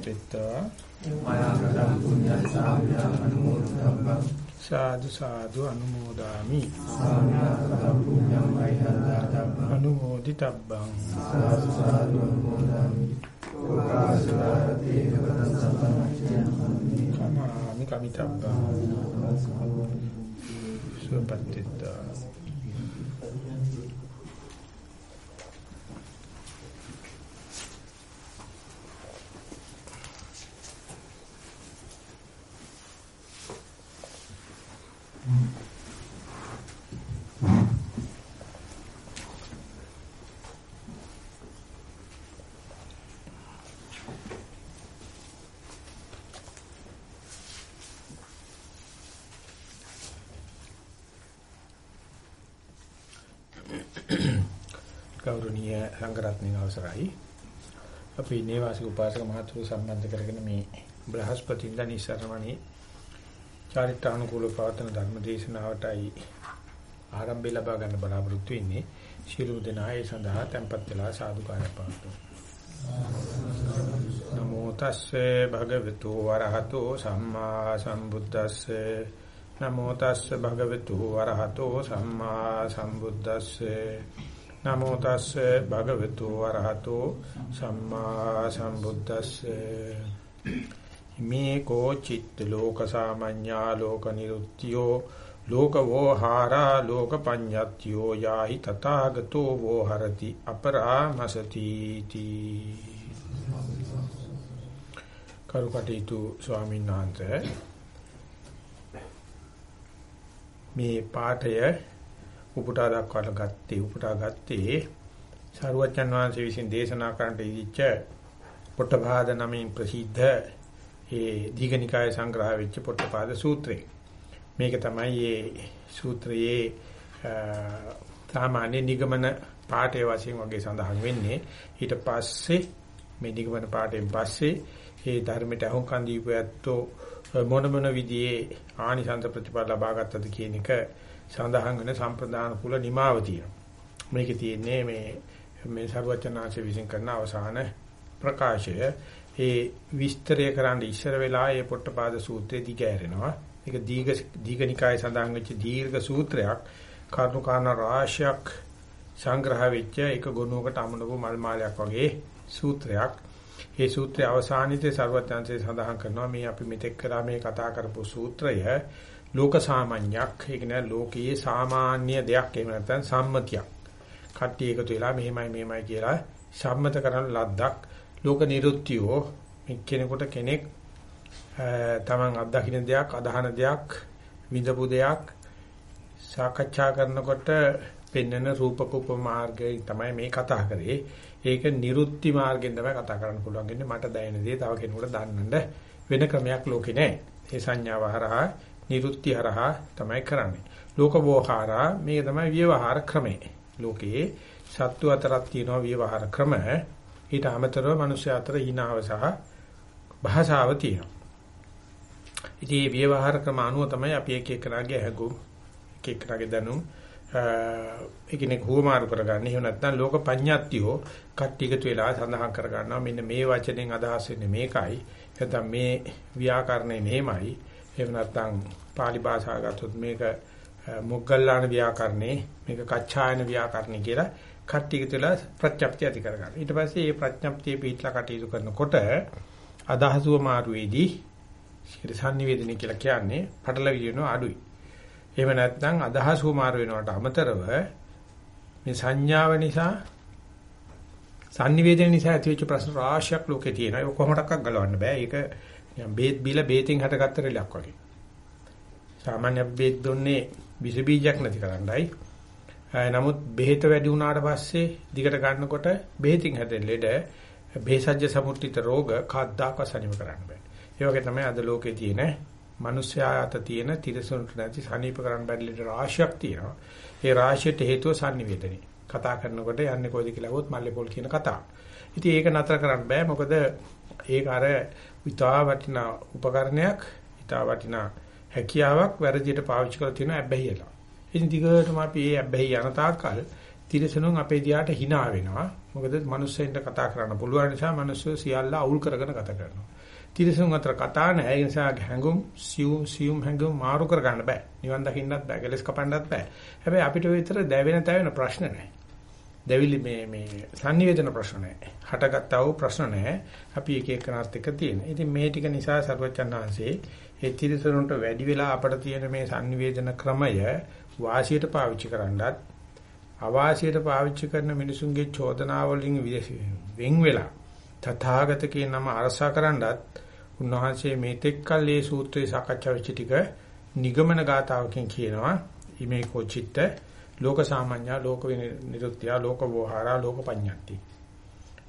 සුවපත්ත්වා මයාකරම් පුඤ්ඤ සාමියා අනුමෝදම්බං සාදු සාදු අනුමෝදාමි සාමියාකරම් පුඤ්ඤං මයිහන්දාතබ්බං අනුමෝදිතබ්බං සාදු සාදු අනුමෝදාමි ඕකාසනාරති වදං සම්පන්නං කමාමි කමිතබ්බං සුවපත්ත්වා ගෞරවනීය සංඝරත්නයේ අවසරයි. අපි නේවාසික උපාසක මහතුරු සම්බන්ධ කරගෙන මේ බ්‍රහස්පතින්දා නිසරණමණී චාරිත්‍රානුකූල පවතන ධර්ම දේශනාවටයි ආරම්භය ලබා ගන්න බලාපොරොත්තු වෙන්නේ. ශිරු දෙනා ඒ සඳහා tempත් වෙලා සාදුකාරය පාත්තු නමෝ තස්සේ භගවතු වරහතෝ සම්මා සම්බුද්දස්සේ. නමෝ තස්සේ භගවතු වරහතෝ සම්මා සම්බුද්දස්සේ. නමෝ තස්සේ භගවතු වරහතෝ සම්මා සම්බුද්දස්සේ. මේ කෝ චිත්ත ලෝක සාමඤ්ඤා ලෝක නිරුත්තියෝ ලෝක වෝහාරා ලෝක පඤ්ඤත්තියෝ යාහි තථාගතෝ වෝහරති අපරාමසති තී. කරුකටීතු ස්වාමීන් වහන්සේ මේ පාඨය උපුටා දක්වලා ගත්තේ උපුටා ගත්තේ සරුවචන් වහන්සේ විසින් දේශනා කරන්නට ඉදිච්ච පොට්ටපාද නමින් ප්‍රසිද්ධ ඒ දීඝනිකාය සංග්‍රහ වෙච්ච පොට්ටපාද සූත්‍රය. මේක තමයි මේ සූත්‍රයේ සාමාන්‍ය නිගමන පාඨයේ වශයෙන් වගේ සඳහන් වෙන්නේ. ඊට පස්සේ මේ නිගමන පාඨයෙන් පස්සේ ඒ ධර්මයට අහුම්කන් දීපු ඇත්තෝ මොන මොන විදිහේ ආනිසංස ප්‍රතිඵල ලබා ගත්තද කියන එක සඳහන් වෙන සම්ප්‍රදාන කුල නිමාව තියෙනවා. මේකේ තියෙන්නේ මේ මේ ਸਰවචනාංශ විසින් කරන අවසාන ප්‍රකාශය. ඒ විස්තරය කරන්න ඉස්සර වෙලා ඒ පොට්ටපාද සූත්‍රය දිගහැරෙනවා ඒක දීඝ දීඝනිකාය සඳහන් වෙච්ච දීර්ඝ සූත්‍රයක්. කාර්ණුකාන රාශියක් සංග්‍රහ වෙච්ච එක ගුණයකට අමනපු මල් මාලයක් වගේ සූත්‍රයක්. මේ සූත්‍රය අවසානයේදී ਸਰවඥාන්සේ සඳහන් කරනවා මේ අපි මෙතෙක් කරා මේ කතා කරපු සූත්‍රය. ලෝක සාමාන්‍යයක් ඒක නෑ ලෝකයේ සාමාන්‍ය දෙයක් එහෙම නැත්නම් සම්මතියක්. කට්ටිය එකතු වෙලා මෙහෙමයි මෙහෙමයි කියලා සම්මත කරන ලද්දක් ලෝක නිරුත්තියෝ කෙනෙකුට කෙනෙක් තමන් අත්දකින්න දෙයක් අදහන දෙයක් විඳපු දෙයක් සාකච්ඡා කරනකොට පෙන්වන රූපක උපමාර්ගය තමයි මේ කතා කරේ. ඒක නිරුත්ති මාර්ගෙන් තමයි කතා කරන්න පුළුවන් ඉන්නේ මට දැනෙන දේ තව කෙනෙකුට දන්නඳ වෙන ක්‍රමයක් ලෝකේ නැහැ. ඒ සංඥාව හරහා නිරුත්ති හරහා තමයි කරන්නේ. ලෝකවෝහාරා මේක තමයි ව්‍යවහාර ක්‍රමය. ලෝකයේ සත්තු අතරක් තියෙනවා ව්‍යවහාර ක්‍රම. ඊට අමතරව මිනිස්ය අතර ඊනාව සහ භාෂාව තියෙනවා. ඉතින් මේ ව්‍යවහාර ක්‍රම අනුව තමයි අපි එක එකනාගේ හැඟුම් එක එකනාගේ දැනුම් එකිනෙක හුවමාරු කරගන්න. එහෙම නැත්නම් ලෝක පඤ්ඤාත්තියෝ කට්ටියකට වෙලා සඳහන් කරගන්නවා. මෙන්න මේ වචනෙන් අදහස් වෙන්නේ මේකයි. නැත්නම් මේ ව්‍යාකරණය මෙහෙමයි. එහෙම නැත්නම් pāli භාෂාව ගත්තොත් මේක මොග්ගල්ලාන ව්‍යාකරණේ මේක කච්චායන ව්‍යාකරණේ කියලා කට්ටියකට වෙලා ප්‍රත්‍යක්ෂය ඇති කරගන්න. ඊට පස්සේ මේ ප්‍රඥප්තිය පිටලා කටයුතු කරනකොට අදහසුව මාරුවේදී සංනිවේදනය කියලා කියන්නේ පටලවි වෙනවා අඩුයි. එහෙම නැත්නම් අදහසුව මාරු වෙනවට අමතරව මේ සංඥාව නිසා සංනිවේදනය නිසා ඇතිවෙච්ච ප්‍රශ්න රාශියක් ලෝකේ තියෙනවා. ඒක කොහොමඩක්වත් ගලවන්න බෑ. ඒක බේත් බීලා බේතෙන් හටගත්ත රෙලක් වගේ. සාමාන්‍ය බේත් දුන්නේ විස බීජයක් නැති කරන්නයි. නමුත් බෙහෙත වැඩි වුණාට පස්සේ දිගට ගන්නකොට බෙහෙතින් හැදෙන ලෙඩ බේසජ්‍ය සමුත්‍තිත රෝග කද්දාක සනීප කරන්න බෑ. ඒ වගේ තමයි අද ලෝකේ තියෙන මිනිස්යා අත තියෙන තිරසොන්ට නැති සනීප කරන්න බැරි ලෙඩ රාශියක් තියෙනවා. ඒ රාශියට හේතුව sannivedanaye. කතා කරනකොට යන්නේ කොයිද කියලා වොත් මල්ලේපොල් කියන කතාව. ඉතින් ඒක නතර කරන්න බෑ මොකද ඒක අර විතා වටිනා උපකරණයක්, විතා වටිනා හැකියාවක් වැරදියට පාවිච්චි කරලා තියෙන ඇබ්බැහියලා. ඉතින් දිගටම අපි මේ ඇබ්බැහි යන තාක්කල් තිරසනුන් අපේ දිහාට hina වෙනවා. මොකද මිනිස්සෙන්ට කතා කරන්න පුළුවන් නිසා මිනිස්සු සියල්ල අවුල් කරගෙන කතා කරනවා. තිරසුන් අතර කතා නැහැ. ඒ නිසා හැඟුම් සියුම් සියුම් හැඟුම් මාරු කර ගන්න බෑ. නිවන් දකින්නත් බෑ. කෙලස් කපන්නත් බෑ. හැබැයි අපිට විතර දැවෙන තැවෙන ප්‍රශ්න නැහැ. දැවිලි මේ මේ sannivedana ප්‍රශ්න නැහැ. හටගත්තා වූ ප්‍රශ්න නැහැ. අපි එක එකනත් එක තියෙන. ඉතින් මේ ටික නිසා සර්වචන්නාංශේ ඒ තිරසුන්ට වැඩි වෙලා අපට තියෙන මේ sannivedana ක්‍රමය වාසියට පාවිච්චි කරන්නත් අවාසියට පාවිච්චි කරන මිනිසුන්ගේ චෝදනාවලින් වෙන් වෙලා තථාගත කියන නම අරසා කරන්නත් උන්වහන්සේ මේතෙක් කල් මේ සූත්‍රයේ සාකච්ඡා වෙච්ච ටික නිගමන ගාතාවකින් කියනවා ඉමේ කොචිත්ත ලෝක සාමාන්‍ය ලෝක නිරුත්‍ය ලෝක වෝහාරා ලෝක පඤ්ඤාති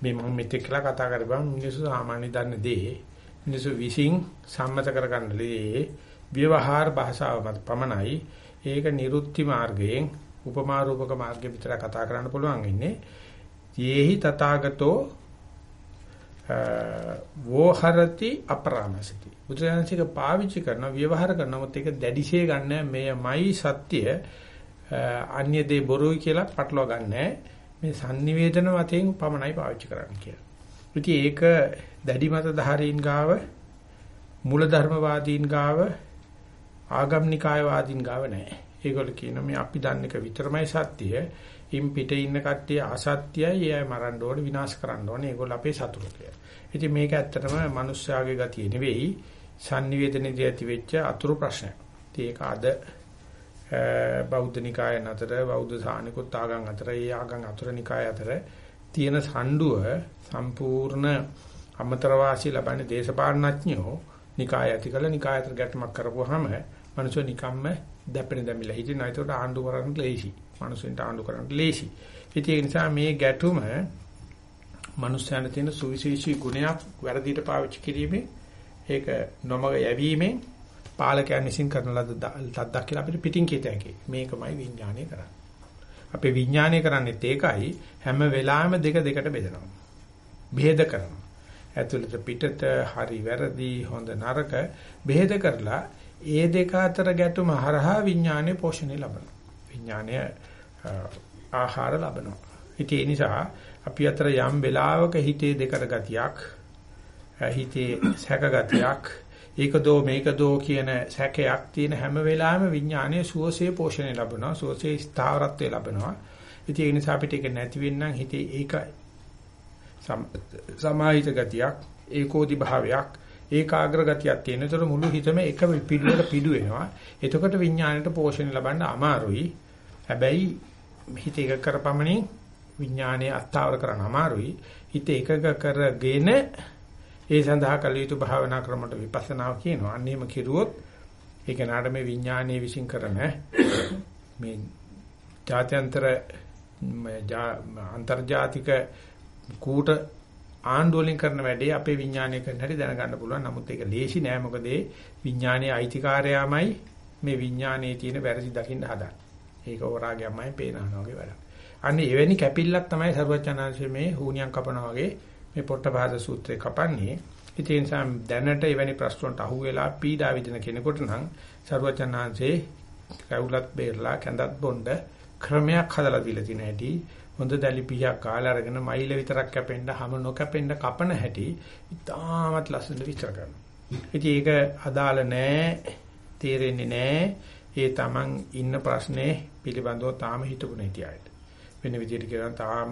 මේ මම මෙතෙක් කළා කතා කරපම් මිනිස්සු සාමාන්‍ය දන්න දේ. මිනිස්සු විසින් සම්මත කරගන්න ලේ ව්‍යවහාර භාෂාව මත පමණයි. ඒක නිරුත්ති මාර්ගයෙන් උපමා රූපක මාර්ගෙ විතර කතා කරන්න පුළුවන් ඉන්නේ. යේහි තථාගතෝ වෝහරති අපරාමසති. බුදුරජාණන්සේක පාවිච්චි කරන ව්‍යවහාර කරනමුත් ඒක දැඩිශේ ගන්න මෙයමයි සත්‍ය. අන්‍ය දේ බොරුයි කියලා පටලවා ගන්න මේ sannivedana වතෙන් පමණයි පාවිච්චි කරන්න කියලා. ඉතින් ඒක දැඩි මත ධාරීන් ගාව මූල ධර්මවාදීන් ගාව ආගම්නිකායවාදීන් ගාව නැහැ. ඒගොල්ලෝ කියන මේ අපි දන්න එක විතරමයි සත්‍ය. ඉන් පිටේ ඉන්න කට්ටිය අසත්‍යයි එයයි මරන්න ඕනේ විනාශ කරන්න ඕනේ. ඒගොල්ලෝ අපේ සතුරු කියලා. ඉතින් මේක ඇත්තටම මිනිස්යාගේ ගතිය නෙවෙයි sannivedanයේදී ඇති වෙච්ච අතුරු ප්‍රශ්නයක්. ඒක අද බෞද්ධ නිකායන් අතර බෞද්ධ සානිකුත් ආගම් අතර ඒ ආගම් අතර නිකාය අතර තියෙන සම්ඩුව සම්පූර්ණ අමතර වාසී ලබන්නේ දේශපාලනඥයෝ නිකාය ඇති කළ නිකාය අතර ගැටමක් කරපුවාම මිනිස්සු නිකම්ම දැපෙන දැමිලා හිටිනා. ඒකට ආණ්ඩු කරන්න ලේසි. මිනිස්සුන්ට ආණ්ඩු කරන්න ලේසි. ඉතින් ඒ නිසා මේ ගැටුම මිනිස්යන් තියෙන සුවිශේෂී ගුණයක් වැරදියට පාවිච්චි කිරීමෙන් ඒක නොමග යැවීමෙන් පාලකයන් විසින් කරන ලද ලද්දක් කියලා අපිට පිටින් කියත හැකියි. මේකමයි විඥානය කරන්නේ. අපේ විඥානය කරන්නේත් ඒකයි හැම වෙලාවෙම දෙක දෙකට බෙදනවා. බෙහෙද කරනවා. ඇතුළත පිටත හරි වැරදි හොඳ නරක බෙහෙද කරලා ඒ දෙක අතර ගැටුම හරහා විඥානය පෝෂණය ලබනවා. විඥානය ආහාර ලබනවා. ඉතින් ඒ නිසා අපි අතර යම් වෙලාවක හිතේ දෙකට ගතියක් හිතේ සැක ගතියක් ඒක දෝ මේක දෝ කියන සැකයක් තියෙන හැම වෙලාවෙම විඥානයේ සුවසේ පෝෂණය ලබනවා සුවසේ ස්ථාවරත්වය ලබනවා ඉතින් ඒ නිසා අපිට ඒක නැති වෙන්නම් හිතේ ඒකයි සමාහිත ගතියක් ඒකෝදි භාවයක් ඒකාග්‍ර ගතියක් තියෙන. ඒතර මුළු හිතම එක පිළිවෙල පිඩු වෙනවා. එතකොට විඥාණයට පෝෂණය ලබන්න අමාරුයි. හැබැයි හිත එක කරපමණින් විඥානය අස්තාවර කරන්න අමාරුයි. හිත එකක කරගෙන ඒ සඳහා කළ යුතු භාවනා ක්‍රමකට විපස්සනාව කියනවා. අන්නේම කිරුවොත් ඒක නාඩ මේ විඥානයේ විශ්ින් කරන මේ ජාත්‍යන්තර අන්තර්ජාතික කූට ආණ්ඩුවලින් කරන වැඩේ අපේ විඥානය කරන හැටි දැනගන්න පුළුවන්. නමුත් ඒක ලේසි නෑ. මොකද ඒ විඥානයේ අයිතිකාරයාමයි මේ විඥානයේ තියෙන වැරදි දකින්න හදන්නේ. ඒක හොරාගයමයි පේනනවා වගේ වැඩක්. අන්නේ එවැනි කැපිල්ලක් තමයි සරුවචනාංශයේ මේ හුනියම් කපනවා වගේ මේ පොට්ටපාද සූත්‍රේ කපන්නේ. ඒ නිසා දැනට එවැනි ප්‍රශ්නකට අහුවෙලා පීඩා විඳින කෙනෙකුට නම් සරුවචනාංශයේ කවුලත් බේරලා කැඳත් බොණ්ඩ ක්‍රමයක් හදලා දීලා තියෙන හැටි හොඳ දැලි පිහක් කාලා අරගෙන මයිල විතරක් කැපෙන්න හැම නොකැපෙන්න කපන හැටි ඉතාමත් ලස්සනට විස්තර කරනවා. ඉතින් ඒක අදාළ නෑ තේරෙන්නේ නෑ ඒ Taman ඉන්න ප්‍රශ්නේ පිළිබඳව තාම හිතපු නැති අයට. වෙන විදිහට කියනවා තාම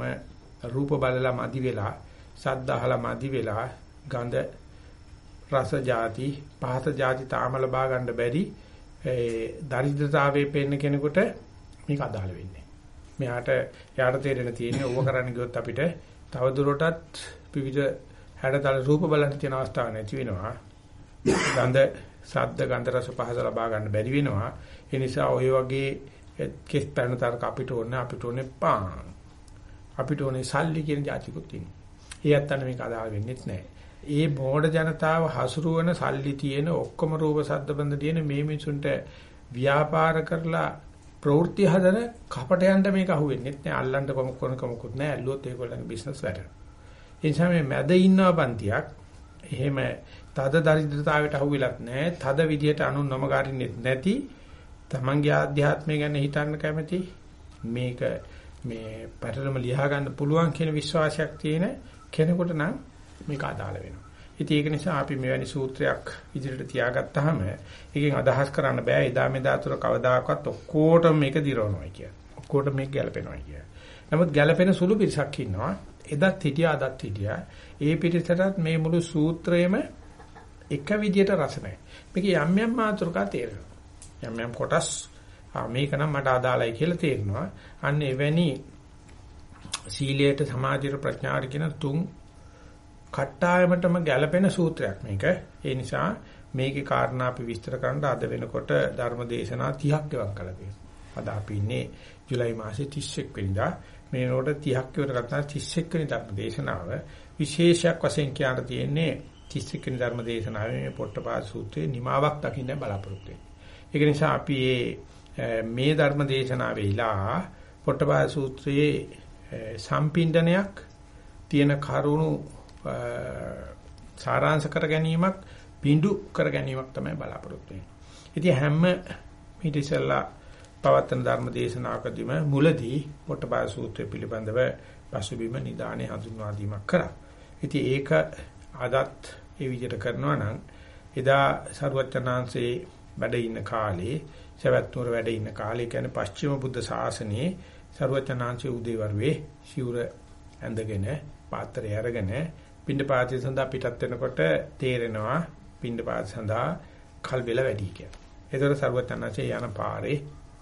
රූප බලලා මදි වෙලා සද්ද අහලා මදි වෙලා ගඳ රස જાති පහස જાති තාම ලබා ගන්න බැරි ඒ දරිද්‍රතාවයේ පෙන්න කෙනෙකුට මේක අදාළ වෙන්නේ. මෙයාට යාට තේරෙන තියෙන්නේ ඕව කරන්න ගියොත් අපිට තව දුරටත් විවිධ හැඩතල රූප බලන්න තියෙන අවස්ථාවක් නැති වෙනවා. ගඳ සද්ද ගන්ධ රස පහස ලබා ගන්න බැරි වෙනවා. ඒ නිසා ওই වගේ කෙස් පැන තරක අපිට ඕනේ අපිට ඕනේ පාන්. අපිට ඕනේ සල්ලි කියන જાතිකුත් තියෙනවා. ඒ අත්තන මේක අදාළ වෙන්නේ නැහැ. ඒ බෝඩ ජනතාව හසුරුවන සල්ලි තියෙන ඔක්කොම රූප ශබ්ද බඳ තියෙන මේ මිනිසුන්ට ව්‍යාපාර කරලා ප්‍රවෘත්ති හදන කපටයන්ට මේක අහුවෙන්නේ නැහැ. අල්ලන්න කොම කොන කොමකුත් නැහැ. ඇල්ලුවොත් ඒගොල්ලන්ගේ බිස්නස් වැඩනවා. ඒ නිසා මේ මැද ඉන්නවා පන්තියක් එහෙම තද දරිද්‍රතාවයට අහුවෙලත් නැහැ. තද විදියට අනු නොමගාරින්නෙත් නැති තමන්ගේ ආධ්‍යාත්මය ගැන හිතන්න කැමති මේක මේ පැටලම ලියා ගන්න පුළුවන් කියන විශ්වාසයක් තියෙන කෙනෙකුට නම් මේක අදාළ වෙනවා. ඉතින් ඒක නිසා අපි මෙවැනි සූත්‍රයක් ඉදිරියට තියාගත්තාම ඒකෙන් අදහස් කරන්න බෑ එදා මෙදා තුර කවදාකවත් ඔක්කොටම මේක දිරවනවා කියලා. ඔක්කොටම මේක ගැලපෙනවා කියලා. නමුත් ගැලපෙන සුළු පිරිසක් ඉන්නවා. එදත් හිටියා අදත් හිටියා. ඒ පිරිසටත් මේ මුළු සූත්‍රයේම එක විදියට රස නැහැ. මේක යම් යම් මාතෘකා තේරෙනවා. යම් යම් කොටස් මේක නම් මට අදාළයි කියලා තේරෙනවා. අන්න එවැනි සීලයට සමාධියට ප්‍රඥාට කියන තුන් කට්ටායමටම ගැළපෙන සූත්‍රයක් මේක. ඒ නිසා මේකේ කාරණා අපි විස්තර කරන්න අද වෙනකොට ධර්ම දේශනා 30ක් ගෙවක් කළා තියෙනවා. අද අපි ඉන්නේ ජූලයි මාසේ 31 වෙනිදා. මේ නෝට 30ක් ඉවර කරලා 31 වෙනි ධර්ම දේශනාව විශේෂයක් වශයෙන් කියන්න තියෙන්නේ 31 වෙනි ධර්ම දේශනාවේ මේ පොට්ටපාද සූත්‍රයේ නිමාවක් දකින්න බලාපොරොත්තු වෙන්නේ. ඒක නිසා අපි මේ ධර්ම දේශනාවේලා පොට්ටපාද සූත්‍රයේ සම්පින්ඩනයක් තියෙන කරුණු සාරාංශ කර ගැනීමක් පිඬු කර ගැනීමක් තමයි බලාපොරොත්තු වෙන්නේ. ඉතින් හැම ඊට ඉස්සෙල්ලා පවත්තන ධර්ම දේශනාවකදීම මුලදී පොට්ටපාය සූත්‍රය පිළිබඳව පසුබිම නිදානේ හඳුන්වා දීමක් කරා. ඉතින් ඒක අදත් ඒ විදිහට කරනවා නම් එදා සරුවචනාංශේ වැඩ ඉන්න කාලේ සවැත්නුවර වැඩ ඉන්න කාලේ කියන්නේ පස්චිම බුද්ධ ශාසනයේ සරුවචනාංශේ උදේවරුේ සිවුර ඇඳගෙන පාත්‍රය අරගෙන පින්ඩපාතය සඳහා පිටත් වෙනකොට තේරෙනවා පින්ඩපාත සඳහා කල්බෙල වැඩි කියලා. ඒතර සරුවචනාංශේ යන පාරේ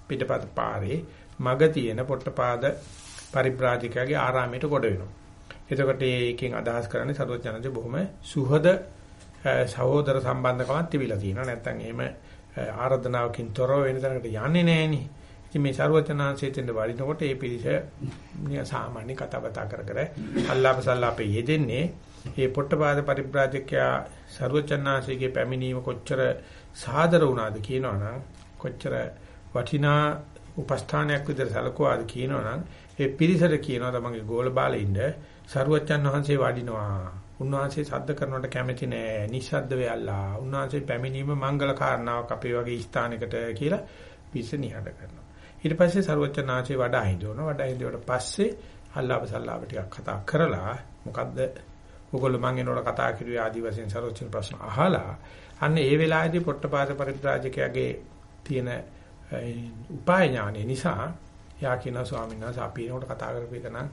පිටපත පාරේ මග තියෙන පොට්ටපාද පරිබ්‍රාජිකයාගේ ආරාමයට කොට වෙනවා. එතකොට ඒකෙන් අදහස් කරන්නේ සරුවචනන්සේ බොහොම සුහද සහෝදර සම්බන්ධකමක් තිබිලා තියෙනවා. නැත්තම් එහෙම ආරාධනාවකින් තොරව වෙන තැනකට යන්නේ නැහෙනි. ඉතින් මේ සරුවචනන්සේ තෙන්ද වරිනකොට ඒ පිරිස සාමාන්‍ය කතා බතා කර කර අල්ලාප සල්ලාපේ යෙදෙන්නේ මේ පොට්ටපාද පරිබ්‍රාජකයා සරුවචනන්සේගේ පැමිණීම කොච්චර සාදර වුණාද කියනවනම් කොච්චර වටිනා උපස්ථානයක් විදිහට සැලකුවාද කියනවනම් ඒ පිරිසට කියනවා තමන්ගේ ගෝල බාලෙින්ද සරුවච්චන් වහන්සේ වඩිනවා. උන්වහන්සේ සද්ද කරනවට කැමති නෑ. නිස්සද්ද වෙයල්ලා. උන්වහන්සේ පැමිණීම මංගල කාරණාවක් අපේ වගේ ස්ථානයකට කියලා පිරිස නිහඬ කරනවා. ඊට පස්සේ සරුවච්චන් ආචේ වඩා හිඳවනවා. වඩා හිඳවට පස්සේ අල්ලාහ් සල්ලාව ටිකක් කතා කරලා මොකද්ද ඔයගොල්ලෝ මං එනකොට කතා කිරුවේ ආදි වශයෙන් සරුවච්චන් ප්‍රශ්න අහලා අන්න ඒ වෙලාවේදී පොට්ටපාද පරිත්‍රාජකයාගේ තියෙන උපාය ඥානය නිසා යා කියන ස්වාමීන් වහන්සේ අපි එනකොට කතා කරපු එක නම්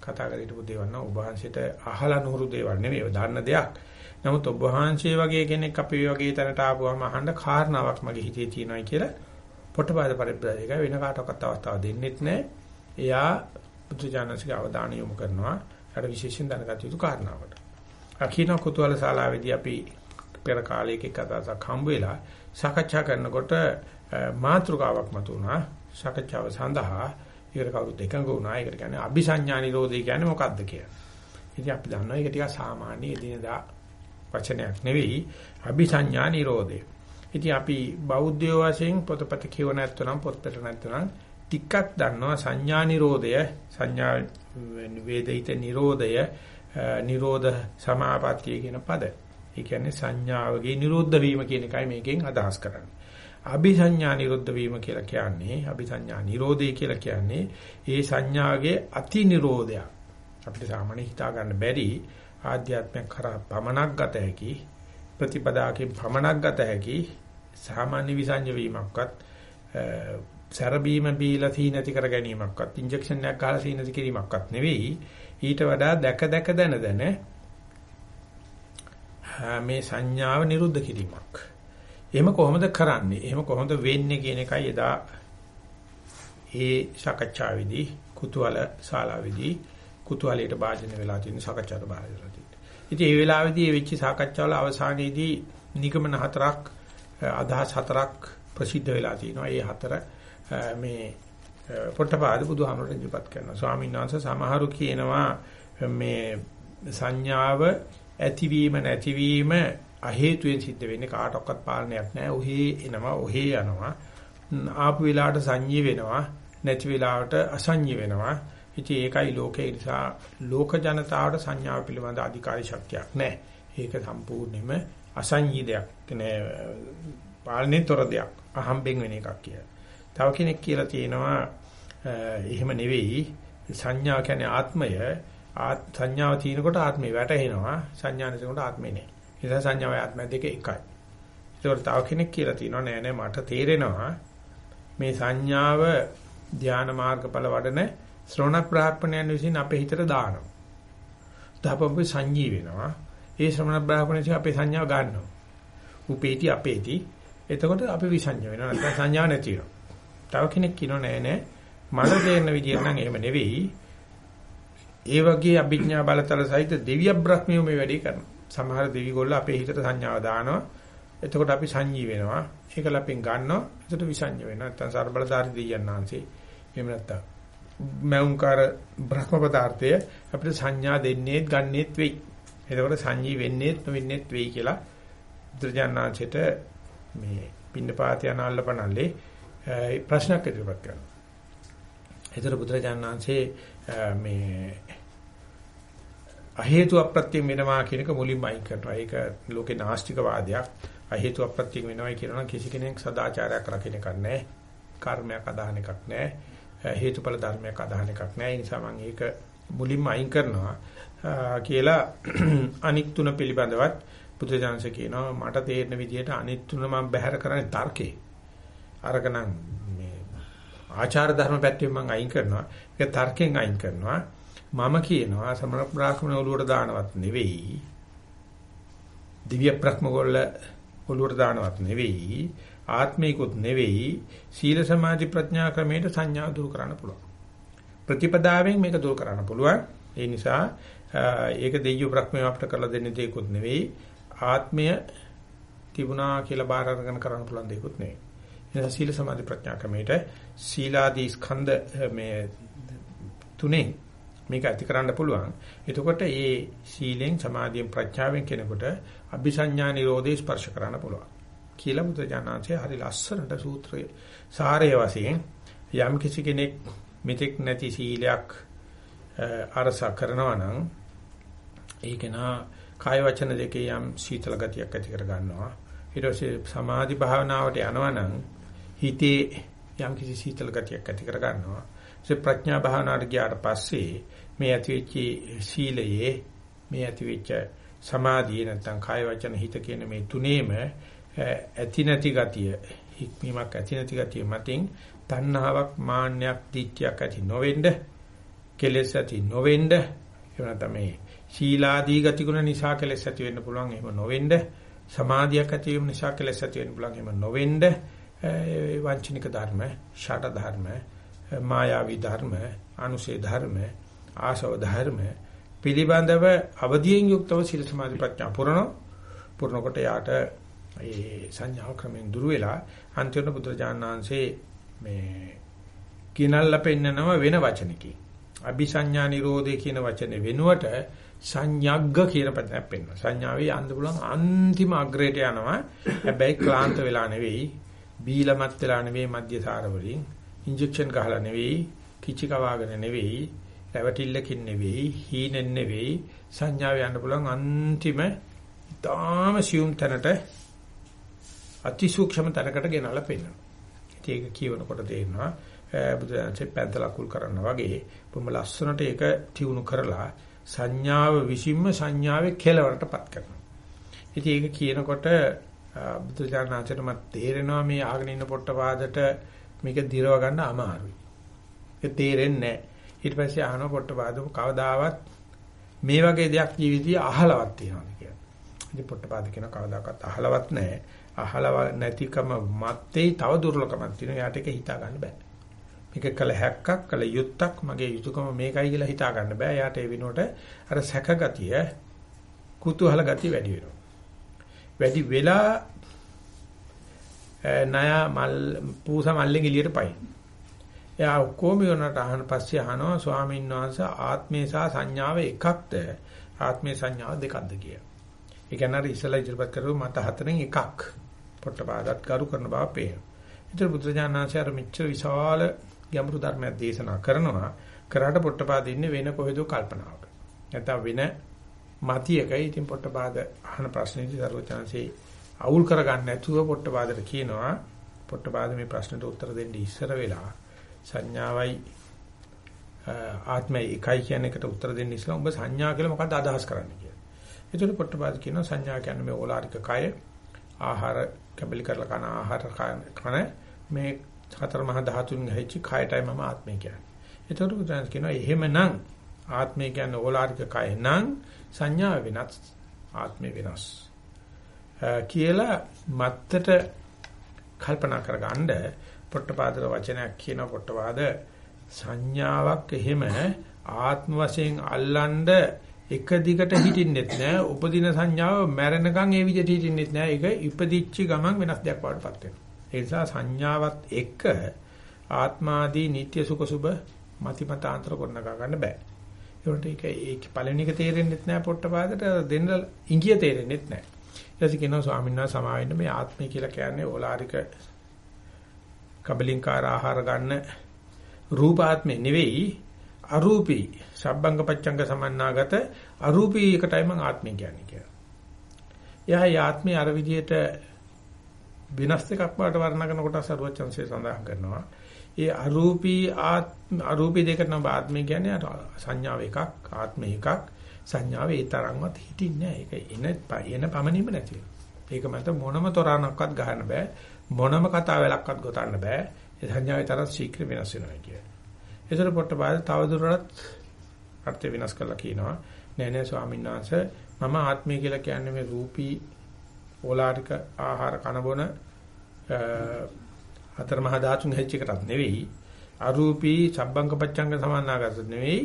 කතා කර හිටපු දේවල් නම් ඔබ වහන්සේට අහලා නුහුරු දේවල් නෙවෙයි දන්න දෙයක්. නමුත් ඔබ වහන්සේ වගේ කෙනෙක් අපි වගේ තැනට ආපුවම අහන්න කාරණාවක් මගේ හිතේ තියෙනවායි කියලා පොට්ටපාද පරිබ්‍රාජක වෙන කාටවත් අවස්ථාව දෙන්නෙත් නැහැ. එයා බුදුජානසික අවධානය යොමු කරනවා අර විශේෂයෙන් දැනගත යුතු කාරණාවකට. අකින කුතුහල ශාලාවේදී අපි පෙර කාලයක කතාවක් හම්බ වෙලා සාකච්ඡා කරනකොට මාතෘකාවක් මතුණා සාකච්ඡාව සඳහා ඒකට කවුරුත් එකඟ වුණා. ඒකට කියන්නේ අபிසඤ්ඤා නිරෝධය කියන්නේ මොකක්ද කියලා. ඉතින් අපි දන්නවා ඒක ටිකක් සාමාන්‍ය එදිනදා වචනයක් නෙවෙයි අபிසඤ්ඤා නිරෝධය. ඉතින් අපි බෞද්ධයෝ වශයෙන් පොතපත කියව නැත්නම් පොත්පත නැත්නම් ටිකක් දන්නවා සංඥා නිරෝධය සංඥා වේදිත නිරෝධය නිරෝධ සමාපත්තිය කියන පද. ඒ කියන්නේ සංඥාවගේ නිරෝධ වීම කියන එකයි මේකෙන් අදහස් කරන්නේ. අபிසඤ්ඤා නිරුද්ධ වීම කියලා කියන්නේ අபிසඤ්ඤා නිරෝධය කියලා කියන්නේ ඒ සංඥාගේ අති නිරෝධය. අපිට සාමාන්‍ය හිතා ගන්න බැරි ආධ්‍යාත්මයක් කරා පමනක් ගත හැකි ප්‍රතිපදාකින් පමනක් ගත හැකි සාමාන්‍ය විසඤ්ඤ වීමක්වත් සරබීම බීලා තී නැති කර ගැනීමක්වත් ඉන්ජෙක්ෂන් එකක් ගහලා තී නැති කිරීමක්වත් නෙවෙයි ඊට වඩා දැක දැක දන දන මේ සංඥාව නිරුද්ධ කිරීමක් එහෙම කොහොමද කරන්නේ? එහෙම කොහොමද වෙන්නේ කියන එකයි එදා ඒ සාකච්ඡාවේදී කුතුහල ශාලාවේදී කුතුහලයට භාජන වෙලා තියෙන සාකච්ඡාවට භාජන වෙලා තියෙනවා. ඉතින් මේ වෙලාවේදී මේ වෙච්ච සාකච්ඡාවල අවසානයේදී නිගමන හතරක් අදහස් හතරක් ප්‍රසිද්ධ වෙලා තියෙනවා. ඒ හතර මේ පොට්ටපාද බුදුහාමරට ඉදිරිපත් කරනවා. ස්වාමීන් වහන්සේ සමහරු කියනවා මේ සංඥාව ඇතිවීම නැතිවීම අහේතුයෙන් සිද්ධ වෙන්නේ කාටවත් පාලනයක් නැහැ. ඔහේ එනවා, ඔහේ යනවා. ආපු වෙලාවට සංඤී වෙනවා, නැති වෙලාවට අසංඤී වෙනවා. ඉතින් ඒකයි ලෝකේ නිසා ලෝක ජනතාවට සංඥාව පිළිබඳ අධිකාරී ශක්තියක් නැහැ. ඒක සම්පූර්ණයෙන්ම අසංඤී දෙයක් නේ පාලනේ තොර දෙයක්. අහම්බෙන් වෙන එකක් කියලා. තව කෙනෙක් කියලා තියෙනවා එහෙම නෙවෙයි සංඥා කියන්නේ ආත්මය සංඥාව තියෙනකොට ආත්මේ වැටහෙනවා සංඥා නැතිකොට ආත්මේ නෑ. ඒ නිසා සංඥාවයි ආත්මය දෙක එකයි. ඒකට තව කෙනෙක් කියලා තියෙනවා නෑ නෑ මට තේරෙනවා මේ සංඥාව ධානා මාර්ගඵල වඩන ශ්‍රවණ බ්‍රාහ්මණයන් විසින් අපේ හිතට දානවා. දාපොම්පේ සංජී වෙනවා. ඒ ශ්‍රවණ බ්‍රාහ්මණයන් අපේ සංඥාව ගන්නවා. උපේටි අපේටි. එතකොට අපි විසංජ වෙනවා. නැත්නම් සංඥා නැති වෙනවා. තව කෙනෙක් කියනවා නෑ නෑ මට තේරෙන විදියට නම් එහෙම නෙවෙයි. ඒ වගේ අභිඥා බලතල සහිත දෙවිය බ්‍රහ්මියෝ මේ වැඩේ කරනවා. සමහර දෙවිගොල්ල අපේ හිතට සංඥාව දානවා. එතකොට අපි සංජී වෙනවා. ඒක ලපෙන් ගන්නවා. එතකොට විසංජ වෙනවා. නැත්නම් ਸਰබලධාරී දෙයයන් ආංශේ. එහෙම නැත්නම් මෞංකාර බ්‍රහ්ම පදාර්ථය අපිට සංඥා දෙන්නේත් ගන්නෙත් වෙයි. එතකොට සංජී වෙන්නේත් නොවෙන්නේත් වෙයි කියලා බුදුජානනාංශයට මේ පින්නපාත යන අල්ලපනල්ලේ ප්‍රශ්නයක් ඉදිරිපත් කරනවා. ඒතර බුදුරජාණන්සේ මේ අහේතු අප්‍රත්‍යයෙන් වෙනවා කියන එක මුලින්ම අයින් කරනවා. ඒක ලෝකේ නාස්තික වාදයක්. අහේතු අප්‍රත්‍යයෙන් වෙනවයි කියනවා කිසි කෙනෙක් සදාචාරයක් රකින්න එකක් නැහැ. කර්මයක් අදහන එකක් නැහැ. හේතුඵල ධර්මයක් අදහන එකක් නැහැ. ඒ නිසා මම ඒක මුලින්ම අයින් කරනවා කියලා අනික් තුන පිළිබඳවත් බුදුජානක කියනවා මට තේරෙන විදිහට අනිත් තුන මම බැහැර කරන්නේ තර්කේ. අරකනම් ආචාර ධර්ම පැත්තෙන් මම අයින් කරනවා. ඒක තර්කයෙන් අයින් කරනවා. මම කියනවා සමන බ්‍රාහ්මණ ඔළුවට දානවත් නෙවෙයි. දිව්‍ය බ්‍රහ්මගොල්ල ඔළුවට දානවත් නෙවෙයි. ආත්මිකුත් නෙවෙයි. සීල සමාධි ප්‍රඥා ක්‍රමයට සංඥා දුරු කරන්න පුළුවන්. ප්‍රතිපදාවෙන් මේක දුරු කරන්න පුළුවන්. ඒ නිසා ඒක දෙවියෝ බ්‍රහ්මයා අපිට කරලා දෙන්න දෙයක්වත් නෙවෙයි. ආත්මය තිබුණා කියලා බාර අරගෙන කරන්න පුළුවන් දෙයක්වත් නෙවෙයි. එනිසා සීල සමාධි ප්‍රඥා ක්‍රමයට සීලාදී ස්කන්ධ මේ තුනේ මේක ඇති කරන්න පුළුවන්. එතකොට මේ සීලෙන් සමාධියෙන් ප්‍රඥාවෙන් කෙනෙකුට අபிසඤ්ඤා නිරෝධේ ස්පර්ශ කරන්න පුළුවන්. කියලා බුදුජානනාංශය හරි ලස්සනට සූත්‍රයේ සාරය වශයෙන් යම් කිසි කෙනෙක් මෙතෙක් නැති සීලයක් අරස කරනවා නම් ඒක නා කාය වචන දෙකේ යම් සීතල ගතියක් ඇති කර ගන්නවා. ඊට පස්සේ සමාධි භාවනාවට යනවා නම් හිතේ යම් කිසි සීතල ගතියක් ඇති කර ගන්නවා. ඒ ප්‍රඥා භාවනාවට ගියාට පස්සේ මේ ඇතිවෙච්ච සීලයේ මේ ඇතිවෙච්ච සමාධිය නැත්නම් කාය වචන හිත කියන මේ තුනේම ඇති නැති ගතිය හික්මීමක් ඇති නැති ගතිය මතින් තණ්හාවක් මාන්නයක් දිට්ඨියක් ඇති නොවෙන්න කෙලෙස් ඇති නොවෙන්න එහෙම තමයි ශීලාදී ගතිගුණ නිසා කෙලෙස් ඇති වෙන්න පුළුවන් එහෙම නොවෙන්න සමාධියක් ඇති වීම නිසා කෙලෙස් ඇති වෙන්න පුළුවන් එහෙම නොවෙන්න වංචනික ධර්ම, ෂට ධර්ම, මායාවී ධර්ම, අනුසේ ධර්ම, ආසව ධර්ම පිළිබඳව අවදියෙන් යුක්තව සීල සමාධි ප්‍රඥා පුරණ පුරනකොට යාට ඒ සංඥා ක්‍රමෙන් දුර වෙලා අන්තිම බුදුරජාණන්සේ මේ කිනල්ල පෙන්නනව වෙන වචනකින් අபிසඤ්ඤා නිරෝධය කියන වචනේ වෙනුවට සංයග්ග කියන පදයක් පෙන්වනවා. සංඥාවේ යන්න පුළුවන් අන්තිම අග්‍රයට යනවා. හැබැයි ක්ලාන්ත වෙලා නෙවෙයි බීලමත් වෙලා නෙවෙයි මධ්‍යසාර වලින්. ඉන්ජෙක්ෂන් ගහලා නෙවෙයි කිචි කවාගෙන නෙවෙයි රැවටිල්ලකින් නෙවෙයි හීනෙන් නෙවෙයි. සංඥාව යන්න පුළුවන් අන්තිම ඊටාම සියුම් තැනට අතිසූක්ෂම තැනකට ගෙනල්ලා පෙන්නනවා. ඒක කියවනකොට තේරෙනවා බුදුදහමේ පැන්තල කුල් කරනවා වගේ බොහොම ලස්සනට ඒක තියුණු කරලා සංඥාව විසින්ම සංඥාවේ කෙලවරටපත් කරනවා. ඉතින් ඒක කියනකොට බුදුචානන්සේට මට තේරෙනවා මේ ආගෙන ඉන්න පොට්ටපාදට මේක දිරව ගන්න අමාරුයි. ඒක තේරෙන්නේ නැහැ. ඊට පස්සේ අහන පොට්ටපාද කවදාවත් මේ වගේ දෙයක් ජීවිතය අහලවත් තියනවාද කියලා. ඉතින් පොට්ටපාද කියන කවදාකවත් අහලවත් නැහැ. අහලව නැතිකම මැත්තේ තව දුර්ලභකමක් තියෙනවා. යාට ඒක හිතා ගන්න බෑ. මේක කළ හැක්කක් කළ යුත්තක් මගේ යුතුයකම මේකයි කියලා හිතා ගන්න බෑ. යාට ඒ විනෝට අර සැකගතිය කුතුහල ගතිය වැඩි වෙනවා. වැඩි වෙලා ණය මල් පූස මල්ලෙන් එළියට පයින්. එයා ඔක්කොම යනට අහන පස්සේ අහනවා ස්වාමීන් වහන්සේ ආත්මේ සහ සංඥාව එකක්ද? ආත්මේ සංඥාව දෙකක්ද කියලා. ඒ කියන්නේ අර ඉස්සලා ඉදිරිපත් කරපු මත හතරෙන් එකක්. පොට්ටපාදත් කරු කරන බව පේනවා. ඒතර බුදුරජාණන්සේ අර මෙච්චර විශාල ගැඹුරු ධර්මයක් දේශනා කරනවා. කරාට පොට්ටපාද ඉන්නේ වෙන කොහෙදෝ කල්පනාවක. නැත්නම් වෙන මතියකයි ඉතින් පොට්ටපාද අහන ප්‍රශ්නේදී සර්වචාන්සේ අවුල් කරගන්න නැතුව පොට්ටපාදට කියනවා පොට්ටපාද මේ ප්‍රශ්නට උත්තර දෙන්න ඉස්සර වෙලා සංඥාවයි ආත්මය එකයි කියන එකට උත්තර දෙන්න ඉස්සලා ඔබ සංඥා කියලා මොකක්ද අදහස් කරන්නේ කියලා. ඒතකොට පොට්ටපාද කියනවා සංඥා කියන්නේ මේ ඕලාරික කය ආහාර කැබලි කරලා කන ආහාර කන මේ හතර මහා ධාතුන් හැච්චි කයටයි මම ආත්මය කියන්නේ. ඒතකොට බුදුන් කියනවා එහෙමනම් ආත්මය කියන්නේ ඕලාරික කය නම් සංඥා වෙනස් ආත්මය වෙනස්. කියලා මත්තට කල්පනා කරගන්න පොට්ටපාදක වචනයක් කියන පොට්ටපාද සංඥාවක් එහෙම ආත්ම වශයෙන් අල්ලන්න එක දිගට හිටින්නෙත් නෑ. උපදින සංඥාව මැරෙනකන් ඒ විදිහට හිටින්නෙත් නෑ. ඒක ඉපදිච්ච ගමන් වෙනස් දෙයක් වඩපත් වෙනවා. ඒ නිසා සංඥාවත් එක්ක ආත්මාදී නিত্য සුඛ සුබ මතිමතාන්තර කරනකා ගන්න බෑ. ඒකට ඒක ඒක පළවෙනි එක තේරෙන්නෙත් නෑ පොට්ටපාදට. දෙන්න ඉංගිය තේරෙන්නෙත් නෑ. ඊට කියනවා ස්වාමීන් වහන්සේ සමාවෙන්න මේ ආත්මය කියලා කියන්නේ ඕලාරික කබලින්කාර ආහාර ගන්න රූපාත්මේ නෙවෙයි අරූපී සබ්බංග පච්චංග සමන්නාගත අරූපී එකටයි මම ආත්මය කියන්නේ කියලා. එයා ආත්මය අර විදිහට විනාශ එකක් වාට වර්ණගෙන කොට සරුවචන්සේ සඳහන් කරනවා. ඒ අරූපී ආත්ම අරූපී දෙකට නම් ආත්මය කියන්නේ සංඥාව එකක් ආත්ම එකක් සංඥාව ඒ තරම්වත් හිටින්නේ නැහැ. ඒක එන එන පමණින්ම නැති ඒක මත මොනම තොරණක්වත් ගහන්න බෑ. මොනම කතා වලක්වත් ගොතන්න බෑ. ඒ සංඥාවේ තරම් ශීක්‍ර වෙනස් වෙනවා කියන්නේ. ඒතර පොට්ටපාද තවදුරටත් අර්ථය වෙනස් කරලා කියනවා. නෑ නෑ ස්වාමීන් වහන්සේ මම ආත්මය කියලා කියන්නේ මේ රූපී ඕලාරික ආහාර කන බොන හතර මහා ධාතුන් හැච් එකටත් නෙවෙයි. අරූපී සබ්බංග පච්චංග සමානාගත නෙවෙයි.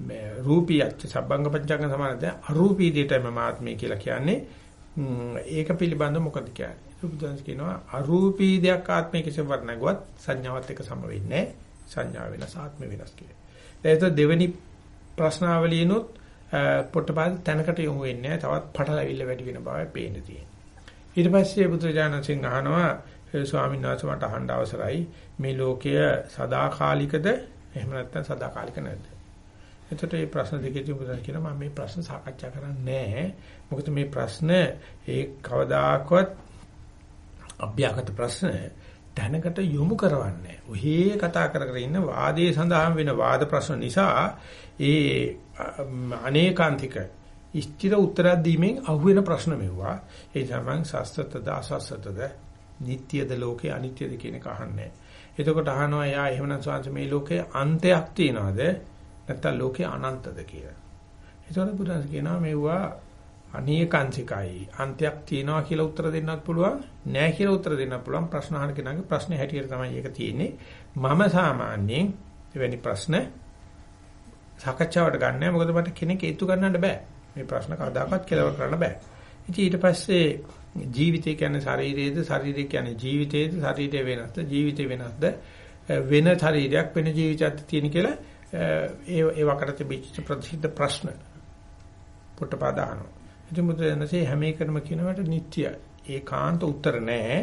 මේ රූපී අච්ච සබ්බංග පච්චංග සමානද අරූපී දෙයටයි මම ආත්මය කියලා කියන්නේ. ඒක පිළිබඳව මොකද කියන්නේ? බුදුන්ස් කියනවා අරූපී දෙයක් ආත්මය කිසිම වර්ණගවත් සංඥාවත් එක්ක සම වෙන්නේ සංඥා වෙනස් ආත්ම වෙනස් කියලා. ඒත් දෙවෙනි ප්‍රශ්නාවලියනොත් පොට්ටපාද තැනකට යොමු වෙන්නේ තවත් පටලැවිල්ල වැඩි වෙන බවයි පේන්න තියෙන්නේ. ඊට පස්සේ බුදුරජාණන් සිංහ අහනවා ස්වාමීන් වහන්සේ මට අහන්න අවසරයි මේ ලෝකය සදාකාලිකද එහෙම නැත්නම් සදාකාලික නැද්ද? එතකොට මේ ප්‍රශ්න දෙකේදී බුදුන් කියනවා මම මේ ප්‍රශ්න සාකච්ඡා කරන්නේ නැහැ. මොකද මේ ප්‍රශ්න ඒ කවදාකවත් අභ්‍යාගත ප්‍රශ්න දැනකට යොමු කරවන්නේ. ඔහේ කතා කර කර ඉන්න වාදයේ සඳහන් වෙන වාද ප්‍රශ්න නිසා ඒ අනේකාන්තික ඉෂ්ටිර උත්තර දීමෙන් අහුවෙන ප්‍රශ්න මෙවුවා. ඒ තමයි සස්තතද අසස්තතද නිට්ටියද ලෝකේ අනිත්‍යද කියන එක අහන්නේ. එතකොට අහනවා යා එහෙමනම් ස්වාංශ මේ ලෝකේ අන්තයක් තියනවද නැත්නම් ලෝකේ අනන්තද කියලා. ඒතකොට බුදුන් කියනවා මෙවුවා අනේකාංශිකයි. අන්තයක් තියනවා කියලා උත්තර දෙන්නත් පුළුවන් නෑ කියලා උත්තර දෙන්නත් පුළුවන්. ප්‍රශ්න අහන කෙනාගේ ප්‍රශ්නේ හැටියට තමයි ඒක තියෙන්නේ. මම සාමාන්‍යයෙන් එවැනි ප්‍රශ්න සාකච්ඡාවට ගන්නෑ මොකද මට කෙනෙක් ඒත්තු ගන්නන්න බෑ. මේ ප්‍රශ්න කවදාකවත් කෙලවර කරන්න බෑ. ඉතින් ඊට පස්සේ ජීවිතය කියන්නේ ශරීරයේද ශරීරය කියන්නේ ජීවිතයේද ශරීරය වෙනස්ද ජීවිතය වෙනස්ද? වෙන ශරීරයක් වෙන ජීවිතයක් තියෙන කියලා ඒ ඒ වකට තිබිච්ච ප්‍රසිද්ධ ප්‍රශ්න. පොට්ටපාදානවා ඉතින් බුදුරජාණන්සේ හැම එකම කියනවට නිට්ටය ඒකාන්ත උත්තර නැහැ.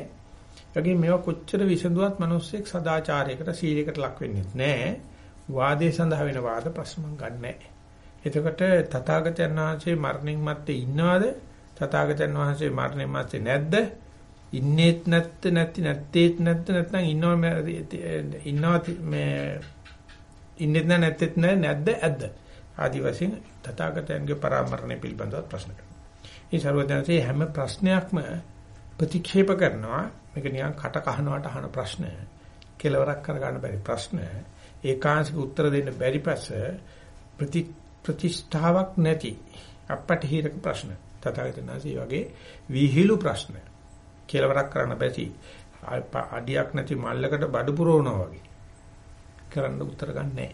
ඒගොල්ලෝ මේවා කොච්චර විසඳුවත් මිනිස්සෙක් සදාචාරයකට සීලයකට ලක් වෙන්නේ නැහැ. වාදයේ සඳහා වෙන වාද ප්‍රශ්න මං ගන්නෑ. එතකොට තථාගතයන් වහන්සේ මරණින් මත්තේ ඉන්නවද? තථාගතයන් වහන්සේ මරණින් මත්තේ නැද්ද? ඉන්නේත් නැත්te නැති නැත්තේත් නැත්te නැත්නම් ඉන්නව ඉන්නව මේ ඉන්නේත් නැත්තේත් නැද්ද ඇද්ද? ආදි වශයෙන් තථාගතයන්ගේ පරාමරණය පිළිබඳව ප්‍රශ්න කරනවා. මේ ਸਰවඥාන්සේ හැම ප්‍රශ්නයක්ම ප්‍රතික්ෂේප කරනවා. මේක නිකන් කට කහනවට අහන ප්‍රශ්න. කෙලවරක් කරගන්න බැරි ප්‍රශ්න. ඒකාංශික උත්තර දෙන්න බැරි පස්ස ප්‍රති ප්‍රතිෂ්ඨාවක් නැති අපටහිරක ප්‍රශ්න. තථාගතයන්සේ වගේ විහිළු ප්‍රශ්න. කෙලවරක් කරන්න බැසි අඩියක් නැති මල්ලකට බඩු පුරවනවා වගේ. කරන්න උත්තර ගන්නෑ.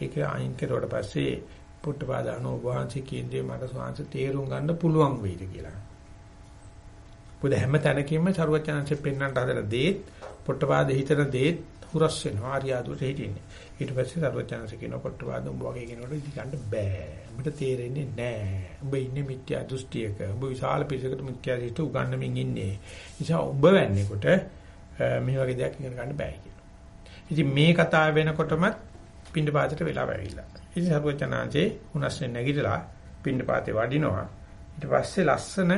ඒක අයින් කරුවට පස්සේ පොට්ටපාද අනෝභාංශි කියන්නේ මට ස්වාංශ තේරුම් ගන්න පුළුවන් වෙයිද කියලා. පොද හැම තැනකින්ම සරුවචනංශෙ පෙන්වන්නට හදලා දේත් පොට්ටපාද හිතන දේත් හුරස් වෙනවා ආර්යාදුවට හිටින්නේ. ඊට පස්සේ සරුවචනංශ කියන පොට්ටපාද උඹ වගේ කෙනෙකුට ඉති ගන්න බෑ. උඹට තේරෙන්නේ නෑ. උඹ ඉන්නේ මිත්‍යා දෘෂ්ටියක. උඹ විශාල පිරිසකට මිත්‍යා දෘෂ්ටි උගන්වමින් ඉන්නේ. නිසා උඹ වැන්නේකොට මේ වගේ දෙයක් ඉගෙන ගන්න බෑ කියලා. ඉතින් මේ කතාව වෙනකොටම පින්ඩ පාතට වෙලා වැවිලා. ඉතින් සරුවචනාංශේ උනස්නේ නැගිටලා පින්නපාතේ වඩිනවා. ඊට පස්සේ ලස්සන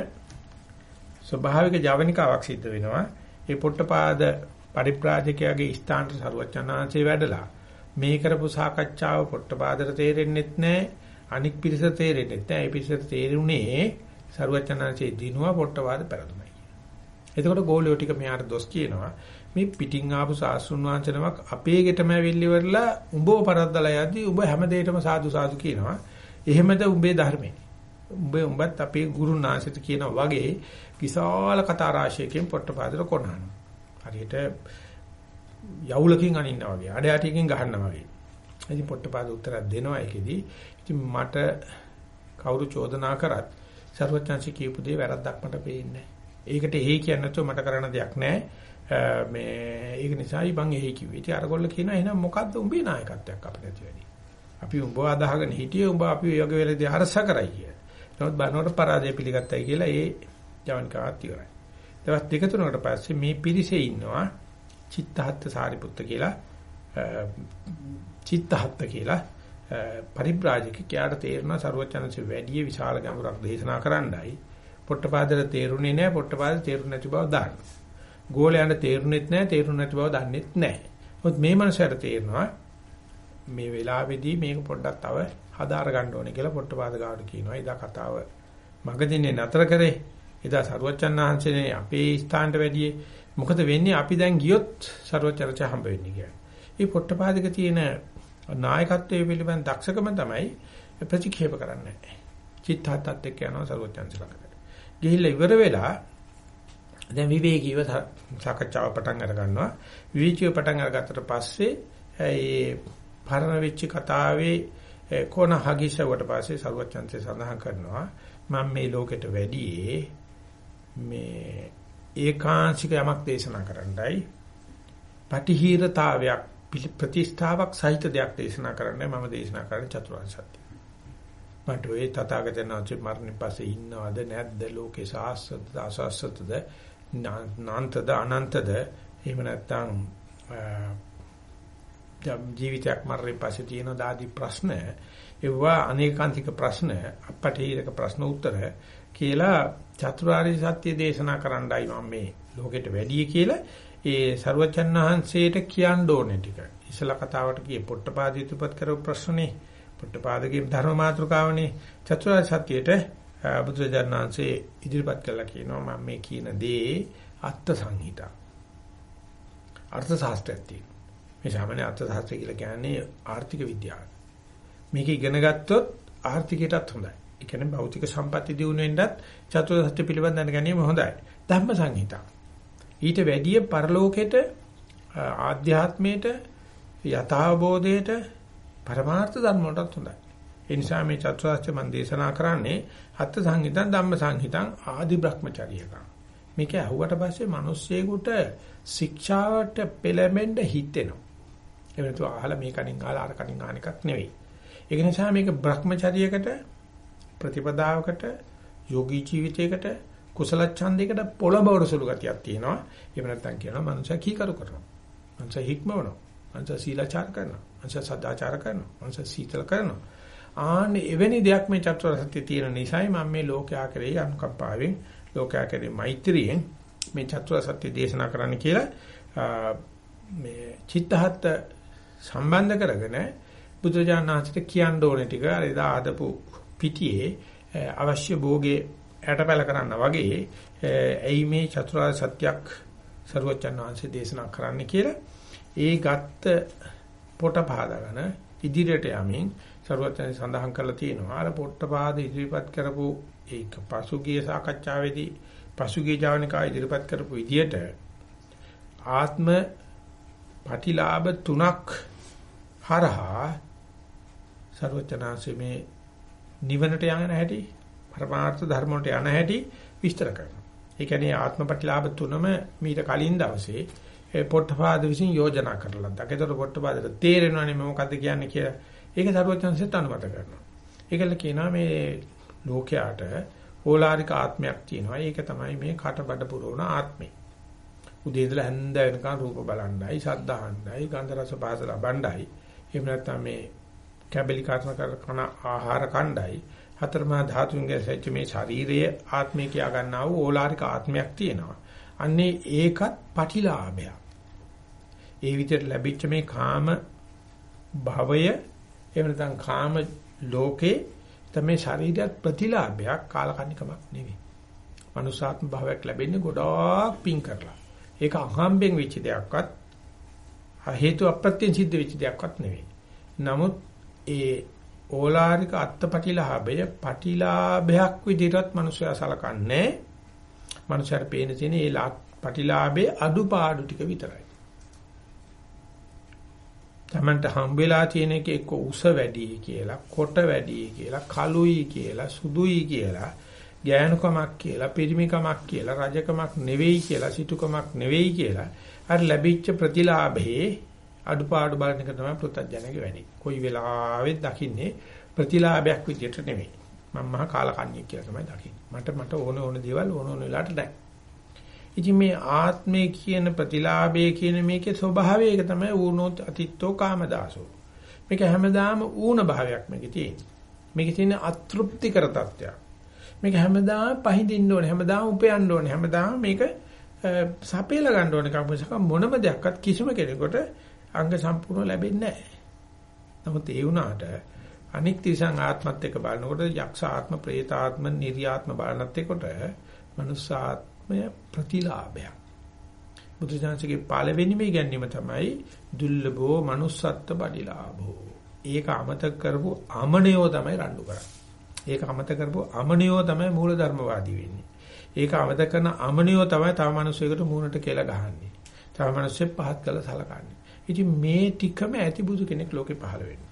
ස්වභාවික ජවනිකාවක් සිද්ධ වෙනවා. ඒ පොට්ටපාද පරිප්‍රාජකයාගේ ස්ථානට සරුවචනාංශේ වැඩලා. මේ කරපු සාකච්ඡාව පොට්ටපාදට තේරෙන්නෙත් නැහැ අනික් පිරිස තේරෙන්නෙත් නැහැ ඒ පිරිසට තේරුනේ සරුවචනාංශේ දිනුවා පොට්ටපාද පෙරදුමයි. එතකොට ගෝලියෝ ටික මෙයාට දොස් කියනවා. මේ පිටින් ආපු සාස්ෘණ වංශනමක් අපේ ගෙටම ඇවිල්ලිවරලා උඹව පරද්දලා යද්දි උඹ හැම දෙයකම සාදු සාදු කියනවා එහෙමද උඹේ ධර්මේ උඹ උඹත් අපේ ගුරුනාසිත කියනවා වගේ විශාල කතා රාශියකින් පොට්ටපාදට කොනහනවා හරියට යවුලකින් අනින්නා වගේ අඩයටියකින් ගහනවා වගේ. ඉතින් පොට්ටපාද උත්තරයක් දෙනවා ඒකෙදි. ඉතින් මට කවුරු චෝදනා කරත් ਸਰවඥාන්සේ කියපු දේ වැරද්දක් මට පේන්නේ ඒකට එහෙ කියන්නේ නැතුව මට කරන්න දෙයක් නැහැ. මේ ඒක නිසායි මං එහෙ කිව්වේ. ඉතින් අරගොල්ල කියනවා එහෙනම් මොකද්ද උඹේ නායකත්වයක් අපිට ඇති වෙන්නේ? අපි උඹව අදහගෙන හිටියේ උඹ අපි ඔය වගේ වෙලදී අරස කරයි කිය. නමුත් බනෝට පරාජය පිළිගත්තයි කියලා ඒ ජවනිකාවත් ඉවරයි. දවස් දෙක තුනකට පස්සේ මේ පිරිසේ ඉන්නවා චිත්තහත්ත සාරිපුත්ත කියලා චිත්තහත්ත කියලා පරිබ්‍රාජක කියාට තේරෙනවා ਸਰවචනසේ වැඩි විශාල ගැඹුරක් දේශනා කරන්නයි පොට්ටපාදට තේරුනේ නැහැ පොට්ටපාද තේරුනේ නැති බව දාන්න. ගෝලයන්ට තේරුනෙත් නැහැ, තේරුණ නැති බව දන්නෙත් නැහැ. මොකද මේ මනසට තේරෙනවා මේ වෙලාවේදී මේක පොඩ්ඩක් තව හදාර ගන්න ඕනේ කියලා පොට්ටපාද ගාවට කියනවා. එදා කතාව මගදීනේ නතර කරේ. එදා සරුවච්චන් ආහන්සේනේ අපේ ස්ථානට වැඩියේ මොකද වෙන්නේ අපි දැන් ගියොත් සරුවච්චරච හම්බ වෙන්නේ කියලා. මේ පොට්ටපාදක තියෙන නායකත්වයේ පිළිබඳ දක්ෂකම තමයි ප්‍රතික්ෂේප කරන්නේ. චිත්තහත්ත් එක්ක යනවා සරුවච්චන්සලකට. ගිහිල්ලා ඉවර වෙලා දැන් විවේකීව සාකච්ඡාව පටන් අර ගන්නවා. විවේකීව පටන් අරගත්තට පස්සේ ඒ පරණ වෙච්ච කතාවේ කොන හගිසවට පස්සේ ਸਰවචන්සේ සඳහන් කරනවා මම මේ ලෝකෙට වැඩියේ මේ ඒකාංශික යමක් දේශනා කරන්නයි පටිහීරතාවයක් ප්‍රතිස්ථාවක් සහිත දෙයක් දේශනා කරන්නයි මම දේශනා කරන්නේ චතුරාර්ය සත්‍ය. මට ඔය තථාගතයන් වහන්සේ මරණින් පස්සේ ඉන්නවද නැද්ද ලෝකේ සාස්වතද අසාස්වතද නාන්තද අනන්තද එහෙම නැත්නම් ජීවිතයක් මරණින් පස්සේ තියෙන දාදි ප්‍රශ්න ඒවා අනේකාන්තික ප්‍රශ්න අපටීරක ප්‍රශ්න උත්තර කියලා චතුරාර්ය සත්‍ය දේශනා කරන්නයි මම මේ ලෝකෙට වැඩි කියලා ඒ ਸਰවචන් වහන්සේට කියන්න ඕනේ ටික. ඉස්සලා කතාවට ගියේ පොට්ටපාද ඉදිරිපත් කරපු ප්‍රශ්නේ පොට්ටපාදගේ ධර්ම මාතෘකාවනේ චතුරාර්ය සත්‍යයට බුදුරජාණන් වහන්සේ ඉදිරිපත් කළා කියනවා මම මේ කියන දේ අර්ථ සංහිතා. අර්ථ ශාස්ත්‍රයක් තියෙනවා. මේ සාමාන්‍ය අර්ථ ශාස්ත්‍රය කියලා කියන්නේ ආර්ථික විද්‍යාව. මේක ඉගෙන ගත්තොත් ආර්ථිකයටත් හොඳයි. ඒ කියන්නේ භෞතික සම්පatti දිනු වෙන්නත් චතුරාර්ය සත්‍ය පිළිබඳ දැන ගැනීම හොඳයි. ධම්ම සංහිතා. ඊට වැඩිය පරලෝකෙට ආධ්‍යාත්මයට යථාබෝධයට පරමාර්ථ ධර්ම වලටත් හොඳයි. ඒ නිසා මේ චතුරාර්ය මන් දේශනා කරන්නේ අත්ථ සංහිතං ධම්ම සංහිතං ආදි බ්‍රහ්මචර්යක. මේක ඇහුවට පස්සේ මිනිස්සෙකුට ශික්ෂාවට පෙළඹෙන්න හිතෙනවා. ඒ වෙනතු අහලා මේ කණින් අහලා අර කණින් අහන එකක් නෙවෙයි. ඒක නිසා මේක බ්‍රහ්මචර්යයකට ප්‍රතිපදාවකට යෝගී ජීවිතයකට කුසල ඡන්දයකට පොළඹවන සුළු ගතියක් තියෙනවා. එහෙම නැත්නම් කියනවා මනුෂ්‍ය කීකරු කරනවා. මනුෂ්‍ය හික්මවනවා. මනුෂ්‍ය සීලාචාර කරනවා. මනුෂ්‍ය සදාචාර කරනවා. මනුෂ්‍ය සීතල කරනවා. ආන්නේ එවැනි දෙයක් මේ චතුරාර්ය සත්‍ය තියෙන නිසායි මම මේ ලෝකයා කෙරෙහි අනුකම්පාවෙන් ලෝකයා කෙරෙහි මෛත්‍රියෙන් මේ චතුරාර්ය සත්‍ය දේශනා කරන්න කියලා මේ චිත්තහත් සම්බන්ධ කරගෙන බුදුජානනාථට කියන්න ඕනේ ටික. අර එදා ආදපු පිටියේ අවශ්‍ය භෝගේ ඇටපැල කරන්න වගේ ඇයි මේ චතුරාර්ය සත්‍යයක් ਸਰවචන් වහන්සේ දේශනා කරන්න කියලා ඒ ගත්ත පොට පහදාගෙන ඉදිරියට යමින් සරුවචන සඳහන් කරලා තියෙනවා අර පොට්ටපාද ඉදිරිපත් කරපු ඒක පසුගිය සාකච්ඡාවේදී පසුගිය ජවනිකා ඉදිරිපත් කරපු විදියට ආත්ම ප්‍රතිලාභ තුනක් හරහා සරුවචනාංශයේ මේ නිවනට යන හැටි පරමාර්ථ ධර්ම වලට යන හැටි විස්තර කරනවා. ඒ කියන්නේ ආත්ම ප්‍රතිලාභ තුනම මීට කලින් දවසේ පොට්ටපාද විසින් යෝජනා කරලා. ඒකට පොට්ටපාදට තේරෙනවනේ මොකද්ද කියන්නේ කියලා ඒක සරුවචන්සෙත් අනුමත කරනවා. ඒකල කියනවා මේ ලෝකයාට ඕලාරික ආත්මයක් තියෙනවා. ඒක තමයි මේ කටබඩ පුරවන ආත්මය. උදේ ඉඳලා හැන්ද වෙනකන් රූප බලන්නයි, ශබ්ද අහන්නයි, ගන්ධ රස පහස ලබන්නයි. එහෙම නැත්නම් මේ කැබලි කාර්න කරන ආහාර කණ්ඩායි හතරමා ධාතුන්ගේ සැච්ච මේ ශාරීරිය ආත්මය කියා ගන්නා වූ ඕලාරික ආත්මයක් තියෙනවා. අන්නේ ඒකත් පටිලාභයක්. ඒ විදිහට ලැබිච්ච මේ කාම භවය එහෙම නැත්නම් කාම ලෝකේ තමයි ශරීරයත් ප්‍රතිලාභයක් කාලකන්නිකමක් නෙවෙයි. මනුසාත්ම භාවයක් ලැබෙන්නේ ගොඩාක් පිං කරලා. ඒක අහම්බෙන් වෙච්ච දෙයක්වත් හේතු අප්‍රත්‍යයෙන් සිද්ධ වෙච්ච දෙයක්වත් නෙවෙයි. නමුත් ඒ ඕලාරික අත්පටිලාභය පටිලාභයක් විදිහට මිනිස්සයා සලකන්නේ. මිනිස්සයාට පේන තියෙන ඒ පටිලාභයේ අඩුපාඩු ටික විතරයි. තමන්ට හම්බෙලා තියෙන එක එක්ක උස වැඩි කියලා, කොට වැඩි කියලා, කළුයි කියලා, සුදුයි කියලා, ගෑනුකමක් කියලා, පිරිමිකමක් කියලා, රජකමක් නෙවෙයි කියලා, සිටුකමක් නෙවෙයි කියලා. අර ලැබිච්ච ප්‍රතිලාභේ අඩුපාඩු බලන එක තමයි පෘථජනගේ වැඩි. කොයි වෙලාවෙත් දකින්නේ ප්‍රතිලාභයක් විදියට නෙවෙයි. මම මහා කාලකන්ණියෙක් කියලා තමයි දකින්නේ. මට මට ඕන ඕන දේවල් ඕන ඕන වෙලාවට දැක්. ඉතින් මේ ආත්මය කියන ප්‍රතිලාභය කියන මේකේ ස්වභාවය ඒක තමයි ඌනොත් අතිත්තෝ කාමදාසෝ. මේක හැමදාම ඌන භාවයක් මේකේ තියෙන්නේ. මේකේ තියෙන අතෘප්තිකර තත්ත්වයක්. මේක හැමදාම පහඳින්න ඕනේ, හැමදාම උපයන්න ඕනේ, හැමදාම මේක සපේලා ගන්න ඕනේ කවුසක මොනම දෙයක්වත් කිසිම කෙනෙකුට අංග සම්පූර්ණ ලැබෙන්නේ නැහැ. නමුත් ඒ වුණාට අනික් තිසං ආත්මත් එක්ක බලනකොට යක්ෂ ආත්ම, പ്രേත ආත්ම, නිර්යාත්ම බලනත් එක්කොට මනුස්සාත් ආත්මය ප්‍රතිලාභයක්. බුදුසසුනගේ පළවෙනිම ඉගැන්වීම තමයි දුර්ලභෝ manussත්ත්ව පරිලාභෝ. ඒක අමතක කරපු අමනියෝ තමයි රණ්ඩු කරන්නේ. ඒක අමතක කරපු අමනියෝ තමයි මූල ධර්මවාදී වෙන්නේ. ඒක අමතක කරන අමනියෝ තමයි තව මිනිස්සුයකට මූණට කියලා ගහන්නේ. තව මිනිස්සු පහත් කළ සලකන්නේ. ඉතින් මේ ටිකම ඇති බුදු කෙනෙක් ලෝකේ පහළ වෙන්නේ.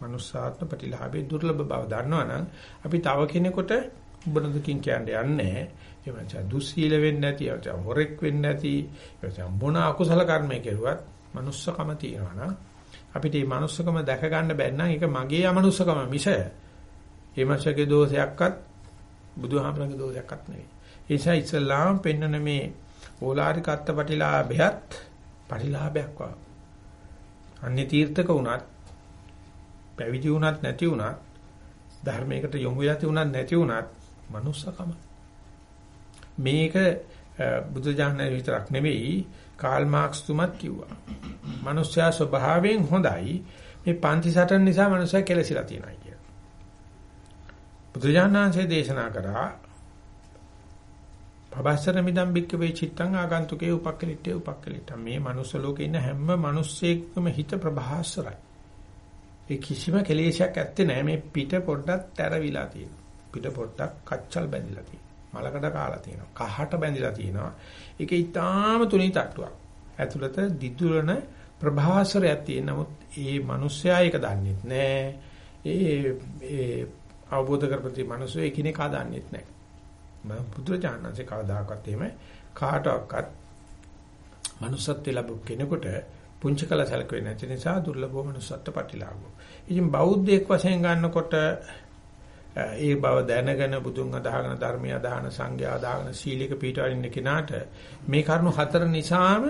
manussාත්ම ප්‍රතිලාභේ දුර්ලභ බව දන්නවනම් අපි තව කෙනෙකුට උබනදකින් කියන්නේ නැහැ. ඒ වගේ දුස්සීල වෙන්නේ නැති, ඒ හොරෙක් වෙන්නේ නැති, ඒ මොන අකුසල කර්මයක් කෙරුවත් manussකම තියෙනවා නම් අපිට මේ manussකම දැක ගන්න බැන්න ඒක මගේ අමනුස්සකම මිස ඒ මාසගේ දෝෂයක්වත් බුදුහාමරගේ දෝෂයක්වත් නෙවෙයි. ඒ නිසා ඉස්ලාම් පෙන්වන මේ ඕලාරික අත්පටිලාභයත් පරිලාභයක් වා. අන්‍ය තීර්ථක වුණත් පැවිදි වුණත් නැති වුණත් ධර්මයකට යොමු වෙලා තියුණත් නැති වුණත් manussකම මේක බුදුජානක විතරක් නෙවෙයි කාල් මාක්ස් තුමත් කිව්වා. මිනිස්යා ස්වභාවයෙන් හොඳයි. මේ පන්ති සටන් නිසා මිනිසා කෙලසිලා තියෙනවා කියලා. බුදුජානනාංශයේ දේශනා කරා පබස්සර මිදම් බික්ක වේ චිත්තං ආගන්තුකේ උපක්කලිටේ උපක්කලිට මේ මනුස්ස ලෝකේ ඉන්න හැම මිනිස්සෙක්ම හිත ප්‍රභාස්වරයි. ඒ කිසිම කෙලෙසයක් ඇත්තේ නැහැ මේ පිට පොඩ්ඩක් තැරවිලා තියෙනවා. පිට පොඩ්ඩක් කච්චල් බැඳිලා තියෙනවා. මලකඩ කාලා තියෙනවා. කහට බැඳිලා තියෙනවා. ඒක ඊටාම තුනී තට්ටුවක්. ඇතුළත දිදුලන ප්‍රභාසරයක් තියෙන නමුත් ඒ මිනිස්සයා ඒක දන්නේ නැහැ. ඒ ඒ අවබෝධ කරපති මිනිස්සු එකිනෙක දන්නේත් නැහැ. මම පුදුරජානන්සේ කවදාකවත් එහෙම කාටවත් manussත්ව ලැබු කෙනෙකුට පුංචි කළ සැලකුවේ නැති නිසා දුර්ලභව manussත්ව ප්‍රතිලාභෝ. ඉතින් බෞද්ධයෙක් වශයෙන් ගන්නකොට ඒ බව දැනගෙන බුදුන් අදහගෙන ධර්මය අදහන සංඝයා අදහන සීලික පීඨවලින් කෙනාට මේ කරුණු හතර නිසාම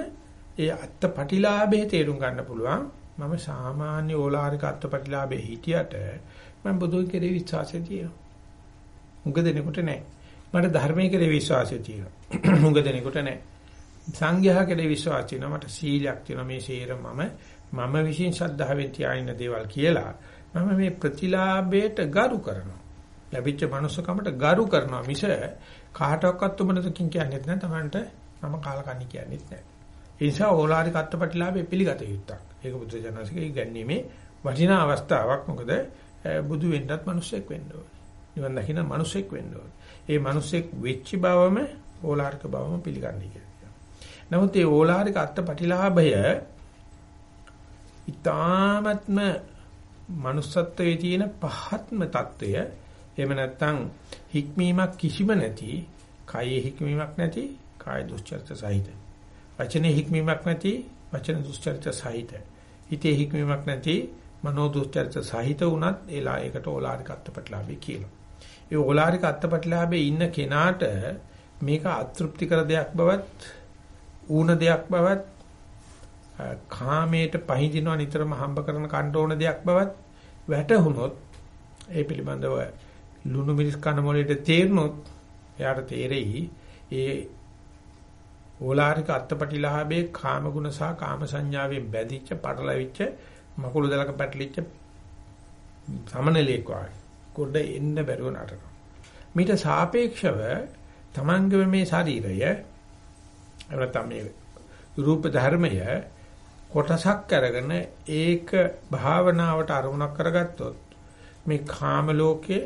ඒ අත්පටිලාභේ තේරුම් ගන්න පුළුවන් මම සාමාන්‍ය ඕලාරික අත්පටිලාභේ හිටියට මම බුදුන් කෙරේ විශ්වාසය තියෙනවා. මුග දෙනෙකුට නැහැ. මට ධර්මයේ කෙරේ විශ්වාසය තියෙනවා. මුග දෙනෙකුට නැහැ. සංඝයා කෙරේ විශ්වාසය තියෙනවා. මට සීලයක් තියෙනවා. මේ සීර මම මම විශ්ින් ශ්‍රද්ධාවෙන් තියාගෙන දේවල් කියලා මම මේ ප්‍රතිලාභයට ගරු කරනවා. ලැබිච්ච මනුස්සකමට ගරු කරනවා මිස කාටවත් උඹනතකින් කියන්නේත් නැහැ Tamanට මම කාලකන්ණි කියන්නේත් නැහැ. ඒ නිසා ඕලාරි කත්තපටිලාභේ පිළිගත යුත්තක්. ඒක බුද්ධ ජනසිකේ ඉගැන්වීමේ වටිනා අවස්ථාවක්. මොකද බුදු වෙන්නත් මිනිසෙක් වෙන්න ඕනේ. නිවන් දකින්න මිනිසෙක් වෙන්න ඕනේ. ඒ මිනිසෙක් වෙච්ච බවම ඕලාරික බවම පිළිගන්නේ කියලා. නමුත් මේ ඕලාරික අත්පටිලාභය ඊ타මත්ම manussත්වයේ තියෙන පහත්ම తত্ত্বය එහෙම නැත්නම් හික්මීමක් කිසිම නැති, කායේ හික්මීමක් නැති, කාය දුස්චරිත සහිත. වචනේ හික්මීමක් නැති, වචන දුස්චරිත සහිත. හිතේ හික්මීමක් නැති, මනෝ දුස්චරිත සහිත වුණත් ඒලා ඒකට ඕලාරික අත්පටලාභය කියනවා. ඒ ඕලාරික අත්පටලාභයේ ඉන්න කෙනාට මේක අතෘප්තිකර දෙයක් බවත්, ඌන දෙයක් බවත්, කාමයට පහඳිනවා නිතරම හම්බ කරන කණ්ඩෝන දෙයක් බවත් වැටහුනොත් ඒ පිළිබඳව ලුණු මිරිස් කන මොලේට තේරුනොත් එයාට තේරෙයි ඒ ඕලාරික අත්පටිලාභේ කාමගුණ සහ කාම සංඥාවෙන් බැඳිච්ච පටලවිච්ච මකුළු දලක පැටලිච්ච සමනලෙක් වගේ. කොට එන්න බැරුව නටනවා. මීට සාපේක්ෂව තමන්ගේ මේ ශරීරය එවනතම මේ රූප ධර්මය කොටසක් අරගෙන ඒක භාවනාවට අරමුණක් කරගත්තොත් මේ කාම ලෝකේ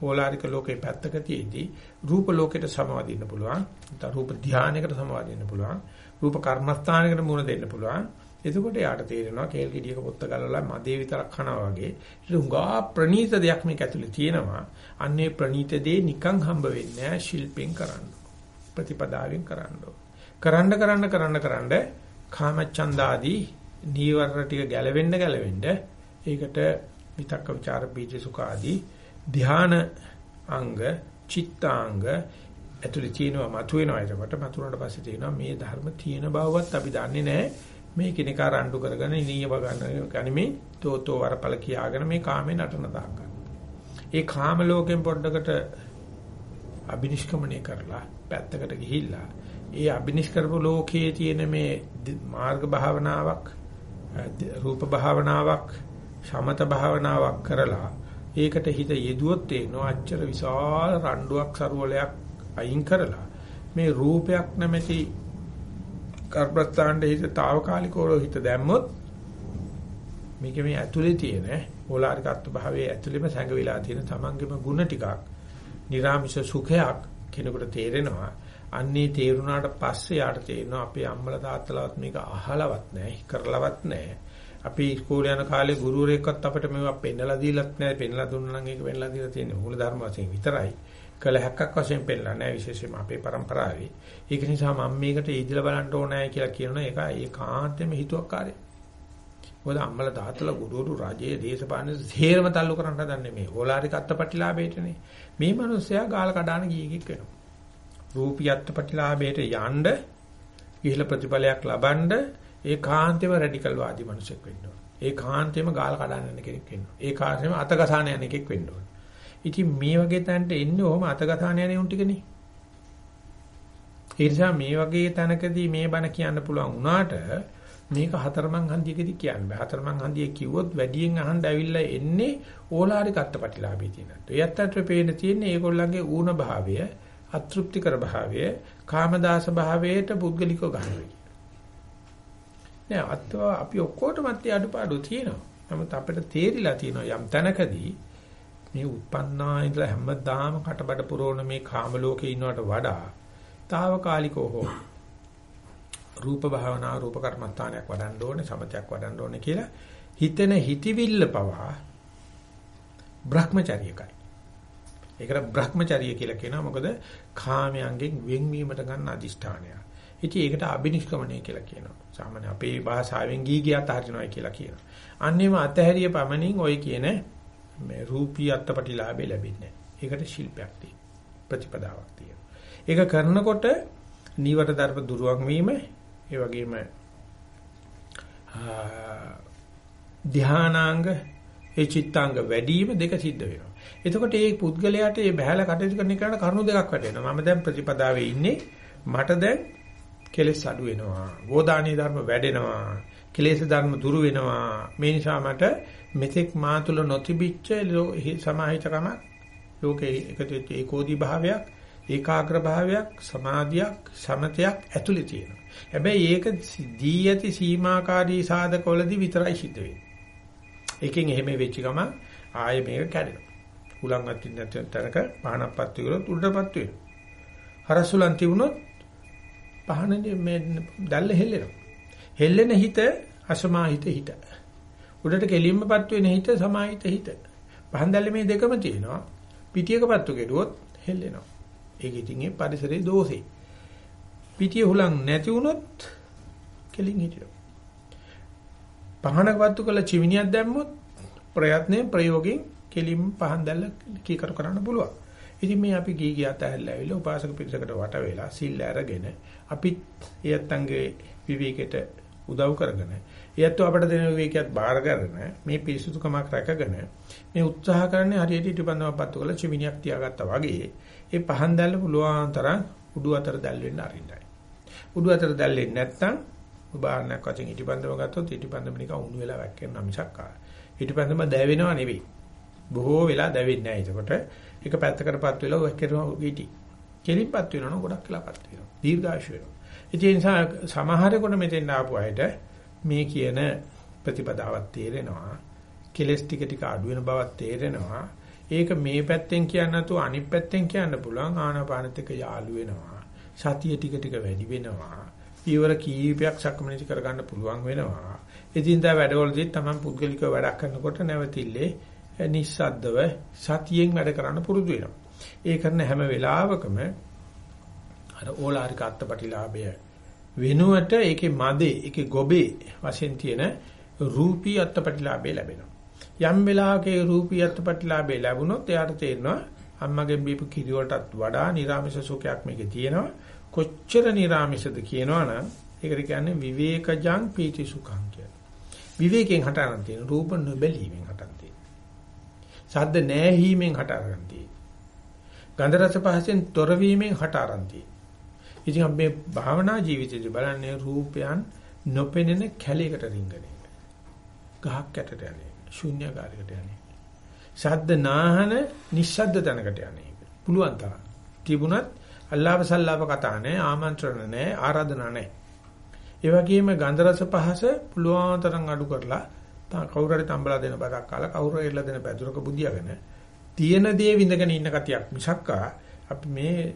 ඕලාරික ලෝකේ පැත්තක තියේදී රූප ලෝකයට සමවදින්න පුළුවන්. නැත්නම් රූප ධානයකට සමවදින්න පුළුවන්. රූප කර්මස්ථානයකට මුණ දෙන්න පුළුවන්. එතකොට යාට තේරෙනවා කේල් ගෙඩියක පොත්ත ගලවලා මදේ විතරක් කනවා වගේ ලුඟා ප්‍රනීත දෙයක් මේක ඇතුලේ තියෙනවා. අන්නේ ප්‍රනීත දේ නිකන් හම්බ වෙන්නේ නැහැ ශිල්පෙන් කරන්න. ප්‍රතිපදාවෙන් කරන්න. කරන්න කරන්න කරන්න කරන්න කාමච්ඡන්දාදී නීවරණ ටික ගැලවෙන්න ගැලවෙන්න ඒකට විතක්ක ਵਿਚාර බීජ සුඛ ආදී ධාන අංග චිත්තාංග ඇතුලේ තියෙනවා මතුවෙනවා එතකොට මතුනට පස්සේ තියෙනවා මේ ධර්ම තියෙන බවවත් අපි දන්නේ නැහැ මේ කිනකා රණ්ඩු කරගෙන ඉනියව ගන්න ගනිමේ තෝතෝ වරපල කියාගෙන මේ කාමේ නටන දාක. ඒ කාම ලෝකෙන් පොඩ්ඩකට අබිනිෂ්ක්‍මණය කරලා පැත්තකට ගිහිල්ලා ඒ අබිනිෂ්කරපු ලෝකයේ තියෙන මේ මාර්ග භාවනාවක් රූප භාවනාවක් සමත භාවනාවක් කරලා ඒකට හිත යෙදුවොත් තේනවා අච්චර විශාල රණ්ඩුවක් සරුවලයක් අයින් කරලා මේ රූපයක් නැමැති කර්මස්ථානයේ හිතතාවකාලිකව හිත දැම්මොත් මේක මේ ඇතුලේ තියෙන ඕලාරිකත්ව භාවයේ ඇතුලේම සැඟවිලා තියෙන තමන්ගේම ಗುಣ ටිකක් නිර්ාමිෂ සුඛයක් කෙනෙකුට තේරෙනවා. අන්නේ තේරුණාට පස්සේ යාට තේරෙනවා අපේ අම්මලා තාත්තලාවත් මේක අහලවත් නැහැ කරලවත් නැහැ. අපි ඉස්කෝලේ යන කාලේ ගුරුවරයෙක්වත් අපිට මේවා පෙන්නලා දීලත් නැහැ පෙන්නලා දුන්නා නම් ඒක පෙන්නලා දීලා තියෙන්නේ මූල ධර්ම වශයෙන් විතරයි. කළ හැක්කක් වශයෙන් පෙන්නලා නැහැ විශේෂයෙන්ම අපේ પરම්පරාවේ ඒක නිසා මම මේකට ඉදිලා බලන්න ඕනෑ කියලා කියනවා. ඒක ඒකාන්තයෙන්ම හිතුවක්කාරය මොකද අම්මලා තාත්තලා ගුරුවරු රජයේ දේශපාලන සේරම තල්ලු කරන්න හදන්නේ මේ ඕලාරික අත්පටිලාභයටනේ මේ මිනිස්සයා ගාල කඩාන ගියෙක් වෙනවා. රූපී අත්පටිලාභයට යන්න ඉහළ ප්‍රතිඵලයක් ලබන්න ඒකාන්තෙම රැඩිකල් වාදී මිනිසෙක් වෙන්න ඕන. ඒකාන්තෙම ගාල කඩන්න යන කෙනෙක් වෙන්න ඕන. ඒකාන්තෙම අතගසාන යන එකෙක් වෙන්න ඕන. ඉතින් මේ වගේ තැනට එන්නේ ඔහම අතගසාන යන උන් ටිකනේ. ඒ නිසා මේ වගේ තැනකදී මේ බණ කියන්න පුළුවන් වුණාට මේක හතරමං හන්දියකදී කියන්න බෑ. හතරමං හන්දියේ කිව්වොත් වැඩියෙන් අහන්න ඇවිල්ලා එන්නේ ඕලාරික අත්පටිලාභී තියෙනත්. ඒත් අතට පේන තියෙන්නේ ඒගොල්ලන්ගේ ඌණ භාවය, අතෘප්තිකර භාවය, කාමදාස භාවයට පුද්ගලිකව ගන්නවා. නෑ අත්ව අපි ඔක්කොටම අත්‍ය අඩපාඩු තියෙනවා. නමුත් අපිට තේරිලා තියෙනවා යම් තැනකදී මේ උත්පන්නා ඉඳලා හැමදාම කටබඩ පුරවන මේ කාම ලෝකේ ඉන්නවට වඩා తాවකාලිකව හෝ රූප භාවනා රූප කර්මස්ථානයක් වඩන්න ඕනේ සමතයක් වඩන්න ඕනේ කියලා හිතෙන හිතවිල්ල පවා Brahmacharyaකයි. ඒකට Brahmacharya කියලා කියනවා මොකද කාමයන්ගෙන් වෙන්වීමට ගන්න අදිෂ්ඨානය. ඉතින් ඒකට අබිනිෂ්ක්‍මණය කියලා කියනවා. සාමාන්‍ය අපේ භාෂාවෙන් ගී ගියත් හරිනවා කියලා කියනවා. අන්නේම අතහැරිය පමණින් ওই කියන මේ රූපී අත්පටිලාභේ ලැබෙන්නේ. ඒකට ශිල්පයක් තියෙනවා. ප්‍රතිපදාවක් තියෙනවා. ඒක කරනකොට නීවර ධර්ම දුරවන් වීම ඒ වගේම ධානාංග ඒ චිත්තාංග වැඩිම දෙක සිද්ධ වෙනවා. එතකොට මේ පුද්ගලයාට මේ බහැලා කටයුතු කරන එකට කරුණු දෙකක් වැටෙනවා. මම දැන් ප්‍රතිපදාවේ ඉන්නේ. මට දැන් කෙලෙස් අඩු වෙනවා. ගෝදානීය ධර්ම වැඩෙනවා. කෙලෙස් ධර්ම දුරු වෙනවා. මේ නිසා මට මෙතෙක් මා තුල නොතිබිච්ච සමාහිතකම ලෝකේ එකතු වෙච්ච ඒකෝදි භාවයක්, ඒකාග්‍ර භාවයක්, සමාධියක්, සමතයක් ඇතුලේ තියෙනවා. හැබැයි ඒක දී යති සීමාකාරී සාධකවලදී විතරයි සිද්ධ වෙන්නේ. එකෙන් එහෙම වෙච්ච ගම ආයෙ මේක කැඩෙනවා. උලන් අත්ින් නැතනක පහනක්පත් විකරොත් උඩටපත් වෙනවා. හරසුලන් තිබුණොත් පහනනේ මේ දැල්ල හෙල්ලෙනවා. හෙල්ලෙන හිත අසමාහිත හිත. උඩට කෙලින්මපත් වෙන හිත සමාහිත හිත. පහන් දැල්ල මේ දෙකම තියෙනවා. පිටියකපත්තු කෙරුවොත් හෙල්ලෙනවා. ඒක ඉතින් ඒ පරිසරයේ දෝෂේ. පිටිය හුලං නැති වුණොත් කෙලින් හිටිනවා. පහනකපත්තු කළ චිමිනියක් දැම්මොත් ප්‍රයත්නයෙන් ප්‍රයෝගයෙන් කෙලින් පහන් දැල්ල කීකර කරන්න පුළුවන්. ඉතින් මේ අපි ගී ගියත් ඇහැල්ලා ඇවිල්ලා උපාසක පිරිසකට වට වෙලා සිල් අරගෙන අපිත් එයත්න්ගේ විවේකයට උදව් කරගෙන එයත් අපට දෙන විවේකයක් බාර ගන්න මේ පිරිසුදුකමක් රැකගෙන මේ උත්සාහ කරන්නේ හරියට ඊටපන්දම පත්තු කරලා චිමිනියක් තියාගත්තා වගේ ඒ පහන් දැල්ල පුළුවන් තරම් උඩු අතර දැල් වෙන්න අරින්නයි උඩු අතට දැල්ලෙන්නේ නැත්නම් උදාහරණයක් වශයෙන් ඉටිපන්දම ගත්තොත් ඉටිපන්දම නිකන් උණු වෙලා වැක්කෙනවා මිසක් ආ. ඉටිපන්දම දැවෙනව නෙවෙයි. බොහෝ වෙලා දැවෙන්නේ නැහැ. ඒකට එක පැත්තකටපත් වෙලා වැක්කෙනවා ඊටි. කෙලින්පත් වෙනවනම් ගොඩක් වෙලාපත් වෙනවා. දීර්ඝායුෂ වෙනවා. ඒ නිසා සමහරෙකුට මෙතෙන් ආපු අයට මේ කියන ප්‍රතිපදාවක් තේරෙනවා. කෙලස් ටික ටික අඩු වෙන බවක් තේරෙනවා. ඒක මේ පැත්තෙන් කියන්න නැතුව අනිත් පැත්තෙන් කියන්න පුළුවන් ආනාපානෙත් එක්ක යාළු වෙනවා. සතිය ටික ටික වැඩි වෙනවා. ඊවර කීපයක් සක්මනිත කරගන්න පුළුවන් වෙනවා. ඉතින් දා වැඩවලදී තමයි පුද්ගලිකව වැඩක් කරනකොට නැවතිල්ලේ නිස්සද්දව සතියෙන් වැඩ කරන්න පුරුදු වෙනවා. ඒ කරන හැම වෙලාවකම අර ඕලාරික අත්පටිලාභය වෙනුවට ඒකේ මදේ ඒකේ ගොබේ වශයෙන් තියෙන රූපී අත්පටිලාභය ලැබෙනවා. යම් වෙලාවක රූපී අත්පටිලාභය ලැබුණොත් එයාට තේරෙනවා අම්මගෙන් බීපු කිරි වලටත් වඩා නිර්ාමිෂ සුඛයක් මේකේ තියෙනවා. කොච්චර නිර්ාමිෂද කියනවනම් ඒකට කියන්නේ විවේකජං පීති සුඛං කියලා. විවේකයෙන් හටගන්න තියෙන රූප නොබැලීමෙන් හටගන්න තියෙන. ශබ්ද නැහිීමෙන් හටගන්න තියෙන. ගන්ධ රස පහසෙන් තොර වීමෙන් හටගන්න තියෙන. ඉතින් අපි මේ භාවනා ජීවිතේදී බලන්නේ රූපයන් නොපෙනෙන කැලයකට රිංගන එක. ගහක් යටට යන්නේ. ශුන්‍යකාරයකට යන්නේ. ශබ්ද නාහන නිශ්ශබ්ද තැනකට යන්නේ. පුළුවන් තරම්. තිබුණත් අල්ලාප සල්ලාප කතා නැහැ, ආමන්ත්‍රණ නැහැ, ආරාධනා නැහැ. ඒ වගේම ගන්ධ රස පහස පුළුවන් තරම් අඩු කරලා කවුරු හරි තම්බලා දෙන බඩක් කාලා කවුරු හරි එල්ල දෙන පැදුරක බුදියාගෙන තියෙන දේ විඳගෙන ඉන්න කතියක් මිසක්කා අපි මේ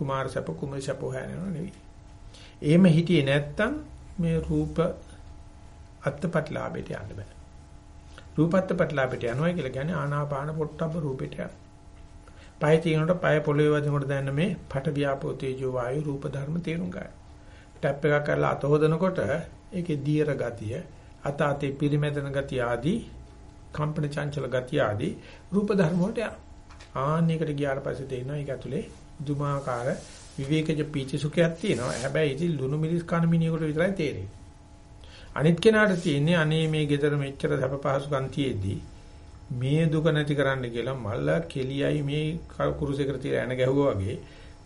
කුමාර සැප කුමර සැප හොයනව නෙවෙයි. එහෙම හිටියේ නැත්තම් මේ රූප අත්පත්ලාභයට යන්න බෑ. රූපත්පත්ලාභයට යනවා කියලා කියන්නේ ආනාපාන පොට්ටබ්බ රූපෙට යනවා. පය තියෙනකොට පය පොළවේ වදිනකොට දැනන මේ පට වියාපෝ තේජෝ වායු රූප ධර්ම තේරුම් ගන්න. ටැප් එකක් කරලා අත හොදනකොට ඒකේ දියර ගතිය, අත අතේ පිරිමැදෙන ගතිය ආදී කම්පන චංචල ගතිය ආදී රූප ධර්ම වලට යනවා. ආන්නයකට ගියාට පස්සේ තේිනවා ඒක ඇතුලේ දුමාකාර විවේකජ පීචි සුඛයක් තියෙනවා. හැබැයි ඉතින් ලුණු මිරිස් කන මිනිහෙකුට විතරයි තේරෙන්නේ. අනිත් කෙනාට තියෙන්නේ අනේ මේ ගෙදර මෙච්චර සැප පහසුකම් තියේදී මේ දුක නැති කරන්න කියලා මල්ල කෙලියයි මේ කුරුසෙකට තියලා එන ගැහුවා වගේ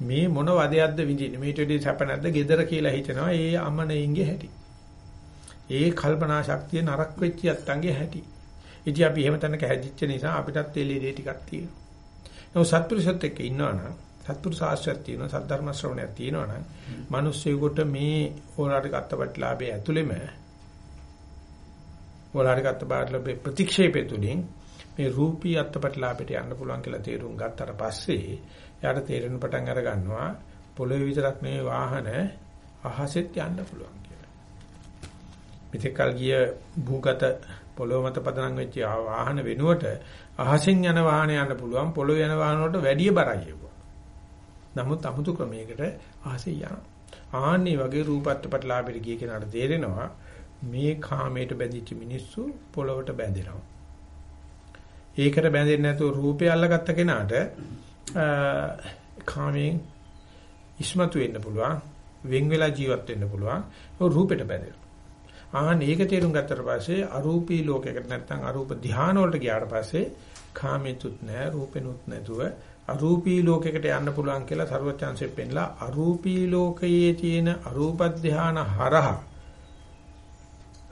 මේ මොන වදයක්ද විඳින්නේ මේට වෙඩි සැප නැද්ද ගෙදර කියලා හිතනවා ඒ අමනෙයින්ගේ හැටි. ඒ කල්පනා ශක්තිය නරක වෙච්ච යත්තන්ගේ හැටි. ඉතින් අපි එහෙම තැනක හැදිච්ච නිසා අපිටත් එළියේ ටිකක් තියෙනවා. නමුත් සත්පුරුෂත් එක්ක ඉන්නවනම් සත්පුරුෂ ආශ්‍රයයක් තියෙනවා සද්ධර්ම ශ්‍රවණයක් තියෙනවනම් මිනිස්සුයෙකුට මේ ඕලාරික අත්පත්ලාභයේ ඇතුළෙම ඕලාරික අත්පත්ලාභයේ ප්‍රතික්ෂේපය තුලින් මේ රූපී අත්පත්ලාභයට යන්න පුළුවන් කියලා තේරුම් ගත්තට පස්සේ යාට තේරෙන පටන් අර ගන්නවා පොළොවේ විතරක් නෙවෙයි වාහන අහසෙත් යන්න පුළුවන් කියලා. මෙතෙක්කල් ගිය භූගත පොළොව මත පදනම් වෙච්ච වාහන වෙනුවට අහසෙන් යන වාහන යන්න පුළුවන් පොළොවේ යන වාහන වලට වැඩිය බරයි ඒක. නමුත් 아무තු ක්‍රමයකට ආසෙ යන. ආන්නේ වගේ රූපත්පටලාපෙට ගිය කෙනාට තේරෙනවා මේ කාමයට බැඳිච්ච මිනිස්සු පොළවට බැඳෙනවා. ඒකට බැඳෙන්නේ නැතුව රූපය අල්ලගත්ත කෙනාට කාමයෙන් ඉස්මතු වෙන්න පුළුවන් වෙන් වෙලා ජීවත් වෙන්න පුළුවන් රූපෙට බැඳෙනවා. ආහන් ඒක තේරුම් ගත්තට පස්සේ අරූපී ලෝකයකට නැත්නම් අරූප ධානය වලට ගියාට පස්සේ කාමෙතුත් නැහැ රූපෙනුත් නැතුව අරූපී ලෝකයකට යන්න පුළුවන් කියලා සරුවචාන්සෙ පෙන්ලා අරූපී ලෝකයේ තියෙන අරූප ධාන හරහා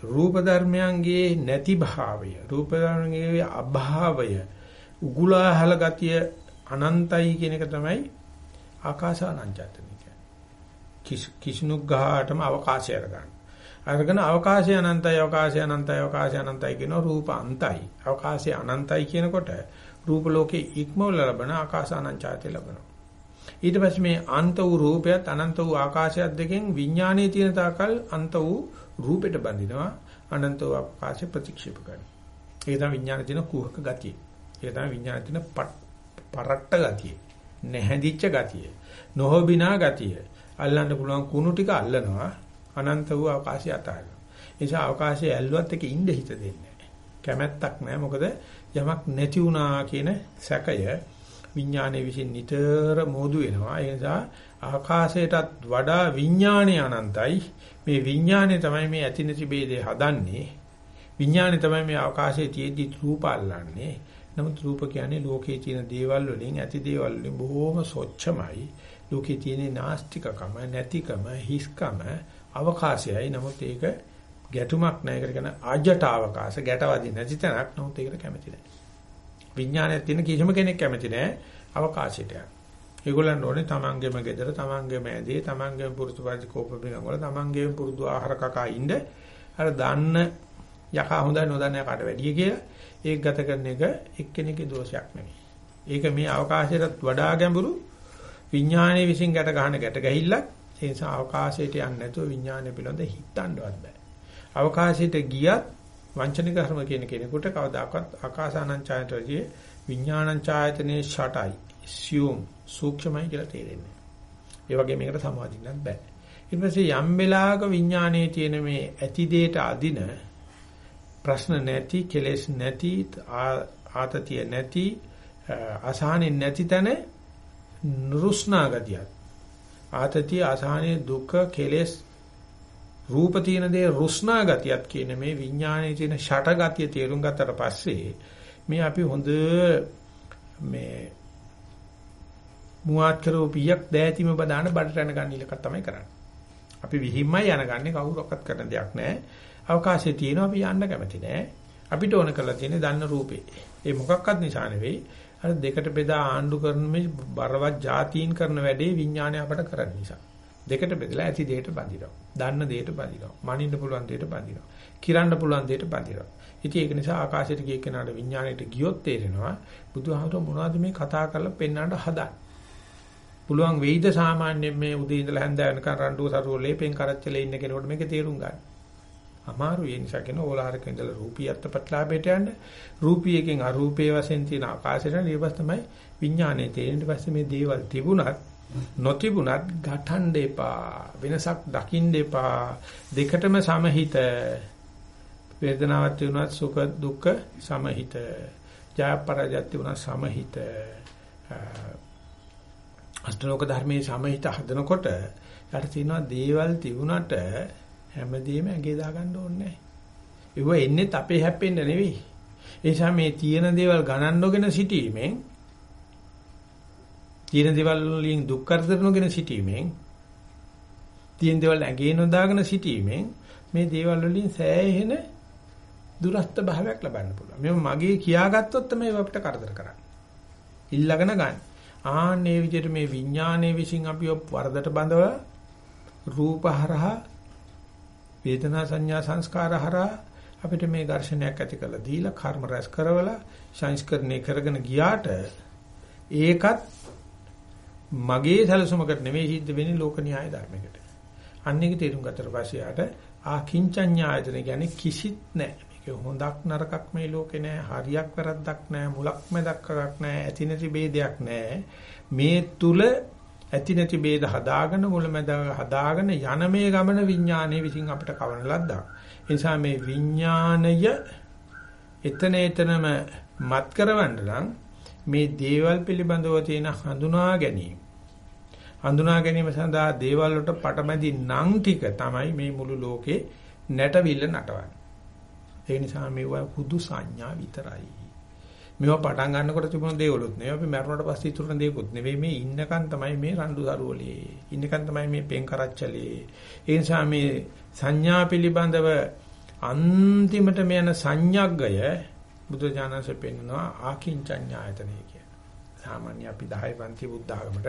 රූප ධර්මයන්ගේ නැති භාවය රූප ධර්මයේ අභාවය උගුලාහල ගතිය අනන්තයි කියන එක තමයි ආකාසානංචතන කියන්නේ. කිසිනුක් ගහටම අවකාශය අරගන්න. අරගෙන අවකාශය අනන්තයි අවකාශය අනන්තයි අවකාශය අනන්තයි කියන රූප අන්තයි. අවකාශය අනන්තයි කියනකොට රූප ලෝකේ ඉක්මවල ලබන ආකාසානංචායතය ලබනවා. ඊට පස්සේ මේ අන්ත වූ රූපයත් අනන්ත වූ ආකාශයත් දෙකෙන් විඥානයේ තියෙන තාකල් අන්ත වූ රූපෙට බඳිනවා අනන්ත වූ ආකාශය ප්‍රතික්ෂේප කරනවා. ඒක තමයි විඥානයේ තියෙන කුහක ගතිය. ඒක තමයි විඥානයේ තියෙන පරට්ට ගතිය. නැහැදිච්ච ගතිය. නොහොබිනා ගතිය. අල්ලන්න පුළුවන් කුණු ටික අල්ලනවා අනන්ත වූ ආකාශය අතහරිනවා. ඒ නිසා ආකාශය ඇල්ලුවත් එක ඉන්න හිත දෙන්නේ නැහැ. කැමැත්තක් නැහැ. මොකද යමක් නැති වුණා කියන සැකය විඥානයේ විසින් නිතර මෝදු වෙනවා. ඒ නිසා ආකාශයටත් වඩා විඥානය අනන්තයි. මේ විඥානය තමයි මේ ඇති නැති ભેදේ හදන්නේ. විඥානය තමයි මේ ආකාශයේ තියෙද්දි රූප අල්ලන්නේ. නමුත් රූප කියන්නේ ලෝකයේ තියෙන දේවල් වලින් ඇති දේවල් වලින් බොහොම ස්වච්ඡමයි. ලෝකයේ තියෙන නාස්තිකකම, නැතිකම, හිස්කම, අවකාශයයි. නමුත් ඒක ගැටුමක් නැහැ. ඒකට කියන ආජට අවකාශ, ගැටවදී නැති තැනක්. නමුත් ඒකට කැමති නැහැ. විඥානයේ තියෙන කිසිම කෙනෙක් කැමති නැහැ අවකාශයට යන්න. ඒගොල්ලන් ඕනේ තමන්ගේම ගෙදර, තමන්ගේම ඇදී, තමන්ගේම පුරුදු පරිදි කෝප බිනග වල තමන්ගේම පුරුදු ආහාර කකා ඉන්න අර දන්න යකා හොඳයි නොදන්න යකාට වැඩිය කියලා ඒක ගත කරන එක එක්කෙනෙකුගේ දෝෂයක් නෙවෙයි. ඒක මේ අවකාශයටත් වඩා ගැඹුරු විඥානයේ විසින් ගැට ගන්න ගැට ගැහිල්ලක්. ඒ නිසා අවකාශයට යන්නේ නැතුව විඥානය පිළිබඳ හිතන්නවත් බෑ. අවකාශයට ගියත් වංචනික ධර්ම කියන කෙනෙකුට කවදාකවත් ආකාසානං ඡායතනයේ විඥානං ඡායතනයේ ෂටයි. assume සූක්ෂමයි කියලා තේරෙන්නේ. ඒ වගේ මේකට සමාදින්නත් බෑ. ඊට පස්සේ යම් වෙලාවක විඥානයේ තියෙන මේ ඇති දෙයට අදින ප්‍රශ්න නැති, කෙලෙස් නැති, ආතතිය නැති, අසහනෙ නැති තැන නුරුස්නා ගතියක්. ආතතිය, අසහනෙ, දුක, කෙලෙස් රූප තියෙන දේ රුස්නා ගතියක් කියන මේ විඥානයේ තියෙන ෂට ගතිය තේරුම් ගත්තට පස්සේ මේ අපි හොඳ මේ මුවාත් කරෝ පියක් දෑතිම බදාන බඩට යන ගන්න ඉලක්ක තමයි කරන්නේ. අපි විහිම්මයි යනගන්නේ කවුරක්වත් කරන දෙයක් නැහැ. අවකාශයේ තියෙනවා අපි යන්න කැමති නැහැ. අපිට ඕන කරලා තියෙන්නේ දන්න රූපේ. ඒ මොකක්වත් නිසා නෙවෙයි. අර දෙකට බෙදා ආණ්ඩු කරන මේ බරවත් જાතීන් කරන වැඩේ විඥානය අපට කරන නිසා. දෙකට බෙදලා ඇති දෙයට බඳිනවා. දන්න දෙයට බඳිනවා. මනින්න පුළුවන් දෙයට බඳිනවා. කිරන්න පුළුවන් දෙයට බඳිනවා. ඉතින් ඒක නිසා ආකාශයට ගිය කෙනාට විඥාණයට ගියොත් තේරෙනවා බුදුහාමුදුරුවෝ මොනවද මේ කතා කරලා පෙන්වන්න හදන්නේ. පුළුවන් වෙයිද සාමාන්‍යයෙන් මේ උදේ ඉඳලා හැන්ද වෙනකන් රණ්ඩුව සරුව ලේපෙන් කරච්චලේ ඉන්න කෙනෙකුට මේක තේරුම් ගන්න. අමාරු ඒ නිසා කියන ඕලාරක ඉඳලා රූපී අත්පත්ලාභයට යන්න රූපීයකින් අරූපේ වශයෙන් තියෙන ආකාශයට ඊපස් තමයි විඥානයේ තේරෙන්න පස්සේ මේ දේවල් තිබුණත් නොතිබුණත් ගඨන් දෙපා වෙනසක් දකින්න දෙපා දෙකටම සමහිත වේදනාවක් තිබුණත් සුඛ දුක්ඛ සමහිත ජයපරජත් තිබුණත් සමහිත අෂ්ටලෝක ධර්මයේ සමහිත හදනකොට යට තියෙනවා දේවල් තිබුණට හැමදේම ඇඟේ දාගන්න ඕනේ නැහැ. ඒව එන්නේ අපේ හැප්පෙන්න නෙවෙයි. ඒ නිසා මේ තියෙන දේවල් ගණන් නොගෙන සිටීමෙන් තියෙන දේවල් වලින් දුක් කරදර නොගෙන සිටීමෙන් තියෙන දේවල් ඇඟේ නොදාගෙන සිටීමෙන් මේ දේවල් වලින් සෑහෙන දුරස්ත භාවයක් ලබන්න පුළුවන්. මේ මගේ කියාගත්තොත් තමයි අපිට කරදර කරන්නේ. ඉල්ලගෙන ගන්න. ආන්නේ විදිහට මේ විඥානයේ විසින් අපි වරදට බඳව රූපහරහා වේදනා සංඥා සංස්කාර හරහා අපිට මේ ඝර්ෂණයක් ඇති කරලා දීලා කර්ම රැස් කරවලා සංස්කරණය කරගෙන ගියාට ඒකත් මගේ සැලසුමකට නෙවෙයි සිද්ධ වෙන්නේ ලෝක න්‍යාය ධර්මයකට. අන්න ඒක තේරුම් ගත්තට පස්සේ ආට ආකින්චඤ්ඤායතන කියන්නේ කිසිත් නැහැ. මේක හොඳක් නරකක් මේ ලෝකේ නැහැ. හරියක් වැරද්දක් නැහැ. මුලක් මැදක් එකක් නැහැ. ඇති නැති ભેදයක් නැහැ. මේ තුල ඇති නැති ભેද හදාගෙන මුලමැද හදාගෙන යන මේ ගමන විඥානයේ විසින් අපිට කවන ලද්දා. ඒ නිසා මේ විඥානය එතන එතනම මත් කරවන්න නම් මේ දේවල් පිළිබඳව තියෙන හඳුනා ගැනීම හඳුනා ගැනීම සඳහා දේවල් වලට පටමැදි නම් ටික තමයි මේ මුළු ලෝකේ නැටවිල්ල නටවන්නේ. ඒ නිසා මේවා හුදු සංඥා විතරයි. මේවා පටන් ගන්නකොට තිබුණ දේවලුත් නෙවෙයි අපි මරණයට පස්සේ ඉතුරුන දේකුත් නෙවෙයි මේ ඉන්නකන් තමයි මේ රණ්ඩු සරුවලේ ඉන්නකන් තමයි මේ පෙන් කරච්චලේ ඒ නිසා මේ සංඥා පිළිබඳව අන්තිමට මේ යන සංඥග්ගය බුදු දානසේ පෙන්වනවා ආකින්චඤ්ඤායතනෙ කිය. සාමාන්‍ය අපි 10 පන්ති බුද්ධ ආගමට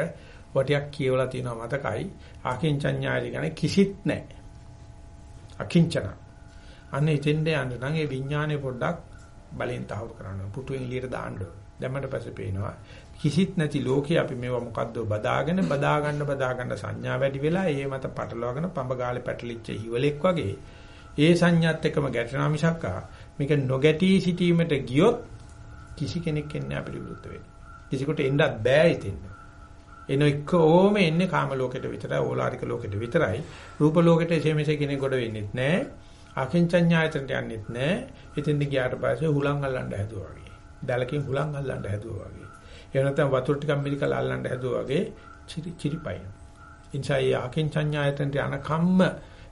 වටියක් කියවලා තියෙනවා මතකයි ආකින්චඤ්ඤායතන කියන්නේ කිසිත් නැහැ. අකිංචන. අන්න ඉතින්ද යන්න නම් ඒ විඥානේ පොඩ්ඩක් බලෙන් තහවුරු කරන්න පුටුවෙන් එළියට දාන්න දැම්මට පස්සේ පේනවා කිසිත් නැති ලෝකේ අපි මේවා මොකද්ද බදාගෙන බදා ගන්න බදා ගන්න සංඥා වැඩි වෙලා ඒ මත පටලවාගෙන පඹ ගාලේ පැටලිච්ච හිවලෙක් වගේ ඒ සංඥාත් එක්කම ගැටෙනා මිසක්කා මේක නොගැටී සිටීමට ගියොත් කිසි කෙනෙක් එන්නේ අපිට විරුද්ධ වෙන්නේ. කිසිකට එන්නත් බෑ ඉතින්. එන එක්කෝම එන්නේ කාම ලෝකෙට විතරයි, ඕලාරික ලෝකෙට විතරයි. රූප ලෝකෙට එසේ මෙසේ කෙනෙකුට වෙන්නේ නැහැ. අකින්චඤ්ඤායතනට යන්නෙත් නැහැ. ඉතින් ගියාට පස්සේ හුලං අල්ලන්න හැදුවා වගේ. දැලකින් හුලං අල්ලන්න හැදුවා වගේ. එහෙම නැත්නම් වතුර ටිකක් මිලිකලා අල්ලන්න හැදුවා වගේ චිරි චිරිපයින්. ඉන්සයි අකින්චඤ්ඤායතනට යන කම්ම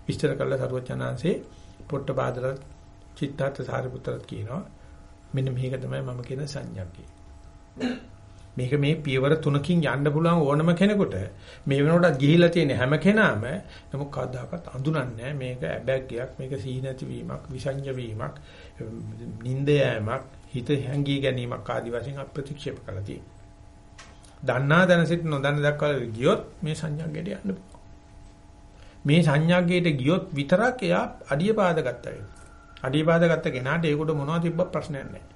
විස්තර කළ සරුවචනාංශේ පොට්ටපාදල චිත්තාර්ථ සාරිපුත්‍රත් කියනවා මෙන්න මේක තමයි මම කියන සංඥාක්කේ. මේක මේ පියවර තුනකින් යන්න පුළුවන් ඕනම කෙනෙකුට මේ වෙනකොටත් ගිහිලා තියෙන හැම කෙනාම නමුත් කවදාකවත් අඳුනන්නේ මේක ඇබැග්ගයක් මේක සීනති වීමක් විසංජ වීමක් නිନ୍ଦ යෑමක් හිත හැංගී ගැනීමක් ආදි වශයෙන් අප්‍රතික්ෂේප කළා තියෙනවා. දන්නා දැන සිට නොදන්න දක්වා ගියොත් මේ සංඥාගයට යන්න පුළුවන්. මේ සංඥාගයට ගියොත් විතරක් එයා අඩිය පාද ගත්තා වෙනවා. අඩිය පාද ගත්ත කෙනාට ඒකට මොනවද තිබ්බ ප්‍රශ්නයක් නැහැ.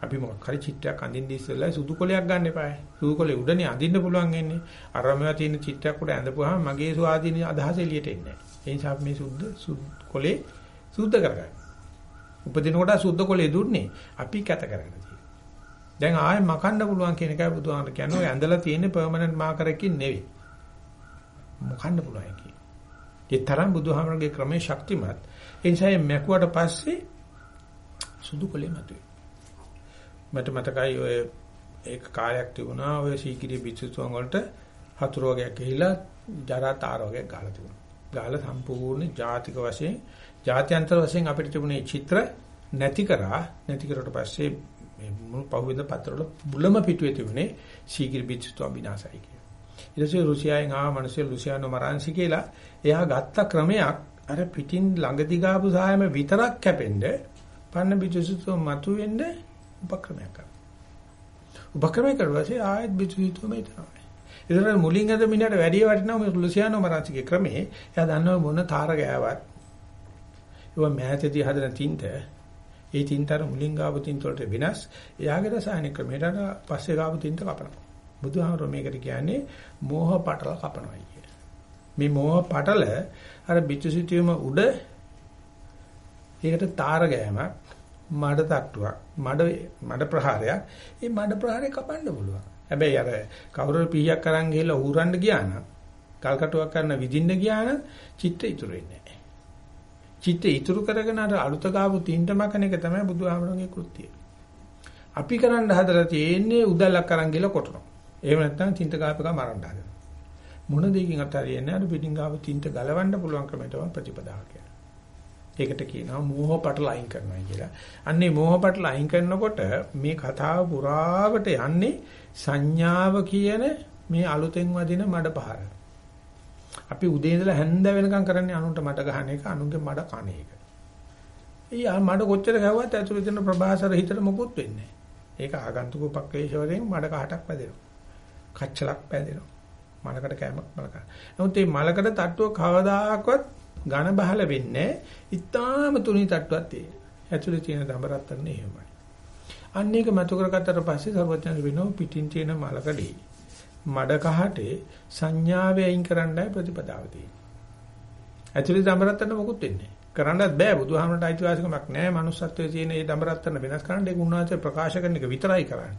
අපි මොකක් හරි චිත්‍රයක් අඳින්න ඉස්සෙල්ලා සුදු කොලයක් ගන්න එපායි. සුදු කොලේ උඩනේ අඳින්න පුළුවන් එන්නේ. අරමයා තියෙන චිත්‍රයක් උඩ ඇඳපුවාම මගේ ස්වාධීන අදහස එළියට එන්නේ නැහැ. ඒ නිසා මේ සුද්ධ කොලේ සුද්ධ කරගන්න. උපදින කොට සුද්ධ කොලේ දුන්නේ අපි කැත කරගෙන තියෙනවා. දැන් ආයෙ මකන්න පුළුවන් කියන එකයි බුදුහාමර කියන්නේ. ඔය ඇඳලා තියෙන පර්මනන්ට් මාකරකින් නෙවෙයි. මකන්න පුළුවන් කියන. ඒ තරම් බුදුහාමරගේ ක්‍රමේ ශක්තිමත්. ඒ නිසා මැකුවට පස්සේ සුදු කොලේ මතුවේ. මට මතකයි ඔය ඒක කාලයක් තිබුණා ඔය සීකිරිය පිටුතුන් වලට හතුරු වගේක් ගිහිලා ජරා තාර වගේක් ගහලා තිබුණා. ගහලා සම්පූර්ණ ජාතික වශයෙන් ජාත්‍යන්තර වශයෙන් අපිට තිබුණේ චිත්‍ර නැති කරා නැති කරුවට පස්සේ මේ මුළු පහුවෙන්ද පත්‍රවල බුලම පිටුවේ තිබුණේ සීකිරි පිටුතුන් විනාශයි කියලා. ඊට පස්සේ රුසියාවෙන් ආව මිනිස්සු ලුසියානෝ මරාන්සි කියලා එයා ගත්ත ක්‍රමයක් අර පිටින් ළඟදි ගාපු සායම විතරක් කැපෙන්න පන්න පිටුසුතු මතුවෙන්න උපක්‍රමයක් කරනවා. උපක්‍රමයක් කරුවාසේ ආයෙත් පිටුසුතුමයි තමයි. ඒතර මුලින් අද මිනිහට වැඩි වටිනවා මේ ලුසියානෝ මරාන්සිගේ ක්‍රමේ. එයා දන්නව මොන තාර ගෑවත් ඒවා මෑතේදී හදන තින්ත ඒ තින්තර මුලින් ගාපු තින්ත වලට වෙනස්. එයාගේ රසායනික ක්‍රමයට පස්සේ ගාපු තින්ත කපනවා. බුදුහාමර මේකට කියන්නේ මෝහ පටල කපනවා කිය. මේ මෝහ පටල අර පිටුසිතුවම උඩ ඒකට තාර ගෑමක් මඩ තට්ටුවක් මඩ මඩ ප්‍රහාරයක් ඒ මඩ ප්‍රහාරය කපන්න පුළුවන්. හැබැයි අර කවුරු පීයක් අරන් ගිහලා ඌරන්න ගියා නම් කල්කටුවක් කරන විදින්න ගියා නම් චිත්ත ඉතුරු වෙන්නේ නැහැ. චිත්ත ඉතුරු කරගෙන අර අලුත ගාපු තින්ට මකන එක තමයි බුදුහාමරගේ කෘත්‍යය. අපි කරන්න හදලා තියෙන්නේ උදැල්ලක් අරන් ගිහලා කොටනවා. එහෙම නැත්නම් තින්ට ගාපක මරන්න හදනවා. මොන දෙයකින් අතරියන්නේ අර පිටින් ගාපු තින්ට ගලවන්න පුළුවන් ක්‍රමය තමයි ප්‍රතිපදාව කියන්නේ. ඒකට කියනවා මෝහ පටල අයින් කරනවා කියලා. අන්නේ මෝහ පටල අයින් කරනකොට මේ කතාව පුරාවට යන්නේ සංඥාව කියන මේ අලුතෙන් වදින මඩ පහර. අපි උදේ ඉඳලා හැන්ද වෙනකම් කරන්නේ අනුන්ට මඩ ගහන එක, අනුන්ගේ මඩ කන එක. ඊ මඩ කොච්චර ගැව්වත් ඇතුළේ තියෙන ප්‍රභාසර හිතට මොකුත් වෙන්නේ නැහැ. ඒක ආගන්තුක උපක්‍රේෂවලින් මඩ කහටක් වැදෙනවා. කච්චලක් පැදෙනවා. මලකට කැමක් මලක. නමුත් මේ මලකට තට්ටුව කවදාකවත් ඝන බහල වෙන්නේ ඉතාලම තුනි තට්ටුවක් තියෙන. ඇතුලේ තියෙන දඹරත්තරන එහෙමයි. අන්න ඒක මතු කරගත්තට පස්සේ සර්වඥ වෙනෝ පිටින් තියෙන මලකඩේ මඩ කහටේ සංඥාවේ අයින් කරන්නයි ප්‍රතිපදාව තියෙන්නේ. ඇතුලේ දඹරත්තරන මොකුත් වෙන්නේ කරන්නත් බෑ බුදුහාමරට අයිතිවාසිකමක් නැහැ manussත්වයේ තියෙන මේ දඹරත්තරන වෙනස් කරන්න ඒක උන්වහන්සේ ප්‍රකාශ කරන එක විතරයි කරන්නේ.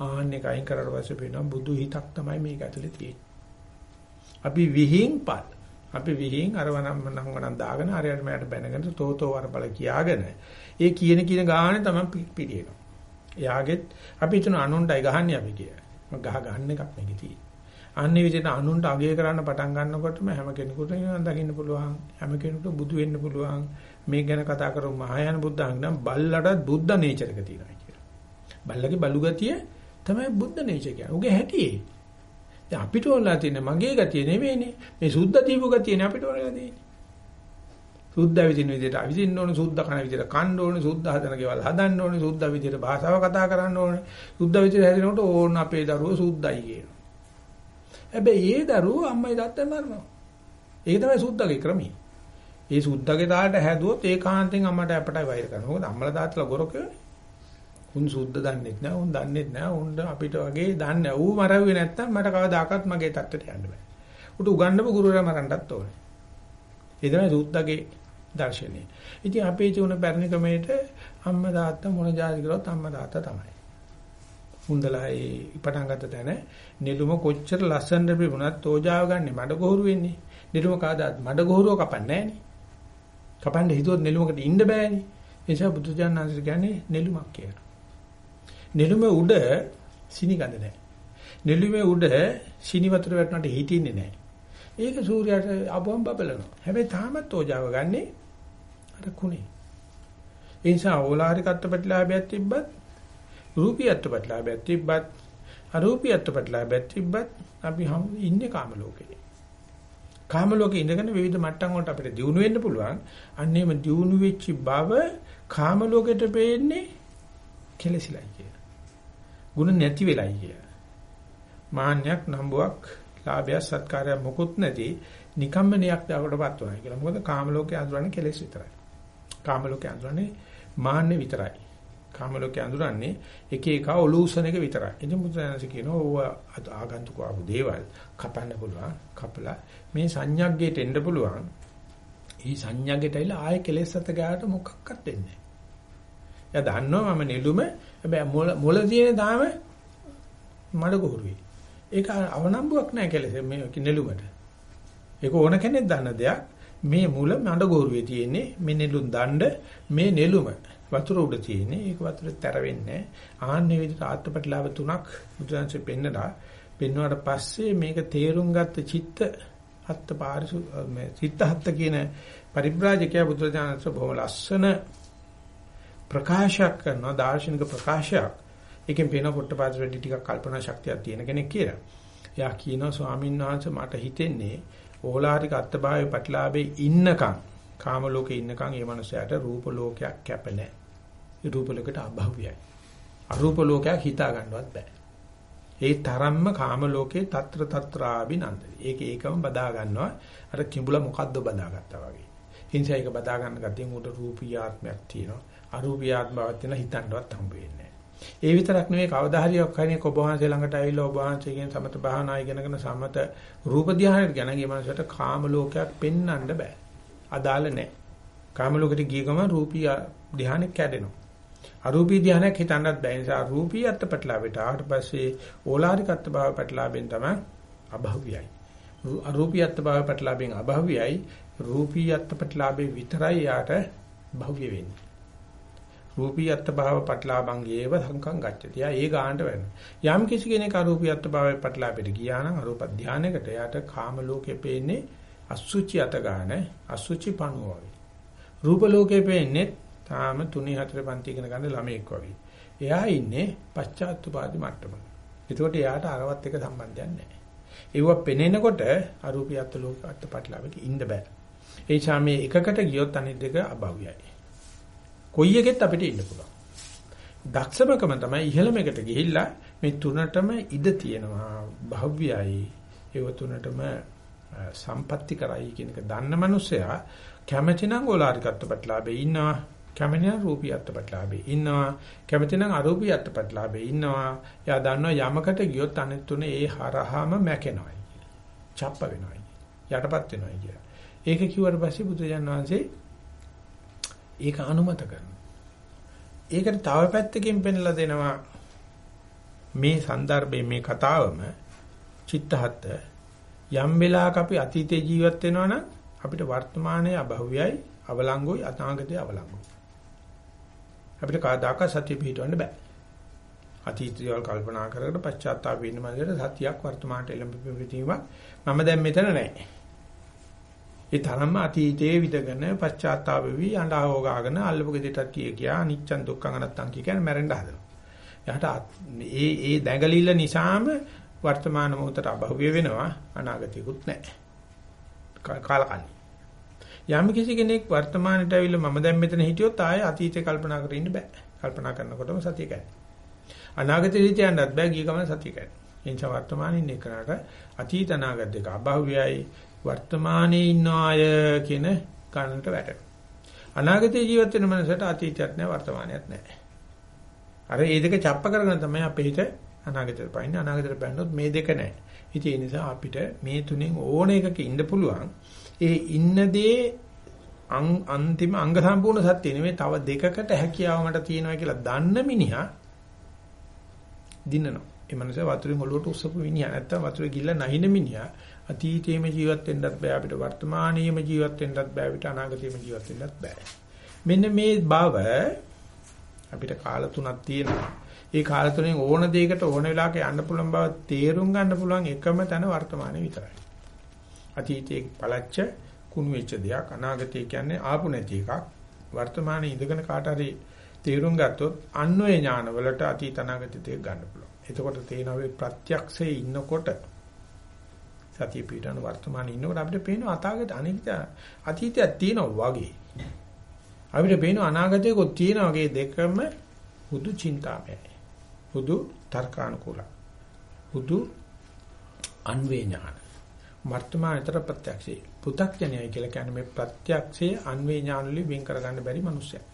ආන්න එක අයින් කරලා පස්සේ වෙනවා බුදු හිතක් තමයි මේක ඇතුලේ තියෙන්නේ. අපි විහිංපත් අපි විහිං අර වනම් නම් වනම් දාගෙන හරියට මට බැනගෙන තෝතෝ වරබල කියාගෙන ඒ කියන කියන ගානේ තමයි පිළිෙනවා. එයාගෙත් අපි හිතන අනුන්ටයි ගහන්නේ අපි කිය. ගහ ගන්න එකක් මේකේ තියෙන්නේ. අන්නේ විදිහට අනුන්ට අගය කරන්න පටන් ගන්නකොටම හැම කෙනෙකුටම නිවන් දකින්න පුළුවන්. හැම කෙනෙකුට බුදු වෙන්න පුළුවන්. මේ ගැන කතා කරමු මහායාන බුද්ධාංග නම් බල්ලටත් බුද්ධ නේචර් එක තියෙනවා කියලා. බල්ලගේ බලු ගතිය තමයි බුද්ධ නේචර් කියන්නේ. උගේ හැටියේ දැන් අපිට ඕනලා තියෙන මගේ ගතිය නෙවෙයිනේ. මේ සුද්ධ දීපු ගතියනේ අපිට ඕනලා තියෙන්නේ. සුද්ධ විදින විදිහට අවිදින්න ඕනේ, සුද්ධ කන විදිහට කන්න ඕනේ, සුද්ධ හදන කේවල් හදන්න ඕනේ, සුද්ධ විදිහට භාෂාව කතා කරන්න ඕනේ. සුද්ධ විදිහට හැදෙනකොට ඕන අපේ දරුවෝ සුද්ධයි කියනවා. හැබැයි ඒ දරුවෝ අම්මයි තාත්තයි මරනවා. ඒක තමයි සුද්ධගේ ක්‍රමය. ඒ සුද්ධගේ තාලට හැදුවොත් ඒකාන්තයෙන් අම්මට අපටයි වෛර කරනවා. මොකද අම්මලා තාත්තලා ගොරකයෝනේ. උන් සුද්ධ දන්නෙත් නෑ උන් දන්නෙත් නෑ උන් අපිට වගේ දන්නේ ඌ මරුවේ නැත්තම් මට කවදාකවත් මගේ තත්ත්වයට යන්න බෑ. උට උගන්නපු ගුරුවරයා මරන්නත් ඕනේ. ඒ තමයි සුද්ධගේ දර්ශනය. ඉතින් අපේ ජීවන පැරණි ක්‍රමයට අම්මා තාත්තා මොන જાති කරොත් අම්මා තාත්තා තමයි. මුන්දලා ඒ පටන් ගත්ත තැන නෙළුම කොච්චර ලස්සනට පිරුණත් තෝජාව ගන්න මඩ ගොහරු වෙන්නේ. නෙළුම කාදාත් මඩ ගොහරුව කපන්නේ නෑනේ. කපන්න හිතුවොත් නෙළුමකට ඉන්න බෑනේ. ඒ නිසා බුදුජානනාංශ කියන්නේ නෙළුමක් කියලා. නෙළුම උඩ සිනි ගඳ නැහැ. නෙළුමේ උඩ සිනි වතුර වැටුණාට හිටින්නේ නැහැ. ඒක සූර්යයට අපවම් බබලනවා. හැබැයි තාමත් ඕජාව ගන්නෙ අර කුණේ. ඒ නිසා ඕලාරික අත්පටිලාභයක් තිබ්බත් රූපියත්ව ප්‍රතිලාභයක් තිබ්බත් අරූපියත්ව ප්‍රතිලාභයක් තිබ්බත් අපි හම් ඉන්නේ කාම ලෝකේ. කාම ලෝකේ ඉඳගෙන විවිධ මට්ටම් වලට අපිට දියුණු වෙන්න පුළුවන්. අන්නේම දියුණු වෙච්ච බව කාම ලෝකෙට පේන්නේ කෙලසිලයි කිය. ಗುಣ නැති වෙලයි කිය. මාන්නයක් නම්බුවක් ලාභය සත්කාරය මොකුත් නැති නිකම්ම නියක් දවකටපත් වුණා කියලා. මොකද කාම ලෝකේ අඳුරන්නේ කෙලෙස් විතරයි. කාම ලෝකේ අඳුරන්නේ මාන්නේ විතරයි. කාම ලෝකේ අඳුරන්නේ එක එක ඔලූසන එක විතරයි. ඉතින් බුදුරජාණන්සේ කියනවා ඕව ආගන්තුක ආපු දේවල් කපන්න පුළුවන්. කපලා මේ සංඥාග්ගයට එන්න පුළුවන්. මේ සංඥාග්ගයට ඇවිල්ලා ආයෙ කෙලෙස් අත ගාට මොකක්වත් වෙන්නේ නැහැ. එයා දන්නවා මම නෙළුම හැබැයි මොළ මොළ තියෙන තාම මඩ ගොරුවේ. ඒක අවනම්බුවක් නැහැ කෙලෙස් මේ නෙළුමට. ඒක ඕන කෙනෙක් දන්න දෙයක්. මේ මුල මඩ ගෝරුවේ තියෙන්නේ මේ නෙළුම් දණ්ඩ මේ නෙළුම වතුර උඩ තියෙන්නේ ඒක වතුරේ තැර වෙන්නේ ආන්නේ විදිහට ආත්මපටලාව තුනක් බුදුන්සේ පෙන්නලා පෙන්වුවාට පස්සේ මේක තේරුම් ගත්ත චිත්ත හත්ත පාරිසු මේ චිත්ත හත්ත කියන පරිබ්‍රාජකයා බුදුරජාණන්සේ බොහොම ලස්සන ප්‍රකාශයක් කරනවා දාර්ශනික ප්‍රකාශයක් ඒකෙන් පේන පොට්ටපාද වැඩි ටිකක් කල්පනා ශක්තියක් තියෙන කෙනෙක් කියලා. එයා කියනවා ස්වාමීන් වහන්සේ මට හිතෙන්නේ ඕලාරික අත්භාවයේ ප්‍රතිලාභේ ඉන්නකම් කාම ලෝකේ ඉන්නකම් ඒ මනුස්සයාට රූප ලෝකයක් කැප නැහැ. ඒ රූප ලෝකයට අභව්‍යයි. අරූප ලෝකයක් හිතා ගන්නවත් බෑ. ඒ තරම්ම කාම ලෝකේ తත්‍ර తත්‍රාබිනන්දති. ඒක ඒකම බදා ගන්නවා. අර කිඹුල මොකද්ද බදාගත්තා වගේ. හිංසා එක බදා ගන්න ගතියෙන් උඩ රූපී ආත්මයක් තියෙනවා. අරූපී ආත්මාවක් තියෙන හිතන්නවත් හම්බ වෙන්නේ ඒ විතරක් නෙවෙයි කවදා හරි කෙනෙක් ඔබ වහන්සේ ළඟට ඇවිල්ලා ඔබ වහන්සේගෙන් සමත භාවනා ඉගෙනගෙන සමත රූප ධානයට ගැන ගිය මනසට කාම ලෝකයක් පෙන්වන්න බෑ. අදාළ නැහැ. කාම ලෝකෙට ගිය ගමන් රූපී ධානය කැඩෙනවා. අරූපී ධානයක් හිතන්නත් බෑ. ඒ නිසා රූපී අත්පටලාවට ආවට පස්සේ ඕලාරික අත්භාව පැටලාවෙන් තමයි අභව්‍යයි. අරූපී අත්භාව පැටලාවෙන් අභව්‍යයි. රූපී අත්පටලාවේ විතරයි යාට භව්‍ය වෙන්නේ. රූපී අත්භාව පටලාභං ඒව සංකම් ගච්ඡති. යා ඒ ගානට වෙනවා. යම් කිසි කෙනෙක් අරූපී අත්භාවයේ පටලාපෙට ගියා නම් අරූප ධානයකට යාට කාම ලෝකේ පේන්නේ අසුචි අත ගන්න අසුචි පණුව වගේ. රූප ලෝකේ පේන්නේ තාම 3 4 පන්ති ඉගෙන ගන්න ළමෙක් වගේ. එයා ඉන්නේ පශ්චාත්තුපාදි මට්ටමක. ඒකට එයාට අරවත් එක සම්බන්ධයක් නැහැ. ඒව පෙනෙනකොට අරූපී අත් ලෝක අත් පටලාවෙක ඉන්න බෑ. ඒ නිසා මේ එකකට ගියොත් අනිත් දෙක අභව්‍යයි. කොයි එකෙත් අපිට ඉන්න පුළුවන්. දක්ෂමකම තමයි ඉහළම එකට ගිහිල්ලා මේ තුනටම ඉඩ තියෙනවා. භව්‍යයි. ඒව තුනටම සම්පatti කරයි කියන එක දන්න මනුස්සයා කැමැතිනම් ඕලාරිකත්ව ප්‍රතිලාභේ ඉන්නවා. කැමැතිනම් රූපීයත්ව ප්‍රතිලාභේ ඉන්නවා. කැමැතිනම් අරූපීයත්ව ප්‍රතිලාභේ ඉන්නවා. එයා දන්නවා යමකට ගියොත් අනිත් තුනේ ඒ හරහාම මැකෙනවා. චප්ප වෙනවා. යටපත් වෙනවා කියලා. ඒක කිව්වට පස්සේ බුදුජානක වහන්සේ ඒක අනුමත කරනවා. ඒකට තව පැත්තකින් පෙන්ලා දෙනවා මේ સંદર્ભයේ මේ කතාවම චිත්තහත් යම් වෙලාවක අපි අතීතේ ජීවත් වෙනවනම් අපිට වර්තමානයේ අභව්‍යයි අවලංගුයි අනාගතයේ අවලංගුයි. අපිට කවදාක සත්‍ය පිහිටවන්න බෑ. අතීතයල් කල්පනා කරගෙන පශ්චාත්තාප වෙන්න මනසට සත්‍යයක් වර්තමානට එළඹ පිවිතීමක් මම දැන් මෙතන නැහැ. ඒ තරම්ම අතීතයේ විදගෙන පශ්චාත්තාප වෙවි අඬාව ගාගෙන අල්ලපු ගෙදරටත් කිය කියා අනිච්චන් දුක්ඛං අනත්තං කිය කියන්නේ මැරෙන්න හදනවා. එයාට ඒ ඒ දැඟලිල්ල නිසාම වර්තමාන මොහොතට අභව්‍ය වෙනවා අනාගතියකුත් නැහැ. කාලකන්ණි. යම් කිසි කෙනෙක් වර්තමානට ඇවිල්ලා මම දැන් මෙතන හිටියොත් ආයේ අතීතේ කල්පනා කරගෙන ඉන්න බෑ. කල්පනා කරනකොටම සතිය කැඩේ. අනාගතේ හිතයන්වත් බෑ ගිය ගමන් සතිය කැඩේ. ඒ නිසා වර්තමානින් ඉන්න කරාට අතීත අනාගත දෙක අභව්‍යයි වර්තමානයේ ඉන්න අය කියන ගණනට වැටෙනවා. අනාගතයේ ජීවත් වෙන මනසට අතීතයක් නැහැ වර්තමානයක් නැහැ. අර මේ දෙක ڇප්ප කරගෙන තමයි අපේ හිත අනාගතයට පයින්නේ. අනාගතයට පැනනොත් මේ දෙක නැහැ. ඉතින් ඒ නිසා අපිට මේ තුනෙන් ඕන එකක ඉන්න පුළුවන්. ඒ ඉන්නදී අන්තිම අංග සම්පූර්ණ සත්‍ය නෙමෙයි තව දෙකකට හැකියාව මට තියෙනවා කියලා දන්න මිනිහා දිනනවා. ඒ මනස වතුරේ මොළුවට උස්සපු මිනිහා නැත්තම් වතුරේ ගිල්ල නැහින මිනිහා අතීතයේම ජීවත් වෙන්නත් බෑ අපිට වර්තමානයේම ජීවත් වෙන්නත් බෑ අපිට අනාගතයේම ජීවත් වෙන්නත් බෑ. මෙන්න මේ බව අපිට කාල තුනක් තියෙනවා. ඒ කාල තුනෙන් ඕන දෙයකට ඕන වෙලාවක යන්න පුළුවන් බව තේරුම් ගන්න පුළුවන් එකම තැන වර්තමානයේ විතරයි. අතීතයේ පළච්ච කුණු වෙච්ච දෙයක් අනාගතය කියන්නේ ආපු නැති එකක්. වර්තමානයේ ඉඳගෙන කාට හරි තේරුම් ගත්තොත් අන්වය ඥාන වලට අතීත අනාගත දෙක ගන්න පුළුවන්. එතකොට තේනවා මේ ප්‍රත්‍යක්ෂයේ ඉන්නකොට සතිය පිටන වර්තමානයේ ඉන්නකොට අපිට පේනවා අතාගත අනිත්‍ය අතීතයක් තියෙනවා වගේ. අපිට පේනවා අනාගතයකොත් තියෙනවා වගේ දෙකම හුදු චින්තාමයයි. හුදු තර්කානුකූල. හුදු අන්වේ ඥාන. වර්තමානතර ප්‍රත්‍යක්ෂේ. පු탁ඥයයි කියලා කියන්නේ මේ ප්‍රත්‍යක්ෂයේ අන්වේ ඥාන වලින් වෙන් කරගන්න බැරි මිනිස්සයා.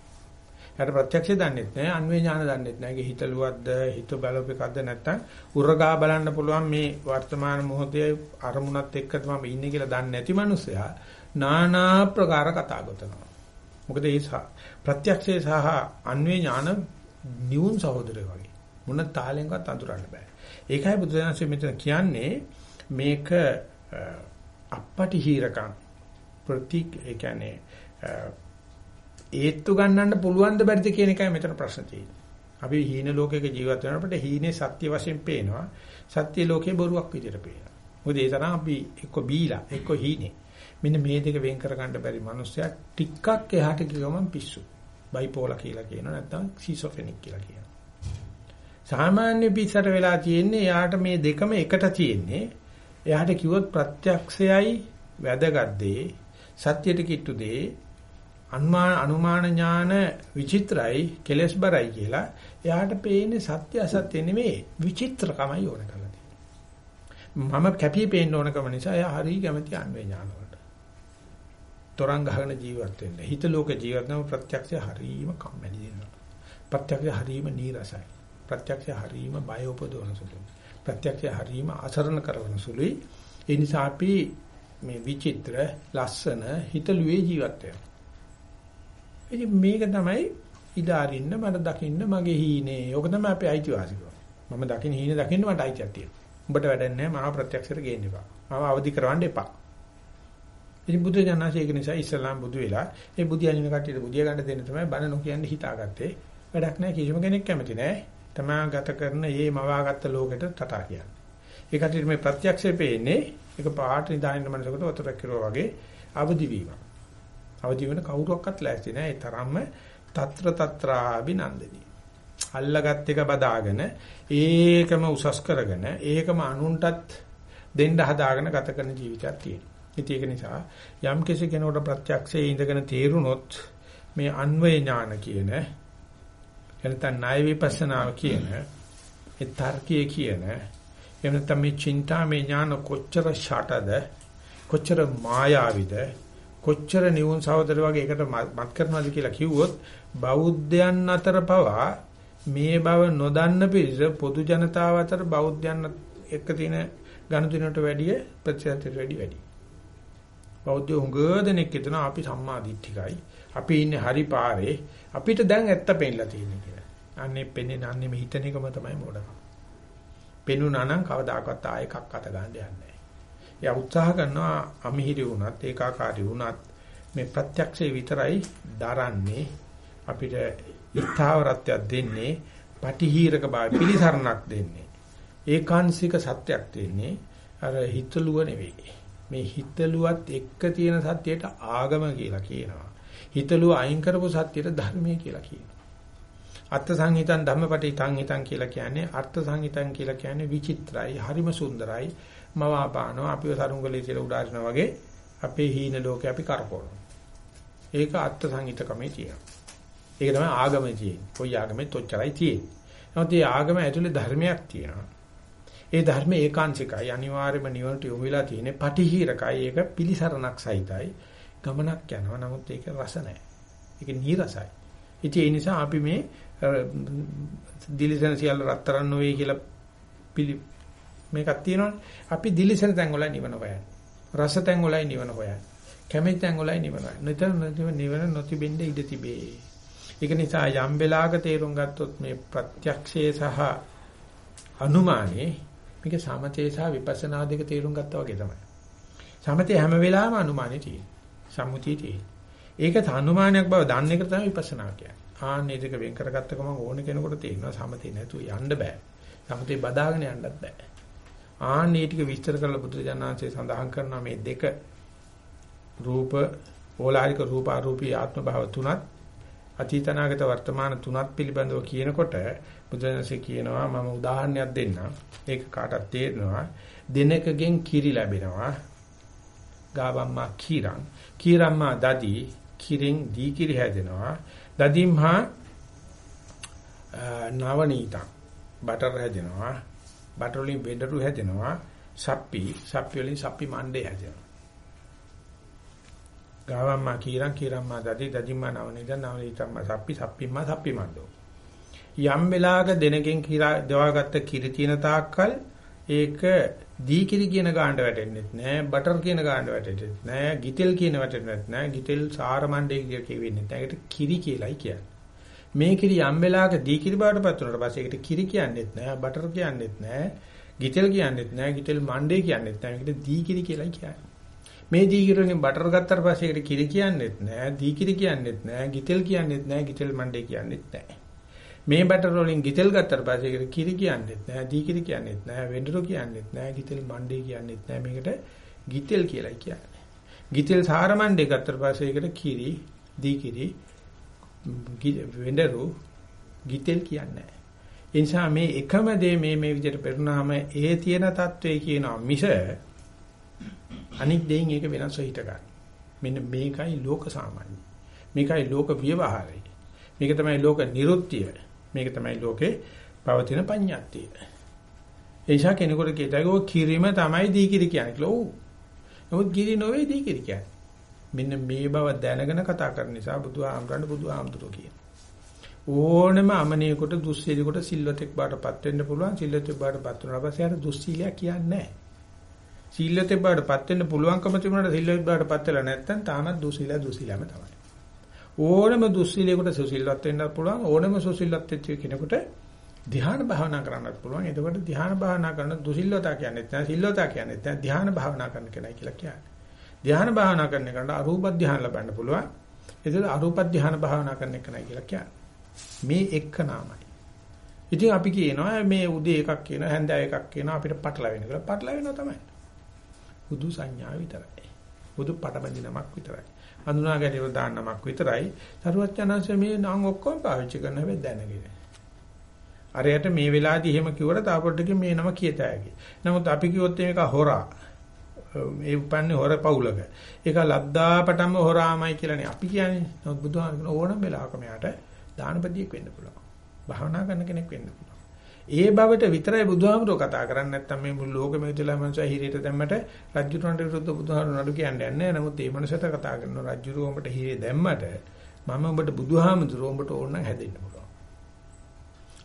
එයාට ප්‍රත්‍යක්ෂය දන්නෙත් නැහැ, අන්වේ ඥාන දන්නෙත් නැහැ. ඒකේ හිතලුවක්ද, හිත බලපෙකක්ද නැත්තම් උරගා බලන්න පුළුවන් මේ වර්තමාන මොහොතේ අරමුණත් එක්ක තමයි ඉන්නේ කියලා දන්නේ නැති මිනිස්සයා নানা ප්‍රකාර කතා ගොතනවා. මොකද ඒ ප්‍රත්‍යක්ෂය සහ අන්වේ ඥාන නියුන් සහෝදරය වගේ. මොන තාලෙන්වත් අඳුරන්න බෑ. ඒකයි බුදුදහමේ මෙතන කියන්නේ මේක අපපටි හීරකම් ප්‍රති ඒ කියන්නේ ඒත්තු ගන්නන්න පුළුවන්ද බැරිද කියන එකයි මෙතන ප්‍රශ්න තියෙන්නේ. අපි හීන ලෝකයක ජීවත් වෙනකොට හීනේ සත්‍ය වශයෙන් පේනවා. සත්‍ය ලෝකේ බොරුවක් විදිහට පේනවා. මොකද ඒ තරම් අපි එක්ක බීලා එක්ක හීනේ. මෙන්න මේ දෙක වෙන් කරගන්න බැරි මිනිස්සයා ටිකක් එහාට ගියවම පිස්සු. බයිපෝලා කියලා කියනවා නැත්නම් සිසොෆෙනික් කියලා කියනවා. සාමාන්‍ය පිස්සට වෙලා තියෙන්නේ එයාට මේ දෙකම එකට තියෙන්නේ. එයාට කිව්වොත් ප්‍රත්‍යක්ෂයයි වැදගත් දේ සත්‍යයට කිට්ටු දේ අනුමාන අනුමාන ඥාන විචිත්‍රයි කෙලස් බරයි කියලා එයාට පේන්නේ සත්‍ය අසත්‍ය නෙමෙයි විචිත්‍රකමයි ඕන කරලා තියෙන්නේ. මම කැපී පේන්න ඕනකම නිසා එයා හරිය කැමති අන්වේ ඥාන වලට. තරංග ගහන ජීවත් වෙන්න. හිත ලෝක ජීවත් වෙනම ප්‍රත්‍යක්ෂය හරීම කම්මැලි දෙනවා. ප්‍රත්‍යක්ෂය හරීම නීරසයි. ප්‍රත්‍යක්ෂය හරීම බය උපදවන සුළුයි. ප්‍රත්‍යක්ෂය හරීම අසරණ කරන සුළුයි. ඒ නිසා අපි මේ විචිත්‍ර ලස්සන හිතලුවේ ජීවත් වෙනවා. ඉතින් මේක තමයි ඉදාරින්න මට දකින්න මගේ හීනේ. ඕක තමයි අපේ අයිතිවාසිකම. මම දකින්න හීනේ දකින්න මට අයිතියක් තියෙනවා. උඹට වැඩක් නැහැ මාව ප්‍රත්‍යක්ෂයට ගේන්න එපා. මාව අවදි කරවන්න එපා. ඉතින් බුදු දනසේ ඒක නිසා ඉස්ලාම් බුදු වෙලා ඒ බුදියානින කට්ටියට බුදියා ගන්න දෙන්න තමයි බණ නොකියන්න හිතාගත්තේ. වැඩක් නැහැ කිසිම කෙනෙක් කැමති නැහැ. තමා ගත කරන මේ මවාගත්ත ලෝකෙට තටා කියන්නේ. ඒ කට්ටියට මේ ප්‍රත්‍යක්ෂය පේන්නේ ඒක පාට නිදානින්න මනසකට වතුර කිරුවා වගේ අවදි වීමක්. අවදි වෙන කවුරුවක්වත් ලෑස්ති නැහැ. ඒ තරම්ම తත්‍ර తත්‍රාබිනන්දනී. අල්ලගත් එක බදාගෙන ඒකම උසස් කරගෙන ඒකම අනුන්ටත් දෙන්න හදාගෙන ගත කරන ජීවිතයක් තියෙනවා. ඉතින් ඒක නිසා යම් කෙනෙකුට ප්‍රත්‍යක්ෂයේ ඉඳගෙන තේරුනොත් මේ අන්වය ඥාන කියන එනතන ණය විපස්සනාව කියන ඒ තර්කයේ කියන එහෙම නැත්නම් මේ චින්තාමය ඥාන කොච්චර ෂටද කොච්චර මායාවිද කොච්චර නිවුන් සහෝදර වගේ එකට මත් කරනවද කියලා කිව්වොත් බෞද්ධයන් අතර පවා මේ බව නොදන්න පිරිස පොදු ජනතාව අතර බෞද්ධයන් එක්ක තියෙන ගනුදෙනුවට වැඩිය ප්‍රතිශතයට වැඩි වැඩි. බෞද්ධ උංගදෙනෙක් හිතන අපි සම්මා දිට්ඨිකයි. අපි ඉන්නේ හරි පාරේ. අපිට දැන් ඇත්ත පෙන්නලා තියෙන්නේ කියලා. අන්නේ පෙන්නේ නැන්නේ මේ හිතන එකම තමයි මොඩකම. පෙනුනා නම් කවදාකවත් ආයෙ එකක් අත ගන්න යන්නේ එයා උත්සාහ කරනවා අමිහිරි වුණත් ඒකාකාරී වුණත් මේ ප්‍රත්‍යක්ෂේ විතරයි දරන්නේ. අපිට ඊථාවරත්වයක් දෙන්නේ පටිහීරක බව පිළිසරණක් දෙන්නේ. ඒකාංශික සත්‍යයක් දෙන්නේ. අර හිතලුව නෙවෙයි. මේ හිතලුවත් එක්ක තියෙන සත්‍යයට ආගම කියලා කියනවා. හිතලුව අයින් කරපු සත්‍යයට ධර්මය කියලා කියනවා. අර්ථ සංහිතං ධම්මපටිතං හිතං කියලා කියන්නේ අර්ථ සංහිතං කියලා කියන්නේ විචිත්‍රයි හරිම සුන්දරයි මවාපානවා අපිව සරුංගලේ කියලා උඩාරිනවා වගේ අපේ හීන ලෝකේ අපි කරකවනවා. ඒක අත්ත් සංහිතකමේ තියෙනවා. ඒක තමයි ආගමේ තියෙන්නේ. කොයි ආගමෙත් ඔච්චරයි තියෙන්නේ. නමුත් මේ ආගම ඇතුලේ ධර්මයක් තියෙනවා. ඒ ධර්ම ඒකාංශිකයි අනිවාර්යයෙන්ම නිවනට යොමු වෙලා තියෙන්නේ පටිහිරකයි ඒක පිලිසරණක් සහිතයි ගමනක් යනවා නමුත් ඒක රස නැහැ ඒක නීරසයි ඉතින් ඒ නිසා අපි මේ දිලිසෙන සියල්ල රත්තරන් නොවේ කියලා පිළි මේකක් තියෙනවනේ. අපි දිලිසෙන තැන් වලයි නිවන හොයන්නේ. රස තැන් වලයි නිවන හොයන්නේ. කැමති තැන් වලයි නිවන. නිතර නිවන නොතිබෙන්න ඉඩ තිබේ. ඒක නිසා යම් වෙලාවක තේරුම් ගත්තොත් මේ ප්‍රත්‍යක්ෂයේ සහ අනුමානේ මේක සමතේ සහ විපස්සනා දෙක තේරුම් ගත්තා වගේ තමයි. සමතේ හැම වෙලාවෙම අනුමානේ තියෙන්නේ. සම්මුතිය තියෙන්නේ. ඒක අනුමානයක් බව දන්න එක තමයි විපස්සනා කියන්නේ. ආන්නේ දෙක වෙන් කරගත්ත ගමන් ඕන කෙනෙකුට තේරෙනවා සමතේ නැතුව යන්න බෑ. සමතේ බදාගෙන යන්නත් බෑ. ආන්නේ ටික විස්තර කරලා බුදුරජාණන්සේ සඳහන් කරනවා මේ දෙක රූප ඕලාරික රූප අරූපී ආත්ම භාව තුනත් අතීත අනාගත වර්තමාන තුනත් පිළිබඳව කියනකොට බුදුන්සේ කියනවා මම උදාහරණයක් දෙන්නම්. ඒක කාටත් තේරෙනවා. දිනකගෙන් කිරි ලැබෙනවා. ගාවම්මා කීරං. කීරම්මා දදි කිරින් දී කිරි හැදෙනවා. දදිම්හා නවනීතං. බටර් හැදෙනවා. බටර් වලින් බෙඩරු හැදෙනවා. සප්පි සප්පි වලින් සප්පි මණ්ඩේ හැදෙනවා. ගාවම්මා කීරං කීරම්මා දදි දදිම්මා නවනීතං නවනීතම්ම සප්පි සප්පිම්මා සප්පි මණ්ඩෝ. යම් වෙලාවක දෙනකින් කිරා දවාගත්ත කිරි තියෙන තාක්කල් ඒක දී කිරි කියන ගානට වැටෙන්නෙත් නෑ බටර් කියන ගානට වැටෙන්නෙත් නෑ ගිතෙල් කියන වැටෙන්නෙත් නෑ ගිතෙල් සාර මණ්ඩේ කිය කියවෙන්නේ නැහැ ඒකට කිරි කියලායි කියන්නේ මේ කිරි යම් වෙලාවක දී කිරි බාටපත් වුණාට පස්සේ ඒකට කිරි කියන්නෙත් නෑ බටර් කියන්නෙත් නෑ ගිතෙල් කියන්නෙත් නෑ ගිතෙල් මණ්ඩේ කියන්නෙත් නෑ. ඒකට දී කිරි කියලායි කියන්නේ. මේ දී කිරි වලින් බටර් ගත්තාට පස්සේ ඒකට කිරි කියන්නෙත් නෑ දී කිරි කියන්නෙත් නෑ ගිතෙල් කියන්නෙත් නෑ ගිතෙල් මණ්ඩේ කියන්නෙත් නෑ. මේ බටර් වලින් ගිතෙල් ගත්තට පස්සේ ඒකට කිරි කියන්නෙත් නෑ දී කිරි කියන්නෙත් නෑ වෙඬරු කියන්නෙත් නෑ ගිතෙල් මණ්ඩේ කියන්නෙත් නෑ. මේකට ගිතෙල් කියලායි කියන්නේ. ගිතෙල් සාර මණ්ඩේ ගත්තට පස්සේ ඒකට කිරි දී කිරි වෙඬරු ගිතෙල් කියන්නේ නෑ. ඒ නිසා මේ එකම දේ මේ මේ විදිහට පෙරුණාම ඒ තියෙන தત્ත්වයේ කියනවා මිස අනික් දෙයින් ඒක වෙනස්ව හිට ගන්න. මෙන්න මේකයි ලෝක සාමාන්‍ය. මේකයි ලෝක ව්‍යවහාරය. මේක තමයි ලෝක නිරුත්තිය. මේක තමයි ලෝකේ පවතින පඤ්ඤාත්තිය. ඒ නිසා කෙනෙකුට කියතයි කිරිම තමයි දීකිරි කියන්නේ කියලා. ඔව්. නමුත් කිරි නොවේ දීකිරි කියන්නේ. මෙන්න මේ බව දැනගෙන කතා කරන නිසා බුදුහාමරණ බුදුහාමතුරු කියන. ඕනම අමනියෙකුට දුස්සීලියෙකුට සිල්වතෙක් බාටපත් වෙන්න පුළුවන්. සිල්වතෙක් බාටපත් වුණාට පස්සේ අර දුස්සීලිය කියන්නේ නැහැ. සිල්වතෙක් බාටපත් වෙන්න පුළුවන්කම තිබුණාට සිල්වතෙක් බාටපත් වෙලා නැත්නම් තාමත් දුස්සීලා දුස්සීලාම තමයි. ඕනම දුස්සීලයකට සුසිල්වත් වෙන්නත් පුළුවන් ඕනම සුසිල්වත් වෙච්ච කෙනෙකුට ධ්‍යාන භාවනා කරන්නත් පුළුවන්. එතකොට ධ්‍යාන භාවනා කරන දුසිල්වතා කියන්නේ නැහැ සිල්වතා කියන්නේ නැහැ ධ්‍යාන භාවනා කරන කෙනයි කියලා කියන්නේ. ධ්‍යාන භාවනා කරන එකට අරූප ධ්‍යාන ලබන්න පුළුවන්. එතකොට අරූප ධ්‍යාන භාවනා කරන එකනයි කියලා කියන්නේ. මේ එක්ක නාමයි. ඉතින් අපි කියනවා මේ උදේ එකක් කියනවා හැන්දෑව එකක් කියනවා අපිට පටලවෙන කියලා. පටලවෙනවා තමයි. බුදු සංඥා විතරයි. බුදු පටබඳි නමක් විතරයි. හඳුනා ගැනීම දාන නමක් විතරයි. සරුවච්චනංශ මේ නම් ඔක්කොම පාවිච්චි කරන හැබැයි දැනගෙන. අරයට මේ වෙලාවේදී එහෙම කිව්වට තාපොට්ටකින් මේ නම කියතෑගේ. නමුත් අපි කිව්වොත් මේක හොරා. ඒ උපන්නේ හොර පවුලක. ඒක ලද්දාපටම හොරාමයි කියලානේ අපි කියන්නේ. නමුත් බුදුහාම කියන ඕනම වෙලාවක මෙයාට දානපතියෙක් වෙන්න පුළුවන්. භාවනා කරන කෙනෙක් වෙන්න පුළුවන්. ඒ බවට විතරයි බුදුහාමුදුර කතා කරන්නේ නැත්නම් මේ මුළු ලෝකෙම විදලා මනුස්සය හිරේට දැම්මට රජුරන්ට විරුද්ධ බුදුහාමුදුර නඩු කියන්නේ නැහැ. නමුත් මේ මනුස්සයට කතා කරනවා රජුරුවඹට හිරේ දැම්මට මම ඔබට බුදුහාමුදුර ඔබට ඕන නම් හැදෙන්න පුළුවන්.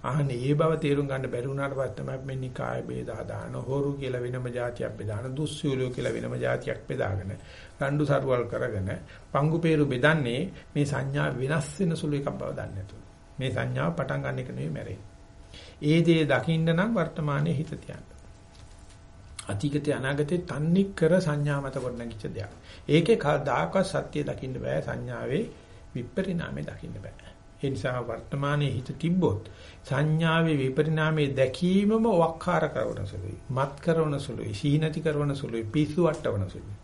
අහන්නේ ඒ බව තේරුම් ගන්න බැරි වුණාට පස්සේ තමයි මේ නිකාය ભેද හදාන හොරු කියලා වෙනම જાතියක් බෙදාන දුස්සීලෝ කියලා වෙනම જાතියක් බෙදාගෙන රණ්ඩු සරුවල් කරගෙන පංගු peeru බෙදන්නේ මේ සංඥා වෙනස් වෙන සුළු එකක් බව දන්නේ නැතුව. මේ සංඥාව පටන් ගන්න එක නෙවෙයි මැරෙන්නේ. ඒ දේ දකින්න නම් වර්තමානයේ හිත තියන්න. අතීතේ අනාගතේ තන්නේ කර සංඥා මත ගොඩනගිච්ච දෙයක්. ඒකේ කවදාකවත් සත්‍ය දකින්න බෑ සංඥාවේ විපරිණාමය දකින්න බෑ. ඒ නිසා වර්තමානයේ හිත තිබ්බොත් සංඥාවේ විපරිණාමයේ දැකීමම වක්කාර කරන සුළුයි. මත් කරන සුළුයි. සීනති කරන සුළුයි. පිස්සු වට්ටවන සුළුයි.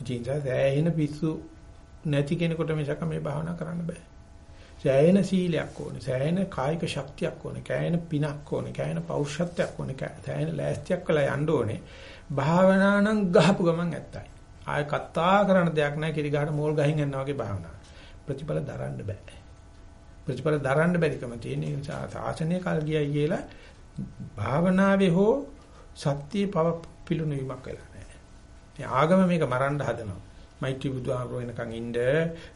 ඉතින් දැන් පිස්සු නැති කෙනෙකුට මේක මේ භාවනා කරන්න බෑ. සෑහෙන සීලයක් ඕනේ. සෑහෙන කායික ශක්තියක් ඕනේ. කෑයෙන පිනක් ඕනේ. කෑයෙන පෞරුෂත්වයක් ඕනේ. සෑහෙන ලෑස්තියක් කළා යන්න ඕනේ. භාවනා නම් ගහපු ගමන් ඇත්තයි. ආය කතා කරන දෙයක් නැහැ. කිරි ගහට මෝල් ගහින් යනවා වගේ භාවනා. ප්‍රතිඵල දරන්න බෑ. ප්‍රතිඵල දරන්න බැරිකම තියෙන නිසා සාසනය කල් ගියයි කියලා භාවනාවේ හෝ සත්‍ය පව පිළුණු වීමක් වෙලා නැහැ. මේ ආගම මේක මරන්න හදනවා. මෛත්‍රී බුදුහාමුදුරුවෝ එනකන් ඉන්න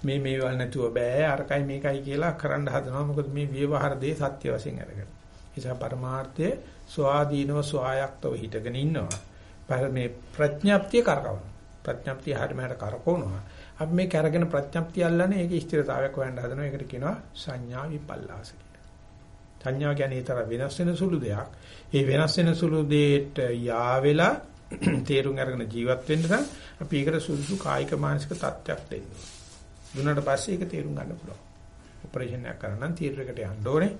මේ මේවල් නැතුව බෑ අරකයි මේකයි කියලා කරන්න හදනවා මොකද මේ ව්‍යවහාර දේ සත්‍ය වශයෙන් අරගෙන. නිසා පරමාර්ථයේ ස්වාධීනව ස්වායක්තව හිටගෙන ඉන්නවා. පර මේ ප්‍රඥාප්තිය කරකවන. ප්‍රඥාප්තිය හැරමහට කරකවනවා. අපි මේ කරගෙන ප්‍රඥාප්තිය අල්ලන්නේ ඒකේ ස්ථිරතාවයක් හොයන්න හදනවා. ඒකට කියනවා සංඥා විපල්ලාස කියලා. සංඥා කියන්නේ ඊතර වෙනස් වෙන සුළු දෙයක්. ඒ වෙනස් වෙන සුළු දෙයට යාවෙලා තේරුම් අරගෙන ජීවත් වෙන්න නම් අපි ඒකට සුදුසු කායික මානසික තත්ත්වයක් දෙන්න ඕනේ. දුන්නාට පස්සේ ඒක තේරුම් ගන්න පුළුවන්. ඔපරේෂන් එකක් කරන්න නම් තියටර් එකට යන්න ඕනේ.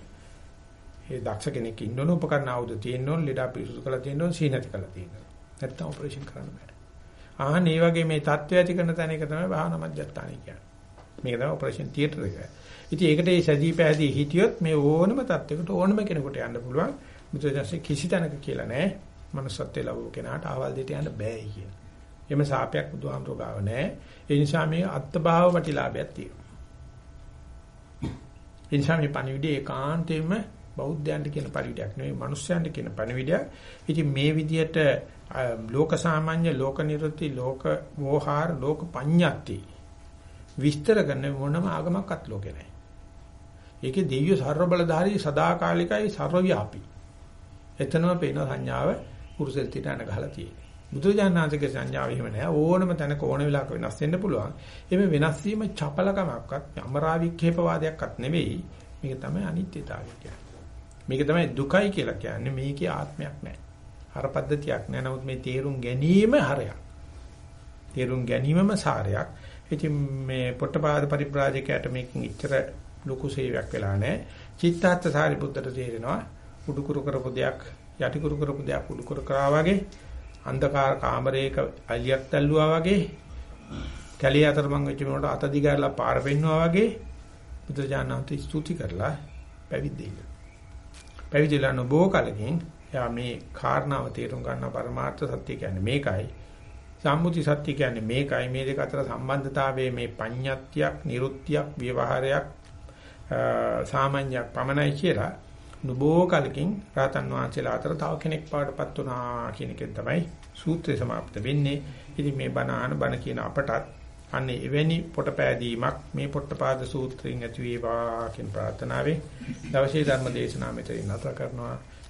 ඒ දක්ෂ කෙනෙක් ඉන්න ඕන උපකරණ ආයුධ තියෙන්න ඕන ලෙඩ පිරිසුදු කරලා තියෙන්න ඕන සීනති කරලා තියෙන්න ඕන. නැත්තම් ඔපරේෂන් කරන්න බෑ. ආහන් මේ වගේ මේ தත්ත්වය ඇති කරන තැන එක තමයි භාවනා මධ්‍යස්ථානය කියන්නේ. මේක තමයි ඔපරේෂන් තියටර් එක. ඉතින් ඒකට ඒ සැදී පැහැදී හිටියොත් මේ ඕනම තත්යකට ඕනම කෙනෙකුට යන්න පුළුවන්. මුද්‍රජාසේ කිසි තැනක කියලා නැහැ. manussත්වයේ ලැබුව කෙනාට ආවල් දෙට යන්න බෑ කියලා. එමෙ සාපයක් බුදුහාමුදුරුවෝ ගාව නැහැ. ඒ නිසා මේ අත්බාව ප්‍රතිලාභයක් තියෙනවා. ඒ නිසා මේ පණිවිඩය ඒකාන්තයෙන්ම බෞද්ධයන්ට කියන පණිවිඩයක් නෙවෙයි මිනිස්යන්ට කියන පණිවිඩයක්. ඉතින් මේ විදිහට ලෝක සාමාන්‍ය ලෝක නිරුත්ති ලෝක වෝහාර ලෝක පඤ්ඤාති විස්තර කරන මොනම ආගමක්වත් ලෝකේ නැහැ. ඒකේ දෙවියෝ සර්ව බලධාරී සදාකාලිකයි සර්වව්‍යාපී. එතනම පේන සංඥාව පුරුෂෙල් තිට අන ගහලා තියෙන්නේ. බුදුජානනාථගේ සංඥාව එහෙම නැහැ. ඕනම තැනක ඕන වෙලාවක වෙනස් වෙන්න පුළුවන්. එimhe වෙනස් වීම චපලකමක්වත් අමරාවික්ෂේපවාදයක්වත් නෙවෙයි. මේක තමයි අනිත්‍යතාවය කියන්නේ. මේක තමයි දුකයි කියලා කියන්නේ. මේකේ ආත්මයක් නැහැ. හර පද්ධතියක් නැහැ. නමුත් මේ තේරුම් ගැනීම හරයක්. තේරුම් ගැනීමම සාරයක්. ඉතින් මේ පොට්ටපාද පරිබ්‍රාජකයාට මේකෙන් ඉච්චර ලොකු සේවයක් වෙලා නැහැ. චිත්තාර්ථ සාරිපුත්තට තේරෙනවා උඩුකුරු කරපු දෙයක් යටිකුරු කරපු දෙයක් උඩුකුරු කරා වගේ අන්ධකාර කාමරයක අලියක් තැල්ලුවා වගේ කැලිය අතරමං වෙච්ච මොනට අත දිගාරලා පාර පෙන්නවා වගේ බුදුජානනාත ස්තුති කරලා පැවිදෙන්න. පැවිදිලා නොබෝ කලකින් යා මේ කාරණාව තේරුම් ගන්න පරමාර්ථ සත්‍ය කියන්නේ මේකයි. සම්මුති සත්‍ය කියන්නේ මේකයි. මේ දෙක අතර සම්බන්ධතාවයේ මේ පඤ්ඤාත්තියක්, නිරුත්තියක්, ව්‍යවහාරයක් සාමාන්‍යයක් පමණයි කියලා නුබෝ කලකින් රාතන් වහන්සේලා අතර තව කෙනෙක් පාඩපත් වුණා කියන එකෙන් තමයි සූත්‍රය સમાપ્ત වෙන්නේ. ඉතින් මේ බණ ආන බණ කියන අපටත් අන්නේ එවැනි පොටපෑදීමක් මේ පොට්ටපාද සූත්‍රයෙන් ඇති වේවා කියන ප්‍රාර්ථනාවෙන් දවසේ ධර්ම දේශනාව මෙතනින් නැවත කරනවා.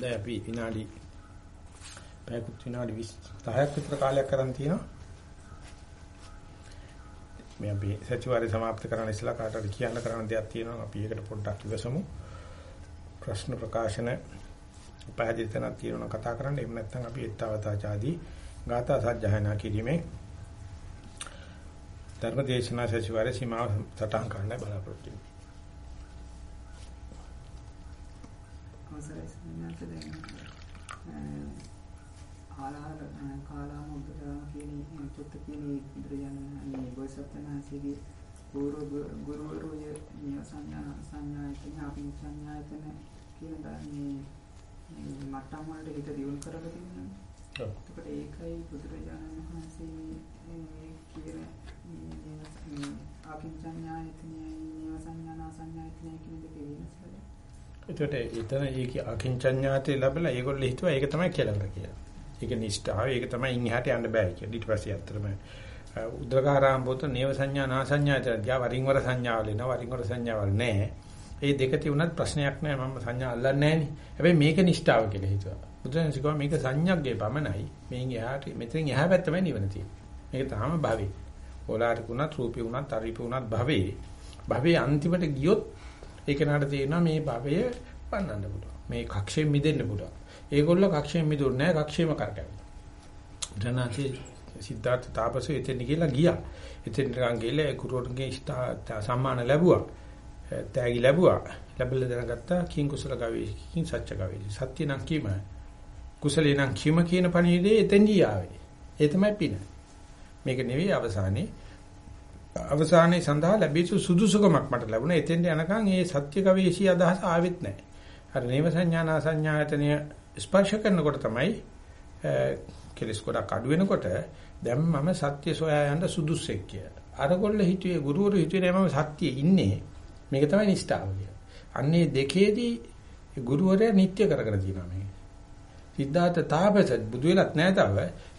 දැන් අපි විනාඩි පැයකුත් විනාඩි 10ක් විතර කාලයක් කරන් තියෙනවා. මේ අපි සතිವಾರය સમાપ્ત කරන්න ඉස්සලා කාටද කියන්න කරන්න දෙයක් තියෙනවා. අපි ඒකට පොඩ්ඩක් ඉවසමු. ප්‍රශ්න ප්‍රකාශන පැහැදිලිතනක් තියෙනවා කතා කරන්න. එහෙම නැත්නම් අපි ඊත්තාවතාචාදී ගාථා සජ්ජහායනා කිරීමේ ධර්මදේශනා සතිವಾರයේ සීමාව සටහන් කරන්න බලාපොරොත්තු වෙනවා. අවසරයි සම්මාත දැන් ආලාර කාලාම උපදරම කියන පොත් කියන බුදුරජාණන් බෝසත්ණන්සේගේ ගුරු ගුරුවරුය මේ සංඥා සංඥායතන අපි සංඥායතන කියන මේ මට්ටම් වලට හිත දියුණු කරලා තියෙනවා. එතකොට ඒකයි බුදුරජාණන් වහන්සේ මේ කියන මේ ආකින් සංඥායතනයයි නේව සංඥානා සංඥායතනයි කියන දෙක වෙනස් එතකොට එතන ඒක අකින්චඤ්ඤාතේ ලැබලා ඒගොල්ලෝ හිතුවා ඒක තමයි කෙලවර කියලා. ඒක නිෂ්ඨාව ඒක තමයි ඉන් එහාට යන්න බෑ කියලා. ඊට පස්සේ ඇත්තටම උද්දකාරාම බොත නේව සංඥා නා සංඥා කියලා වරින් වර සංඥාවල එනවා වරින් වර සංඥාවල් නැහැ. ඒ දෙක තිබුණත් ප්‍රශ්නයක් නැහැ මම සංඥා අල්ලන්නේ නැහනේ. හැබැයි මේක නිෂ්ඨාව කියලා හිතුවා. බුදුන් සිකවා මේක සංඥාගේ පමණයි. මේන් එහාට මෙතෙන් එහා පැත්තමයි නිවන තියෙන්නේ. මේක තාම භවේ. ඕලාරිකුණත් රූපී වුණත් අරිපී වුණත් භවේ. භවේ අන්තිමට ගියොත් ඒක නඩ තියෙනවා මේ භවය පන්නන්න පුළුවන්. මේ කක්ෂයෙන් මිදෙන්න පුළුවන්. ඒගොල්ලෝ කක්ෂයෙන් මිදුන්නේ නැහැ කක්ෂේම කරකැවෙනවා. ජනනාති සිද්ධාර්ථ තාපසෝ එතෙන් ගිහලා ගියා. එතෙන් නිකන් ගිහලා ගුරුවරුන්ගේ සම්මාන ලැබුවා. තෑගි ලැබුවා. ලැබෙලා දැනගත්තා කිං කුසල ගවේෂි කිං සත්‍ය ගවේෂි. සත්‍ය නම් කීම කුසලේ නම් කීම කියන පණිවිඩේ එතෙන්දී ආවේ. ඒ තමයි පින. මේක නෙවෙයි අවසානයේ අවසානයේ සඳහා ලැබිච්ච සුදුසුකමක් මට ලැබුණා. එතෙන්ට යනකම් ඒ සත්‍ය ගවේෂී අදහස ආවෙත් නැහැ. අර නේව සංඥානා සංඥායතනය ස්පර්ශ කරනකොට තමයි කෙලස් ගොඩක් අඩු වෙනකොට දැන් මම සත්‍ය සොයා යන්න සුදුස්සෙක් කියලා. අරගොල්ල හිතුවේ ගුරුවරු හිතුවේ නෑ මම සත්‍යයේ ඉන්නේ. මේක තමයි නිෂ්ඨාව කියලා. අන්නේ දෙකේදී ගුරුවරයා නිත්‍ය කරගෙන තියෙනවා මේ. සිද්ධාර්ථ තාපස බුදු වෙලත් නැහැ තව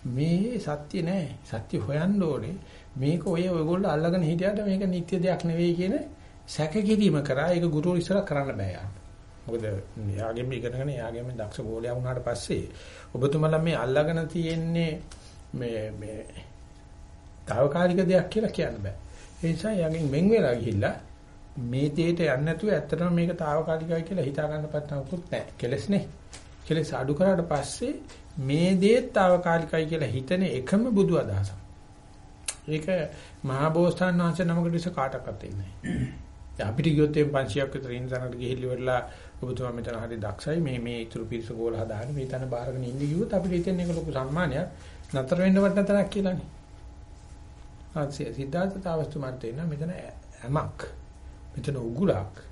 මේ සත්‍ය නෑ. සත්‍ය හොයන්න ඕනේ. මේක ඔය ඔයගොල්ලෝ අල්ලගෙන හිටියට මේක නිත්‍ය දෙයක් නෙවෙයි කියන සැකකිරීම කරා ඒක ගුරු ඉස්සරහ කරන්න බෑ යාට. මොකද එයාගෙම ඉගෙනගෙන එයාගෙම දක්ෂ ගෝලයා වුණාට පස්සේ ඔබතුමලා මේ අල්ලාගෙන තියෙන්නේ මේ මේ తాවකාලික දෙයක් කියලා කියන්න බෑ. ඒ නිසා යාගෙන් මෙන් වෙලා ගිහිල්ලා මේ දෙයට යන්නේ නැතුව ඇත්තටම මේක తాවකාලිකයි කියලා හිතා ගන්න පටනකුත් නැහැ. කෙලස්නේ. කෙලස් අඩු කරාට පස්සේ මේ දෙයත් తాවකාලිකයි කියලා හිතන එකම බුදු අදහසක්. ඒක මහා බෝසතාණන් වහන්සේ නමකට ඉස්ස කාටවත් එන්නේ නැහැ. අපිට ගියොත් එම් 500ක් විතර ඉන්න තැනකට ගිහිල්ලා ඉවරලා ඔබතුමා මෙතන හරි දක්ෂයි මේ මේ ඉතුරු පිරිස ගෝල හදාගෙන මේ තන බාරගෙන ඉන්න කිව්වොත් අපිට හිතෙන එක ලොකු සම්මානයක් නතර වෙන්න වටන තරක් කියලානේ. ආ සිද්ධාර්ථ තාවස්තුමාට එන්න මෙතන ඇමක්. මෙතන උගුලක්.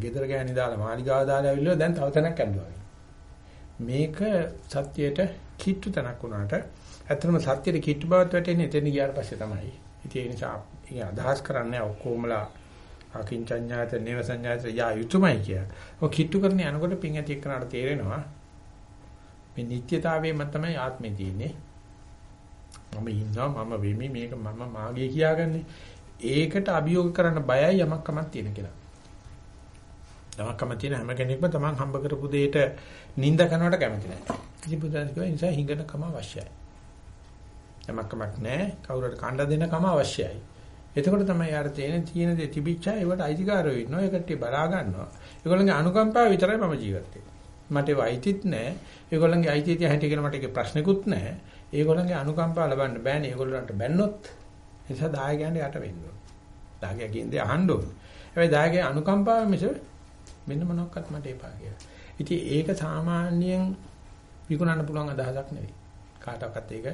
ගෙදර ගෑණි දාලා මාලිගාව දාලා ඇවිල්ලා දැන් තව තැනක් ඇඳුවා. මේක සත්‍යයට කිට්ටු තැනක් වුණාට ඇත්තටම සත්‍යයට කිට්ටු බවත් වැටෙන්නේ එතන ගියාට පස්සේ තමයි. ඉතින් ඒ නිසා අදහස් කරන්නේ ඔක්කොමලා අකින්චඤ්ඤාත නේව සංඥාත යා යුතුයමයි කිය. ඔය කිට්ටු කරන යනකොට පින් ඇති එක්කනට තේරෙනවා මේ නිට්ටයතාවයේ මත තමයි ආත්මේ තියෙන්නේ. මම ඉන්නවා මම වෙමි මේක මම මාගේ කියාගන්නේ. ඒකට අභියෝග කරන්න බයයි යමක් කමක් තියෙන කියලා. යමක් කමක් තියෙන හැම කෙනෙක්ම තමන් හම්බ කරපු දෙයට නිඳ කරනවට කැමති නැහැ. ඉතින් බුදුන් කියනවා නිසා හිඟන කම අවශ්‍යයි. යමක් කමක් නැහැ කවුරුහට කණ්ඩ දෙන කම අවශ්‍යයි. එතකොට තමයි යාර තේන තියෙන දේ තිබිච්චා ඒවට අයිතිකාරයෝ ඉන්නවා ඒකට බලා ගන්නවා. ඒගොල්ලන්ගේ අනුකම්පාව විතරයි මම ජීවත් මට ඒව අයිතිත් නැහැ. ඒගොල්ලන්ගේ අයිතිය තියා හැටි කියලා මට ඒක ප්‍රශ්නකුත් නැහැ. ඒගොල්ලන්ගේ අනුකම්පාව ලබන්න බෑනේ. ඒගොල්ලන්ට බැන්නොත් ඒ නිසා දායකයන්ට යට වෙන්න ඕන. දායකයා කියන්නේ අහන්න ඕන. හැබැයි දායකගේ අනුකම්පාව මිස මෙන්න මොනක්වත් මට එපා කියලා. ඉතින් ඒක සාමාන්‍යයෙන් විකුණන්න පුළුවන් අදහසක් නෙවෙයි. කාටවත් ඒක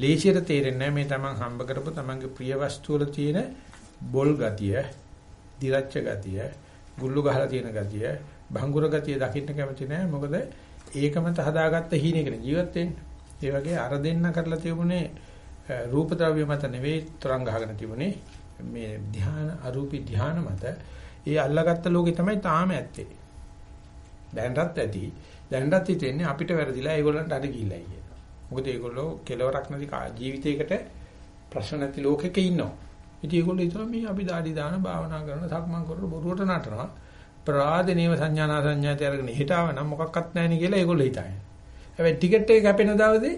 ලේසියට තේරෙන්නේ මේ තමන් හම්බ කරපු තමන්ගේ ප්‍රිය වස්තු වල තියෙන බොල් ගතිය, දිරච්ච ගතිය, ගුල්ලු ගහලා තියෙන ගතිය, භංගුර ගතිය දකින්න කැමති නෑ. මොකද ඒකම හදාගත්ත හීනෙකන ජීවත් වෙන්නේ. ඒ වගේ අර දෙන්න කරලා තිබුණේ රූප ද්‍රව්‍ය මත නෙවෙයි තරංග ගහගෙන තිබුණේ මේ ධ්‍යාන අරූපී ධ්‍යාන මත ඒ අල්ලාගත්ත ලෝකේ තමයි තාම ඇත්තේ. දැනටත් ඇති. දැනටත් හිතෙන්නේ අපිට වැරදිලා ඒගොල්ලන්ට අද ගිහිල්ලා කියලා. මොකද ඒගොල්ලෝ කෙලවරක් නැති ජීවිතයකට ප්‍රශ්න නැති ලෝකෙක ඉන්නවා. ඉතින් ඒගොල්ලෝ හිතනවා මේ අපි দাঁඩි දාන භාවනා කරන සක්මන් කරන බොරුවට නටනවා. ප්‍රාදේනේව සංඥානා සංඥාතය අරගෙන හිතාව නම් මොකක්වත් නැහැ නේ කියලා ඒගොල්ලෝ හිතන්නේ. හැබැයි ටිකට් එක කැපෙන දවසේ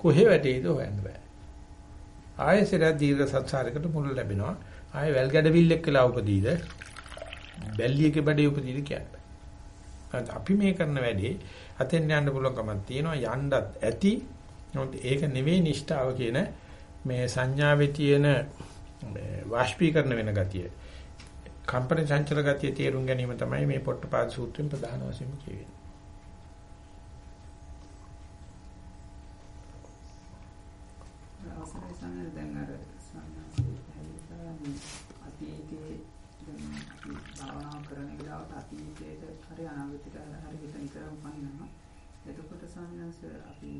කොහෙ වැටේද හොයන්න බෑ. ආයෙසර දීර්ඝ සත්සාරයකට මුල ලැබෙනවා. ආයෙ වැල් ගැඩවිල්ලෙක් කියලා උපදීද බැල්ලියක බඩේ උපදීද කියන්නේ. අපි මේ කරන වැඩේ අතෙන් යන්න පුළුවන්කමක් තියෙනවා යන්නත් ඇති. නමුත් ඒක නෙවෙයි නිෂ්ඨාව කියන මේ සංඥාවේ තියෙන වාෂ්පීකරණ වෙන ගතිය. කම්පන චංචල ගතිය තේරුම් ගැනීම තමයි මේ පොට්ටපාද සූත්‍රයෙන් ප්‍රධාන වශයෙන් කියවෙන්නේ. අවසරයි සමහර දැන් අර අතීතයේ භාවනා කරන වෙලාවට අතීතයේ හරි අනාගතයට හරි හිත නිතරම පනිනවා. එතකොට සාමාන්‍යස අපි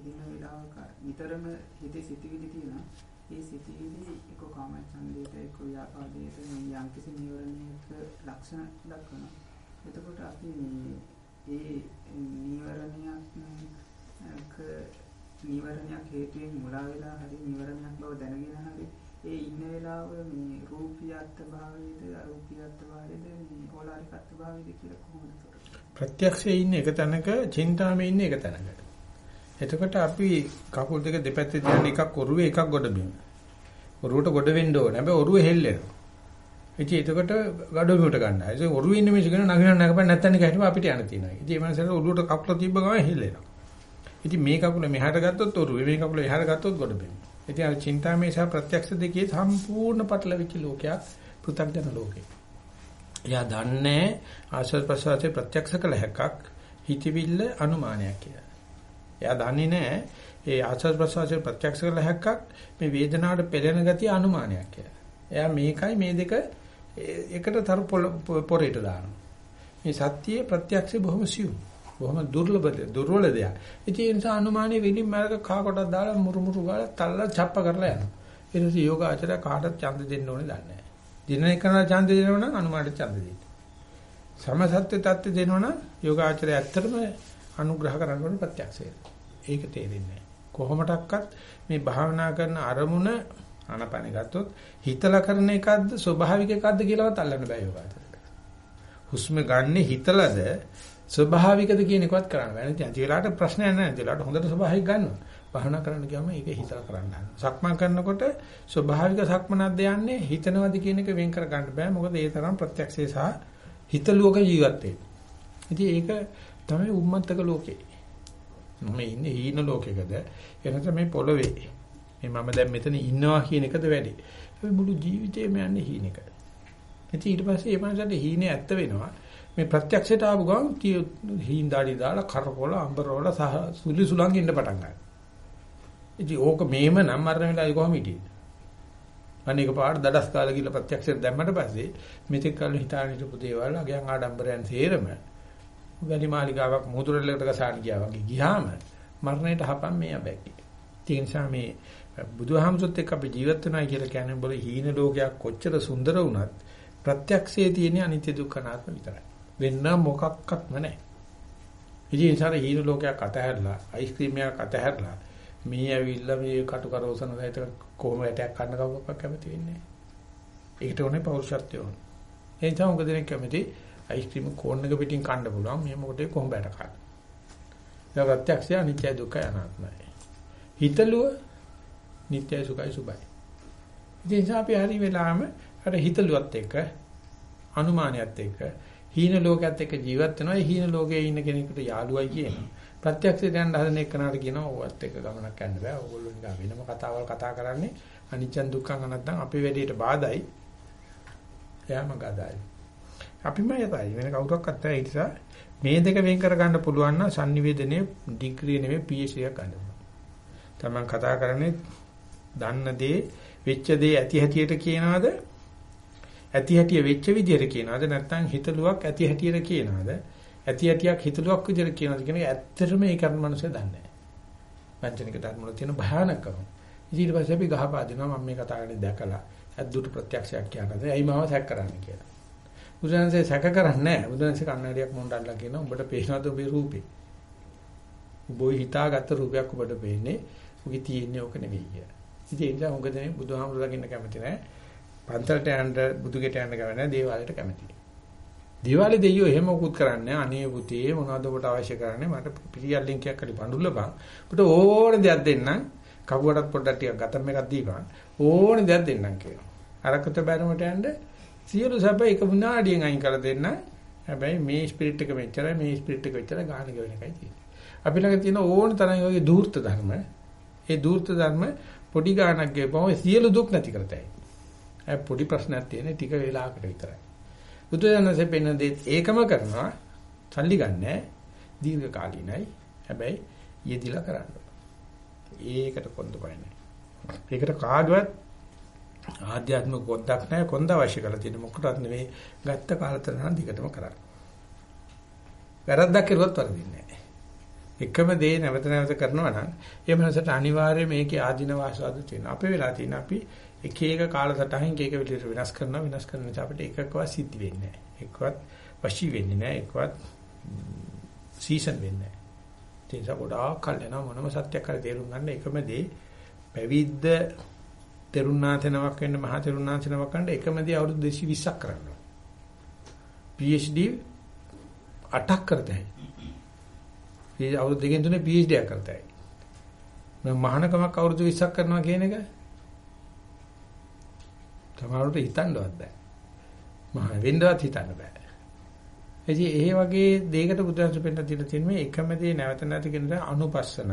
ඉන්න වෙලාවක නිතරම හිතේ සිතිවිලි තියෙනවා. ඒ සිතිවිලි එක්ක කාමච්ඡන්දයට එක්ක ව්‍යාපාදයට යම් කිසි නිවරණයක ලක්ෂණ දක්වනවා. එතකොට අපි ඒ නිවරණයක් නිවරණයක් හේතුවෙන් මුලා වෙලා හරි නිවරණයක් බව දැනගෙන හරි ඒ ඉන්න වෙලාව මේ රූපියත් භාවයේද අරූපියත් භාවයේද මේ ඕලාරිකත් භාවයේද කියලා කොහොමද ප්‍රත්‍යක්ෂයේ ඉන්න එක තැනක චින්තාමේ ඉන්න එක තැනක. එතකොට අපි කකුල් දෙක දෙපැත්තේ තියන එකක් ඔරුවේ එකක් ගොඩ බිම. ඔරුවට ගොඩ වෙන්න ඕනේ. හැබැයි ඔරුව හෙල්ලෙනවා. ඉතින් එතකොට ගඩොල් මුට ගන්නවා. ඒ ඔරුවේ ඉන්න මිනිස්සු කියන නගින්න නගපන් නැත්තන් එක හිටපුවා අපිට යන්න තියෙනවා. ඉතින් මේ මනසට ඔරුවට කකුල තිබ්බ ගමන් හෙල්ලෙනවා. ඉතින් මේ කකුල මෙහාට ගත්තොත් ඔරුවේ මේ කකුල එහාට ගත්තොත් ගොඩ බිම. ඉතින් අර චින්තාමේ සහ ප්‍රත්‍යක්ෂ දෙකේ සම්පූර්ණ පටලවිච්ච ලෝකයක් පෘථග්ජන ලෝකේ. එයා දන්නේ ආශ්‍රද ප්‍රසවාසයේ ප්‍රත්‍යක්ෂ කළ හැක්කක් හිතවිල්ල අනුමානයක් කියලා. එයා දන්නේ නැහැ ඒ ආශ්‍රද ප්‍රසවාසයේ ප්‍රත්‍යක්ෂ කළ හැක්කක් මේ වේදනාවට පෙළෙන ගතිය අනුමානයක් කියලා. එයා මේකයි මේ දෙක එකට තර පොරේට දානවා. මේ සත්‍යයේ ප්‍රත්‍යක්ෂය බොහොම සියුම්. බොහොම දුර්ලභ දුර්වල දෙයක්. ඉතින් ඒ නිසා අනුමානයේ විලින් මාර්ග කහ කොටක් දාලා මුරුමුරු ගාලා තල්ලා ڇප්ප කරලා යනවා. ඊට පස්සේ යෝගාචරය කාටවත් ඡන්ද දෙන්න ඕනේ දන්නේ නැහැ. දින එකන ඡන්ද දෙනව නම් අනුමානට ඡන්ද දෙන්න. සමසත්‍ය தත්ත්ව දෙනව නම් යෝගාචරය ඇත්තටම අනුග්‍රහ කරනකොට ප්‍රත්‍යක්ෂය. ඒක තේරෙන්නේ කොහොමඩක්වත් මේ භාවනා කරන අරමුණ ආනපන ගත්තොත් හිතලා කරන එකක්ද ස්වභාවික එකක්ද කියලාවත් අල්ලන්න බෑ යෝගාචරයට. හුස්ම ගන්න හිතලාද ස්වභාවිකද කියන එකවත් කරන්න බෑ. ඉතින් අන්තිලාට ප්‍රශ්නයක් නැහැ. අන්තිලාට හොඳට ස්වභාවික ගන්නවා. භාවනා කරන්න ගියාම ඒක හිතලා කරන්න ගන්න. සක්මන් කරනකොට ස්වභාවික සක්මනක්ද යන්නේ හිතනවද කියන එක වෙන් කර ගන්න බෑ. මොකද ඒ තරම් ප්‍රත්‍යක්ෂේ සහ හිතලුවක ජීවත් වෙන්නේ. ඉතින් ඒක තමයි උම්මත්තක ලෝකේ. මම ඉන්නේ හීන ලෝකයකද එනත මේ පොළවේ මේ මම දැන් මෙතන ඉන්නවා කියන එකද වැඩි. ඒ මුළු ජීවිතේම යන්නේ හීනෙක. ඉතින් ඊට පස්සේ මේ මනසට හීනේ ඇත්ත වෙනවා. මේ ප්‍රත්‍යක්ෂයට ආපු ගමන් හීන් දාඩි දාලා කරකොල අම්බරවල සහ සුලි සුලං ඉන්න පටන් ගන්නවා. ඉතින් ඕක මේම නම් මරණ වෙලාවේ කොහොම හිටියේ? අනේක පාඩ දඩස් කාලේ ගිහලා ප්‍රත්‍යක්ෂයට දැම්මට පස්සේ මෙතෙක් කල් හිතාන හිටපු දේවල් අගයන් ආඩම්බරයන් සේරම වැලි මාලිගාවක් මුහුදුරලකට ගසාන ගියා වගේ ගියාම මරණයට හපන් මේ අබැකි. ඒ නිසා මේ බුදුහාමුදුරුත් එක්ක අපි ජීවත් වෙනවා කියලා කියන්නේ බල හීන ලෝකයක් කොච්චර සුන්දර වුණත් ප්‍රත්‍යක්ෂයේ තියෙන අනිත්‍ය දුක්ඛ නාත්ම විතරයි. වෙන මොකක්වත්ම නැහැ. ඉතින් ඒ නිසා හීන ලෝකයක් අතහැරලා අයිස්ක්‍රීම් එකක් අතහැරලා මේ ඇවිල්ලා මේ කටු කරවසන සහිත කොහොම වැටයක් කන්න කවුරක්වත් කැමති වෙන්නේ නැහැ. ඒකට ඕනේ පෞරුෂත්වය ඕනේ. ඒ නිසා මොකද දෙනෙක් කැමති අයිස්ක්‍රීම් කෝන් එක පිටින් කන්න පුළුවන්. මේ මොකටද කොහොම බැට කන්න. ඒක ප්‍රත්‍යක්ෂය අනිත්‍ය දුක්ඛ අනාත්මයි. හිතලුව නිට්ටය සුඛයි සුබයි. ඉතින් අපි හරි වෙලාම අර හිතලුවත් එක්ක අනුමානයත් එක්ක හීන ලෝකයේත් එක්ක ජීවත් වෙනවා. ඒ හීන ලෝකයේ ඉන්න කෙනෙකුට යාළුවයි කියනවා. ප්‍රත්‍යක්ෂයට යන්න හදන එක්කනට කියනවා ඕවත් එක්ක ගමනක් යන්න බෑ. ඕගොල්ලෝ නිකන් වෙනම කතාවල් කතා කරන්නේ අනිච්චන් දුක්ඛං නැත්නම් අපේ වැඩේට බාධායි. එයාම ගදායි. අපිම යතයි වෙන කවුරක්වත් නැහැ. ඒ නිසා මේ දෙක වෙන් කර ගන්න පුළුවන් නම් sannivedanaye ඩිග්‍රී නෙමෙයි PhD එකක් ගන්න. තමන් කතා කරන්නේ දන්න දේ වෙච්ච දේ ඇති හැටියට කියනවාද? ඇති හැටිය වෙච්ච විදියට කියනවාද? නැත්නම් හිතලුවක් ඇති හැටියට කියනවාද? ඇති හැටියක් හිතලුවක් විදියට කියනවාද කියන එක ඇත්තටම ඒ කරන මනුස්සය දන්නේ නැහැ. වංචනික ධර්ම වල තියෙන භයානකම. ඊට පස්සේ අපි ගහපා දෙනවා මම මේ කතා කරන්නේ දැකලා ඇද්දුට ප්‍රත්‍යක්ෂයක් කියනවාද? ඇයි මාව සැක කරන්නේ කියලා. බුදුරජාණන්සේ සැක කරන්නේ නැහැ. බුදුරජාණන්සේ කන්නඩියක් මොණ්ඩල්ලා කියනවා උඹට පේනවද ඔබේ රූපේ? උඹයි හිතාගත්ත රූපයක් ඔබට පේන්නේ. උගේ තියෙන්නේ ඕක නෙවෙයි කියලා. ඉතින් ඒ නිසා මොකද මේ බුදුහාමුදුරුවෝ දකින්න කැමති නැහැ. පන්සලට යන්න බුදුගෙට යන්න කැමති නැහැ. දේවාලයට කැමතියි. දේවාලේ දෙයියෝ එහෙම උකුත් කරන්නේ අනේ පුතේ මොනවද ඔබට අවශ්‍ය කරන්නේ මට පිරියල් ලින්කයක් හරි බඳුල්ලපන්. ඔබට ඕන දෙයක් දෙන්නම්. කවුවටත් පොඩ්ඩක් ටිකක් ගතම් එකක් දීපන්. ඕන දෙයක් දෙන්නම් කියනවා. අරකට බැරමට යන්න සියලු සැප එක විනාඩියෙන් අයින් කරලා දෙන්න. හැබැයි මේ ස්පිරිට් එක මෙච්චරයි මේ ස්පිරිට් එක මෙච්චරයි ගාන ගෙවන එකයි තියෙන්නේ. අපි ළඟ තියෙන ඕන තරම් වගේ ධූර්ත ධර්ම. ඒ ධූර්ත ධර්ම පොඩි ගානක් ගෙවපුවම සියලු දුක් නැති කරතයි. ඒ පොඩි ප්‍රශ්නයක් තියෙන ටික වෙලාවකට විතරයි. බුදුදහමසේ පෙන්න දෙත් ඒකම කරනවා. සල්ලි ගන්නෑ. දීර්ඝ කාලීනයි. හැබැයි යෙදිලා කරන්න. ඒකට කොන්ද පයින්නේ. ඒකට කාගවත් ආධ්‍යාත්මික කොන්දක් නැහැ කොන්ද අවශ්‍ය කරලා තියෙන මොකටවත් නෙවෙයි ගත්ත කාලතරණ දිගටම කරන්න. වැරද්දක් කරුවත් වරදින්නේ නැහැ. එකම දේ නැවත නැවත කරනවා නම් ඒ මනසට අනිවාර්යයෙන් මේකේ ආධින වාසාද තියෙනවා. අපේ වෙලා තියෙන අපි එක එක කාලසටහන් එක එක විදිහට වෙනස් කරනවා වෙනස් කරන නිසා අපිට එකකවත් සිද්ධ වෙන්නේ නැහැ. එක්කවත් වශී වෙන්නේ නැහැ. එක්කවත් සීසන් වෙන්නේ නැහැ. ඒ නිසා ගොඩාක් කල් යනවා මොනම සත්‍යයක් හරි තේරුම් ගන්න එකම දේ පැවිද්ද තෙරුණාතනමක් වෙන්න මහා තෙරුණාතනමක් ගන්න එකම දේ අවුරුදු 220ක් කරනවා. PhD 8ක් කරතයි. ඒ අවුරුදු දෙකෙන් තුනේ PhD එකක් කරතයි. මම මහානකමක් අවුරුදු 20ක් කරනවා කියන එක සමහරවිට හිතන්නවත් බෑ. මහා වෙන්නවත් හිතන්න බෑ. එදී ඒ වගේ දෙයකට බුදුන්ස පෙන්න දීලා තියෙන මේ එකම දේ නැවත නැති කියන අනුපස්සන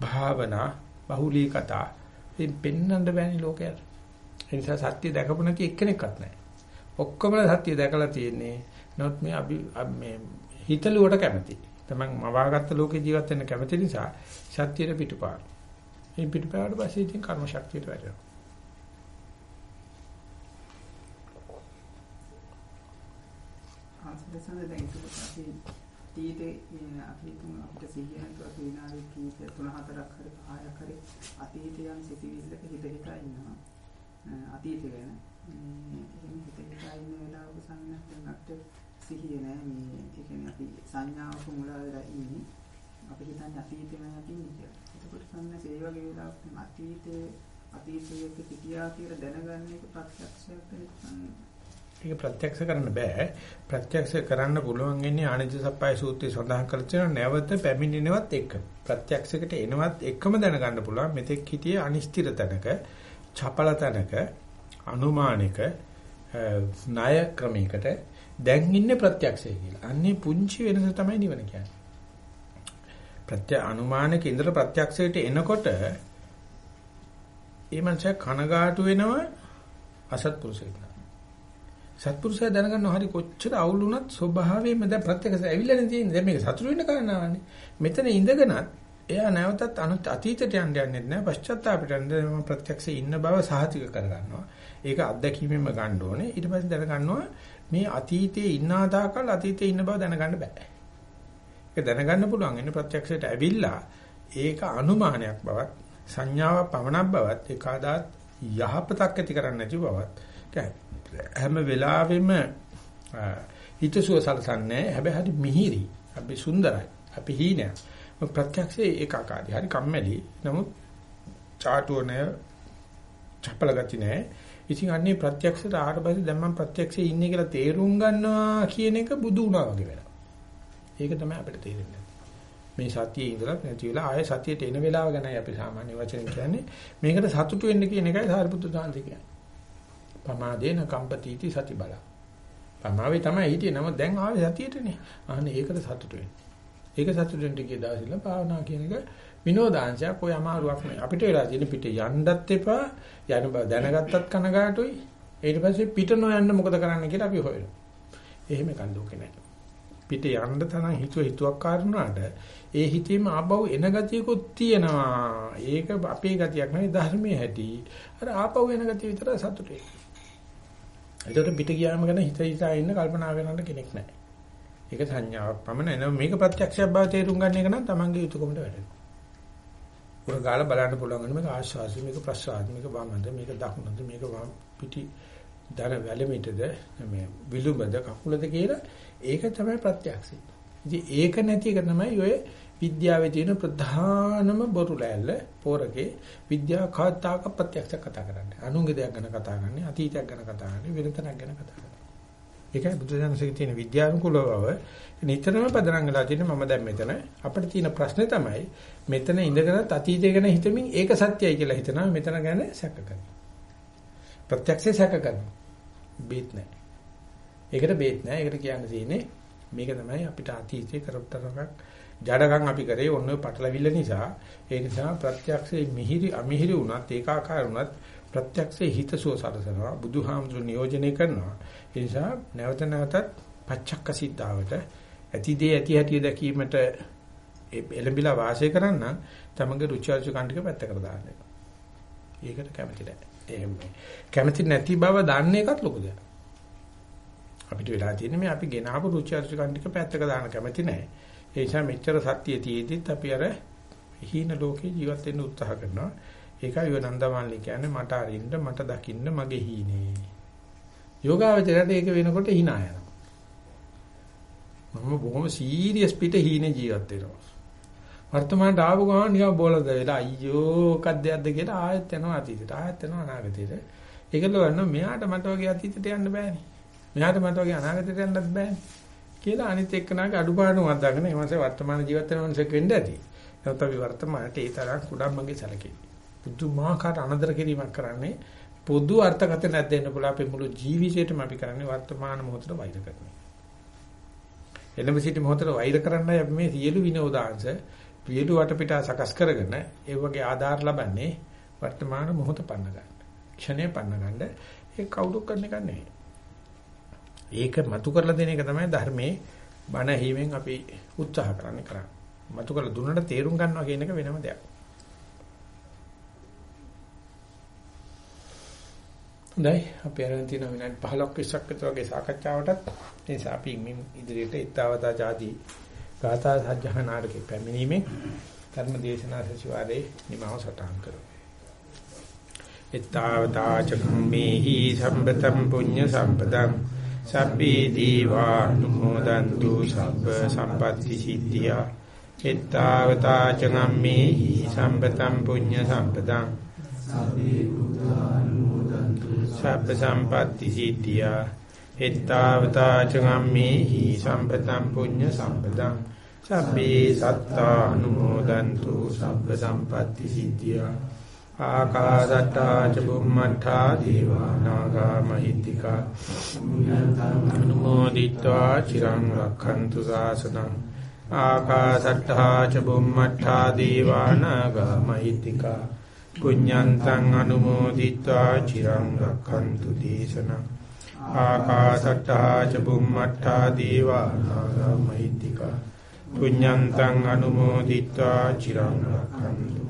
භාවනා බහුලී කතා ඉතින් පෙන්වන්න බෑනේ ලෝකයට. ඒ නිසා සත්‍ය දැකපු නැති එක්කෙනෙක්වත් නැහැ. ඔක්කොම සත්‍ය දැකලා තියෙන්නේ. නමුත් මේ අපි මේ හිතලුවට කැමති. තමන් මවාගත්ත ලෝකේ ජීවත් වෙන්න කැමති නිසා සත්‍යයට පිටුපාන. මේ පිටුපාවට පස්සේ ඉතින් කර්ම ශක්තියට වැටෙනවා. ආසදසන දැන් අපි තීතේ අපි තුන අපිට සිහියෙන් තුන විනාඩි කීප තුන හතරක් හරි පහක් හරි අතීතයන් සිටිවිල්ලක හිත හිතා ඉන්නවා. අතීතය ගැන මේ හිත හිතා ඉන්න වෙලාවක සංඥාවක් නැත්නම් සිහිය නෑ මේ ඒ කියන්නේ අපි සංඥාවක මුල වෙලා ඉන්නේ. අපි හිතන්නේ අතීතේ නෑ අපි ඉන්නේ කියලා. එතකොට සංඥා ඒ වගේ වෙලාවක අතීතයේ අතීතයේ පිටියා කියලා දැනගන්න එක ප්‍රත්‍යක්ෂයක් නැත්නම් ඒක ප්‍රත්‍යක්ෂ කරන්න බෑ. ප්‍රත්‍යක්ෂ කරන්න පුළුවන් ඉන්නේ ආනන්ද සප්පයි සූත්‍රයේ සඳහන් කරලා තියෙන නැවත පැමිණෙනවත් එක. ප්‍රත්‍යක්ෂයකට එනවත් එකම දැනගන්න පුළුවන් මෙතෙක් හිටියේ අනිශ්චිත තැනක, චපල තැනක, අනුමානික ණය ක්‍රමයකට දැන් ඉන්නේ ප්‍රත්‍යක්ෂය කියලා. අන්නේ පුංචි වෙනස තමයි නිවන කියන්නේ. ප්‍රත්‍ය අනුමානක ඉඳලා ප්‍රත්‍යක්ෂයට එනකොට ඒ මනුස්සයා කනගාටු වෙනවා අසත්පුරුෂයෙක්. සත්පුරුෂයා දැනගන්නවා හරි කොච්චර අවුල් වුණත් ස්වභාවයෙන්ම දැන් ප්‍රත්‍යක්ෂ ඇවිල්ලානේ තියෙන්නේ. දැන් මේක සතුටු වෙන්න කාරණාවනේ. මෙතන ඉඳගෙනත් එයා නැවතත් අතීතයට යන්න යන්නේ නැහැ. පශ්චාත්තාපයට යන්නේ මම ප්‍රත්‍යක්ෂයේ ඉන්න බව සාහිතික කරගන්නවා. ඒක අත්දැකීමෙන්ම ගන්න ඕනේ. ඊට පස්සේ දැනගන්නවා මේ අතීතයේ ඉන්නා තාකල් අතීතයේ ඉන්න බව දැනගන්න බෑ. ඒක දැනගන්න පුළුවන් ඉන්නේ ප්‍රත්‍යක්ෂයට ඇවිල්ලා ඒක අනුමානයක් බවත් සංඥාවක් පමණක් බවත් ඒකාදාත් යහපතක් ඇති කරන්නේ නැති බවත් හැම වෙලාවෙම හිතසුව සලසන්නේ හැබැයි හරි මිහිරි. අපි සුන්දරයි. අපි හීනයක්. ප්‍රත්‍යක්ෂයේ ඒකාකාරයි හරි කම්මැලි. නමුත් චාටුව නැ චපල ගති නැහැ. ඉතින් අන්නේ ප්‍රත්‍යක්ෂයට ආවට පස්සේ දැන් මම ප්‍රත්‍යක්ෂයේ ඉන්නේ කියලා තේරුම් ගන්නවා කියන එක බුදු වුණා වගේ වෙනවා. ඒක තමයි අපිට තේරෙන්නේ. මේ සතියේ ඉඳලා නැති වෙලා ආයෙ සතියට එන වෙලාව ගැනයි අපි සාමාන්‍ය වචනෙන් කියන්නේ. මේකට සතුටු වෙන්න කියන එකයි සාරිපුත්‍ර සාන්ති කියන්නේ. පමාදේන කම්පතිටි සති බල. පමාවේ තමයි හිටියේ නම දැන් ආවේ සතියේටනේ. අනේ ඒකට සතුටු වෙන්න. ඒක සතුටු වෙන්න කිය දවසින් භාවනා කියන එක විනෝදාංශයක් ඔය අමාරුවක් නෑ. අපිට වෙලා තියෙන පිට යන්නත් එපා. යන බව දැනගත්තත් කනගාටුයි. ඊට පස්සේ පිට නොයන්න මොකද කරන්න කියලා අපි හොයනවා. එහෙම කන්දෝකේ නෑ. පිට යන්න තරම් හිතුව හිතුවක් කාරණාට ඒ හිතේම ආපහු එන ගතියකුත් තියෙනවා. ඒක අපේ ගතියක් නෙවෙයි ධර්මයේ හැටි. අර ආපහු එන ගතිය විතර සතුටුයි. ඒකට පිට ගියාම ගැන හිත හිතා ඉන්න කල්පනා කරන්න කෙනෙක් නැහැ. ඒක සංඥාවක් පමණ එන මේක ප්‍රත්‍යක්ෂයක් බව තේරුම් ගන්න එක නම් Tamange යුතුයකමට වැඩෙනවා. උර ගාලා බලන්න පුළුවන් වෙන මේක ආශ්වාසය මේක ප්‍රශ්වාස මේක වමද මේක දකුණද මේක වම් පිටි දර වැලමිටද මේ විලුඹද කකුලද කියලා ඒක තමයි ප්‍රත්‍යක්ෂය. ඉතින් ඒක නැති එක තමයි ඔය විද්‍යාවේ තියෙන ප්‍රධානම බොරු ලෑල්ල පෝරකේ විද්‍යාව කතාක ප්‍රත්‍යක්ෂ කතා කරන්නේ. අනුංග දෙයක් ගැන කතා කරන්නේ, අතීතයක් ගැන කතා කරන්නේ, වෙනතනක් ගැන කතා කරන්නේ. ඒකයි බුදුදහමසේ තියෙන විද්‍යානුකූල බව නිතරම පදනම් වෙලා තියෙන මම දැන් මෙතන අපිට තියෙන ප්‍රශ්නේ තමයි මෙතන ඉඳගෙනත් අතීතය ගැන හිතමින් ඒක සත්‍යයි කියලා හිතනවා මෙතන ගැන සැක කරනවා. ප්‍රත්‍යක්ෂේ සැක කරනවා. බේත් නැහැ. ඒකට බේත් නැහැ. ඒකට කියන්න තියෙන්නේ මේක තමයි අපිට අතීතයේ කරපතරක් ජඩකම් අපි කරේ ඔන්න ඔය පටලවිල්ල නිසා ඒ නිසා ප්‍රත්‍යක්ෂයේ මිහිරි අමිහිරි වුණත් ඒකාකාර වුණත් ප්‍රත්‍යක්ෂයේ හිතසුව සලසනවා බුදුහාමුදුරු නියෝජනය කරනවා ඒ නිසා නැවත නැවතත් පච්චක්ක සිද්ධාවට ඇතිදේ ඇති හැටි දැකීමට එළඹිලා වාසය කරන්න තමගේ රුචි අරුචි කන්ටික පැත්තකට දාන්න. ඒකට කැමති නැහැ. එහෙම කැමති නැති බව දන්න එකත් ලොකු දෙයක්. අපිට වෙලා තියෙන්නේ මේ අපි ගෙනාවු රුචි අරුචි කන්ටික පැත්තක දාන්න කැමති නැහැ. ඒ නිසා මෙච්චර සත්‍ය තියේදිත් අපි අර හීන ලෝකේ ජීවත් වෙන්න උත්සාහ කරනවා. ඒකයි ඔය නන්දමාලි කියන්නේ මට අරින්න මට දකින්න මගේ හීනේ. යෝගාවචරයට ඒක වෙනකොට hina යනවා. මම බොහොම සීරියස් පිට හීනේ ජීවත් වෙනවා. වර්තමානට ආපු ගමන් නිකන් බෝලද වෙලා අයියෝ කද්දයක්ද කියලා ආයෙත් යනවා අතීතයට ආයෙත් යනවා අනාගතයට. ඒකල වන්න මෙයාට මට වගේ අතීතයට යන්න බෑනේ. මෙයාට මට වගේ අනාගතයට යන්නත් බෑනේ. කියලා අනිත් එක්කනාගේ අඩුපාඩුවක් දාගෙන ඒ මාසේ වර්තමාන ජීවිත වෙන මිනිසෙක් වෙන්න ඇති. නමුත් අපි වර්තමානට ඒ තරම් කුඩා මගේ සැලකේ. පුදුමාකාර අනදර කිරීමක් කරන්නේ පොදු අර්ථකථනයක් දෙන්න පුළුවන් අපේ මුළු ජීවිතේටම අපි කරන්නේ වර්තමාන මොහොතට වෛර කරනවා. එළඹ සිටි මොහොතට වෛර කරන්නයි අපි මේ සියලු විනෝදාංශ පියලු වටපිටා සකස් කරගෙන ඒ වගේ ආධාර ලබන්නේ වර්තමාන මොහොත පන්න ගන්න. ක්ෂණය පන්න ගන්න ඒ කවුරු කරන එක නෙවෙයි. ඒක මතු කරලා දෙන එක තමයි ධර්මයේ බණ හීමෙන් අපි උත්සාහ කරන්නේ කරන්නේ. මතු කරලා දුන්නට තේරුම් ගන්නවා කියන එක වෙනම දෙයක්. හොඳයි අපි අරන් තියෙන විනාඩි 15ක් 20ක් විතර වගේ සාකච්ඡාවටත් ඒ නිසා අපි මින් ඉදිරියට ඊතාවතා ආදී ගාථා සජ්ජහනාරකේ පැමිණීමෙන් ධර්ම දේශනා සಚಿವಾරේ නිමාව සටහන් කරමු. ඊතාවතා චම්මේහි සම්පතම් පුඤ්ඤ සම්පතම් සබ්බේ දීවා නුමෝදන්තු සබ්බ සම්පatti සිද්ධියා. එත්තාවතා චනම්මේ සම්පතම් පුඤ්ඤ සම්පතං. සබ්බේ බුද්ධානුමෝදන්තු සබ්බ සම්පatti සිද්ධියා. එත්තාවතා චගම්මේහි සම්පතං පුඤ්ඤ සම්පතං. සබ්බේ සත්තා අනුමෝදන්තු සබ්බ සම්පatti සිද්ධියා. ආකාසට්ටා ච බුම්මට්ටා දීවානාගා මහිත්‍තිකා අනුමෝදිත්වා චිරං රක්ඛන්තු සාසනං. ආකාසට්ටා ච බුම්මට්ටා දීවානාගා මහිත්‍තිකා පුඤ්ඤන්තං අනුමෝදිත්වා චිරං රක්ඛන්තු දේශනං. ආකාසට්ටා ච බුම්මට්ටා දීවානාගා මහිත්‍තිකා පුඤ්ඤන්තං අනුමෝදිත්වා චිරං රක්ඛන්තු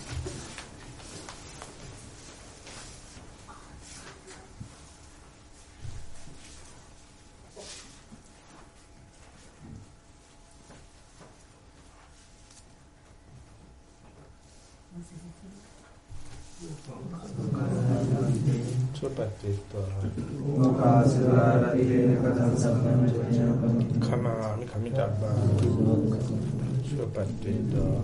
කමාමි කමිතබ්බා සුවපත් වේදා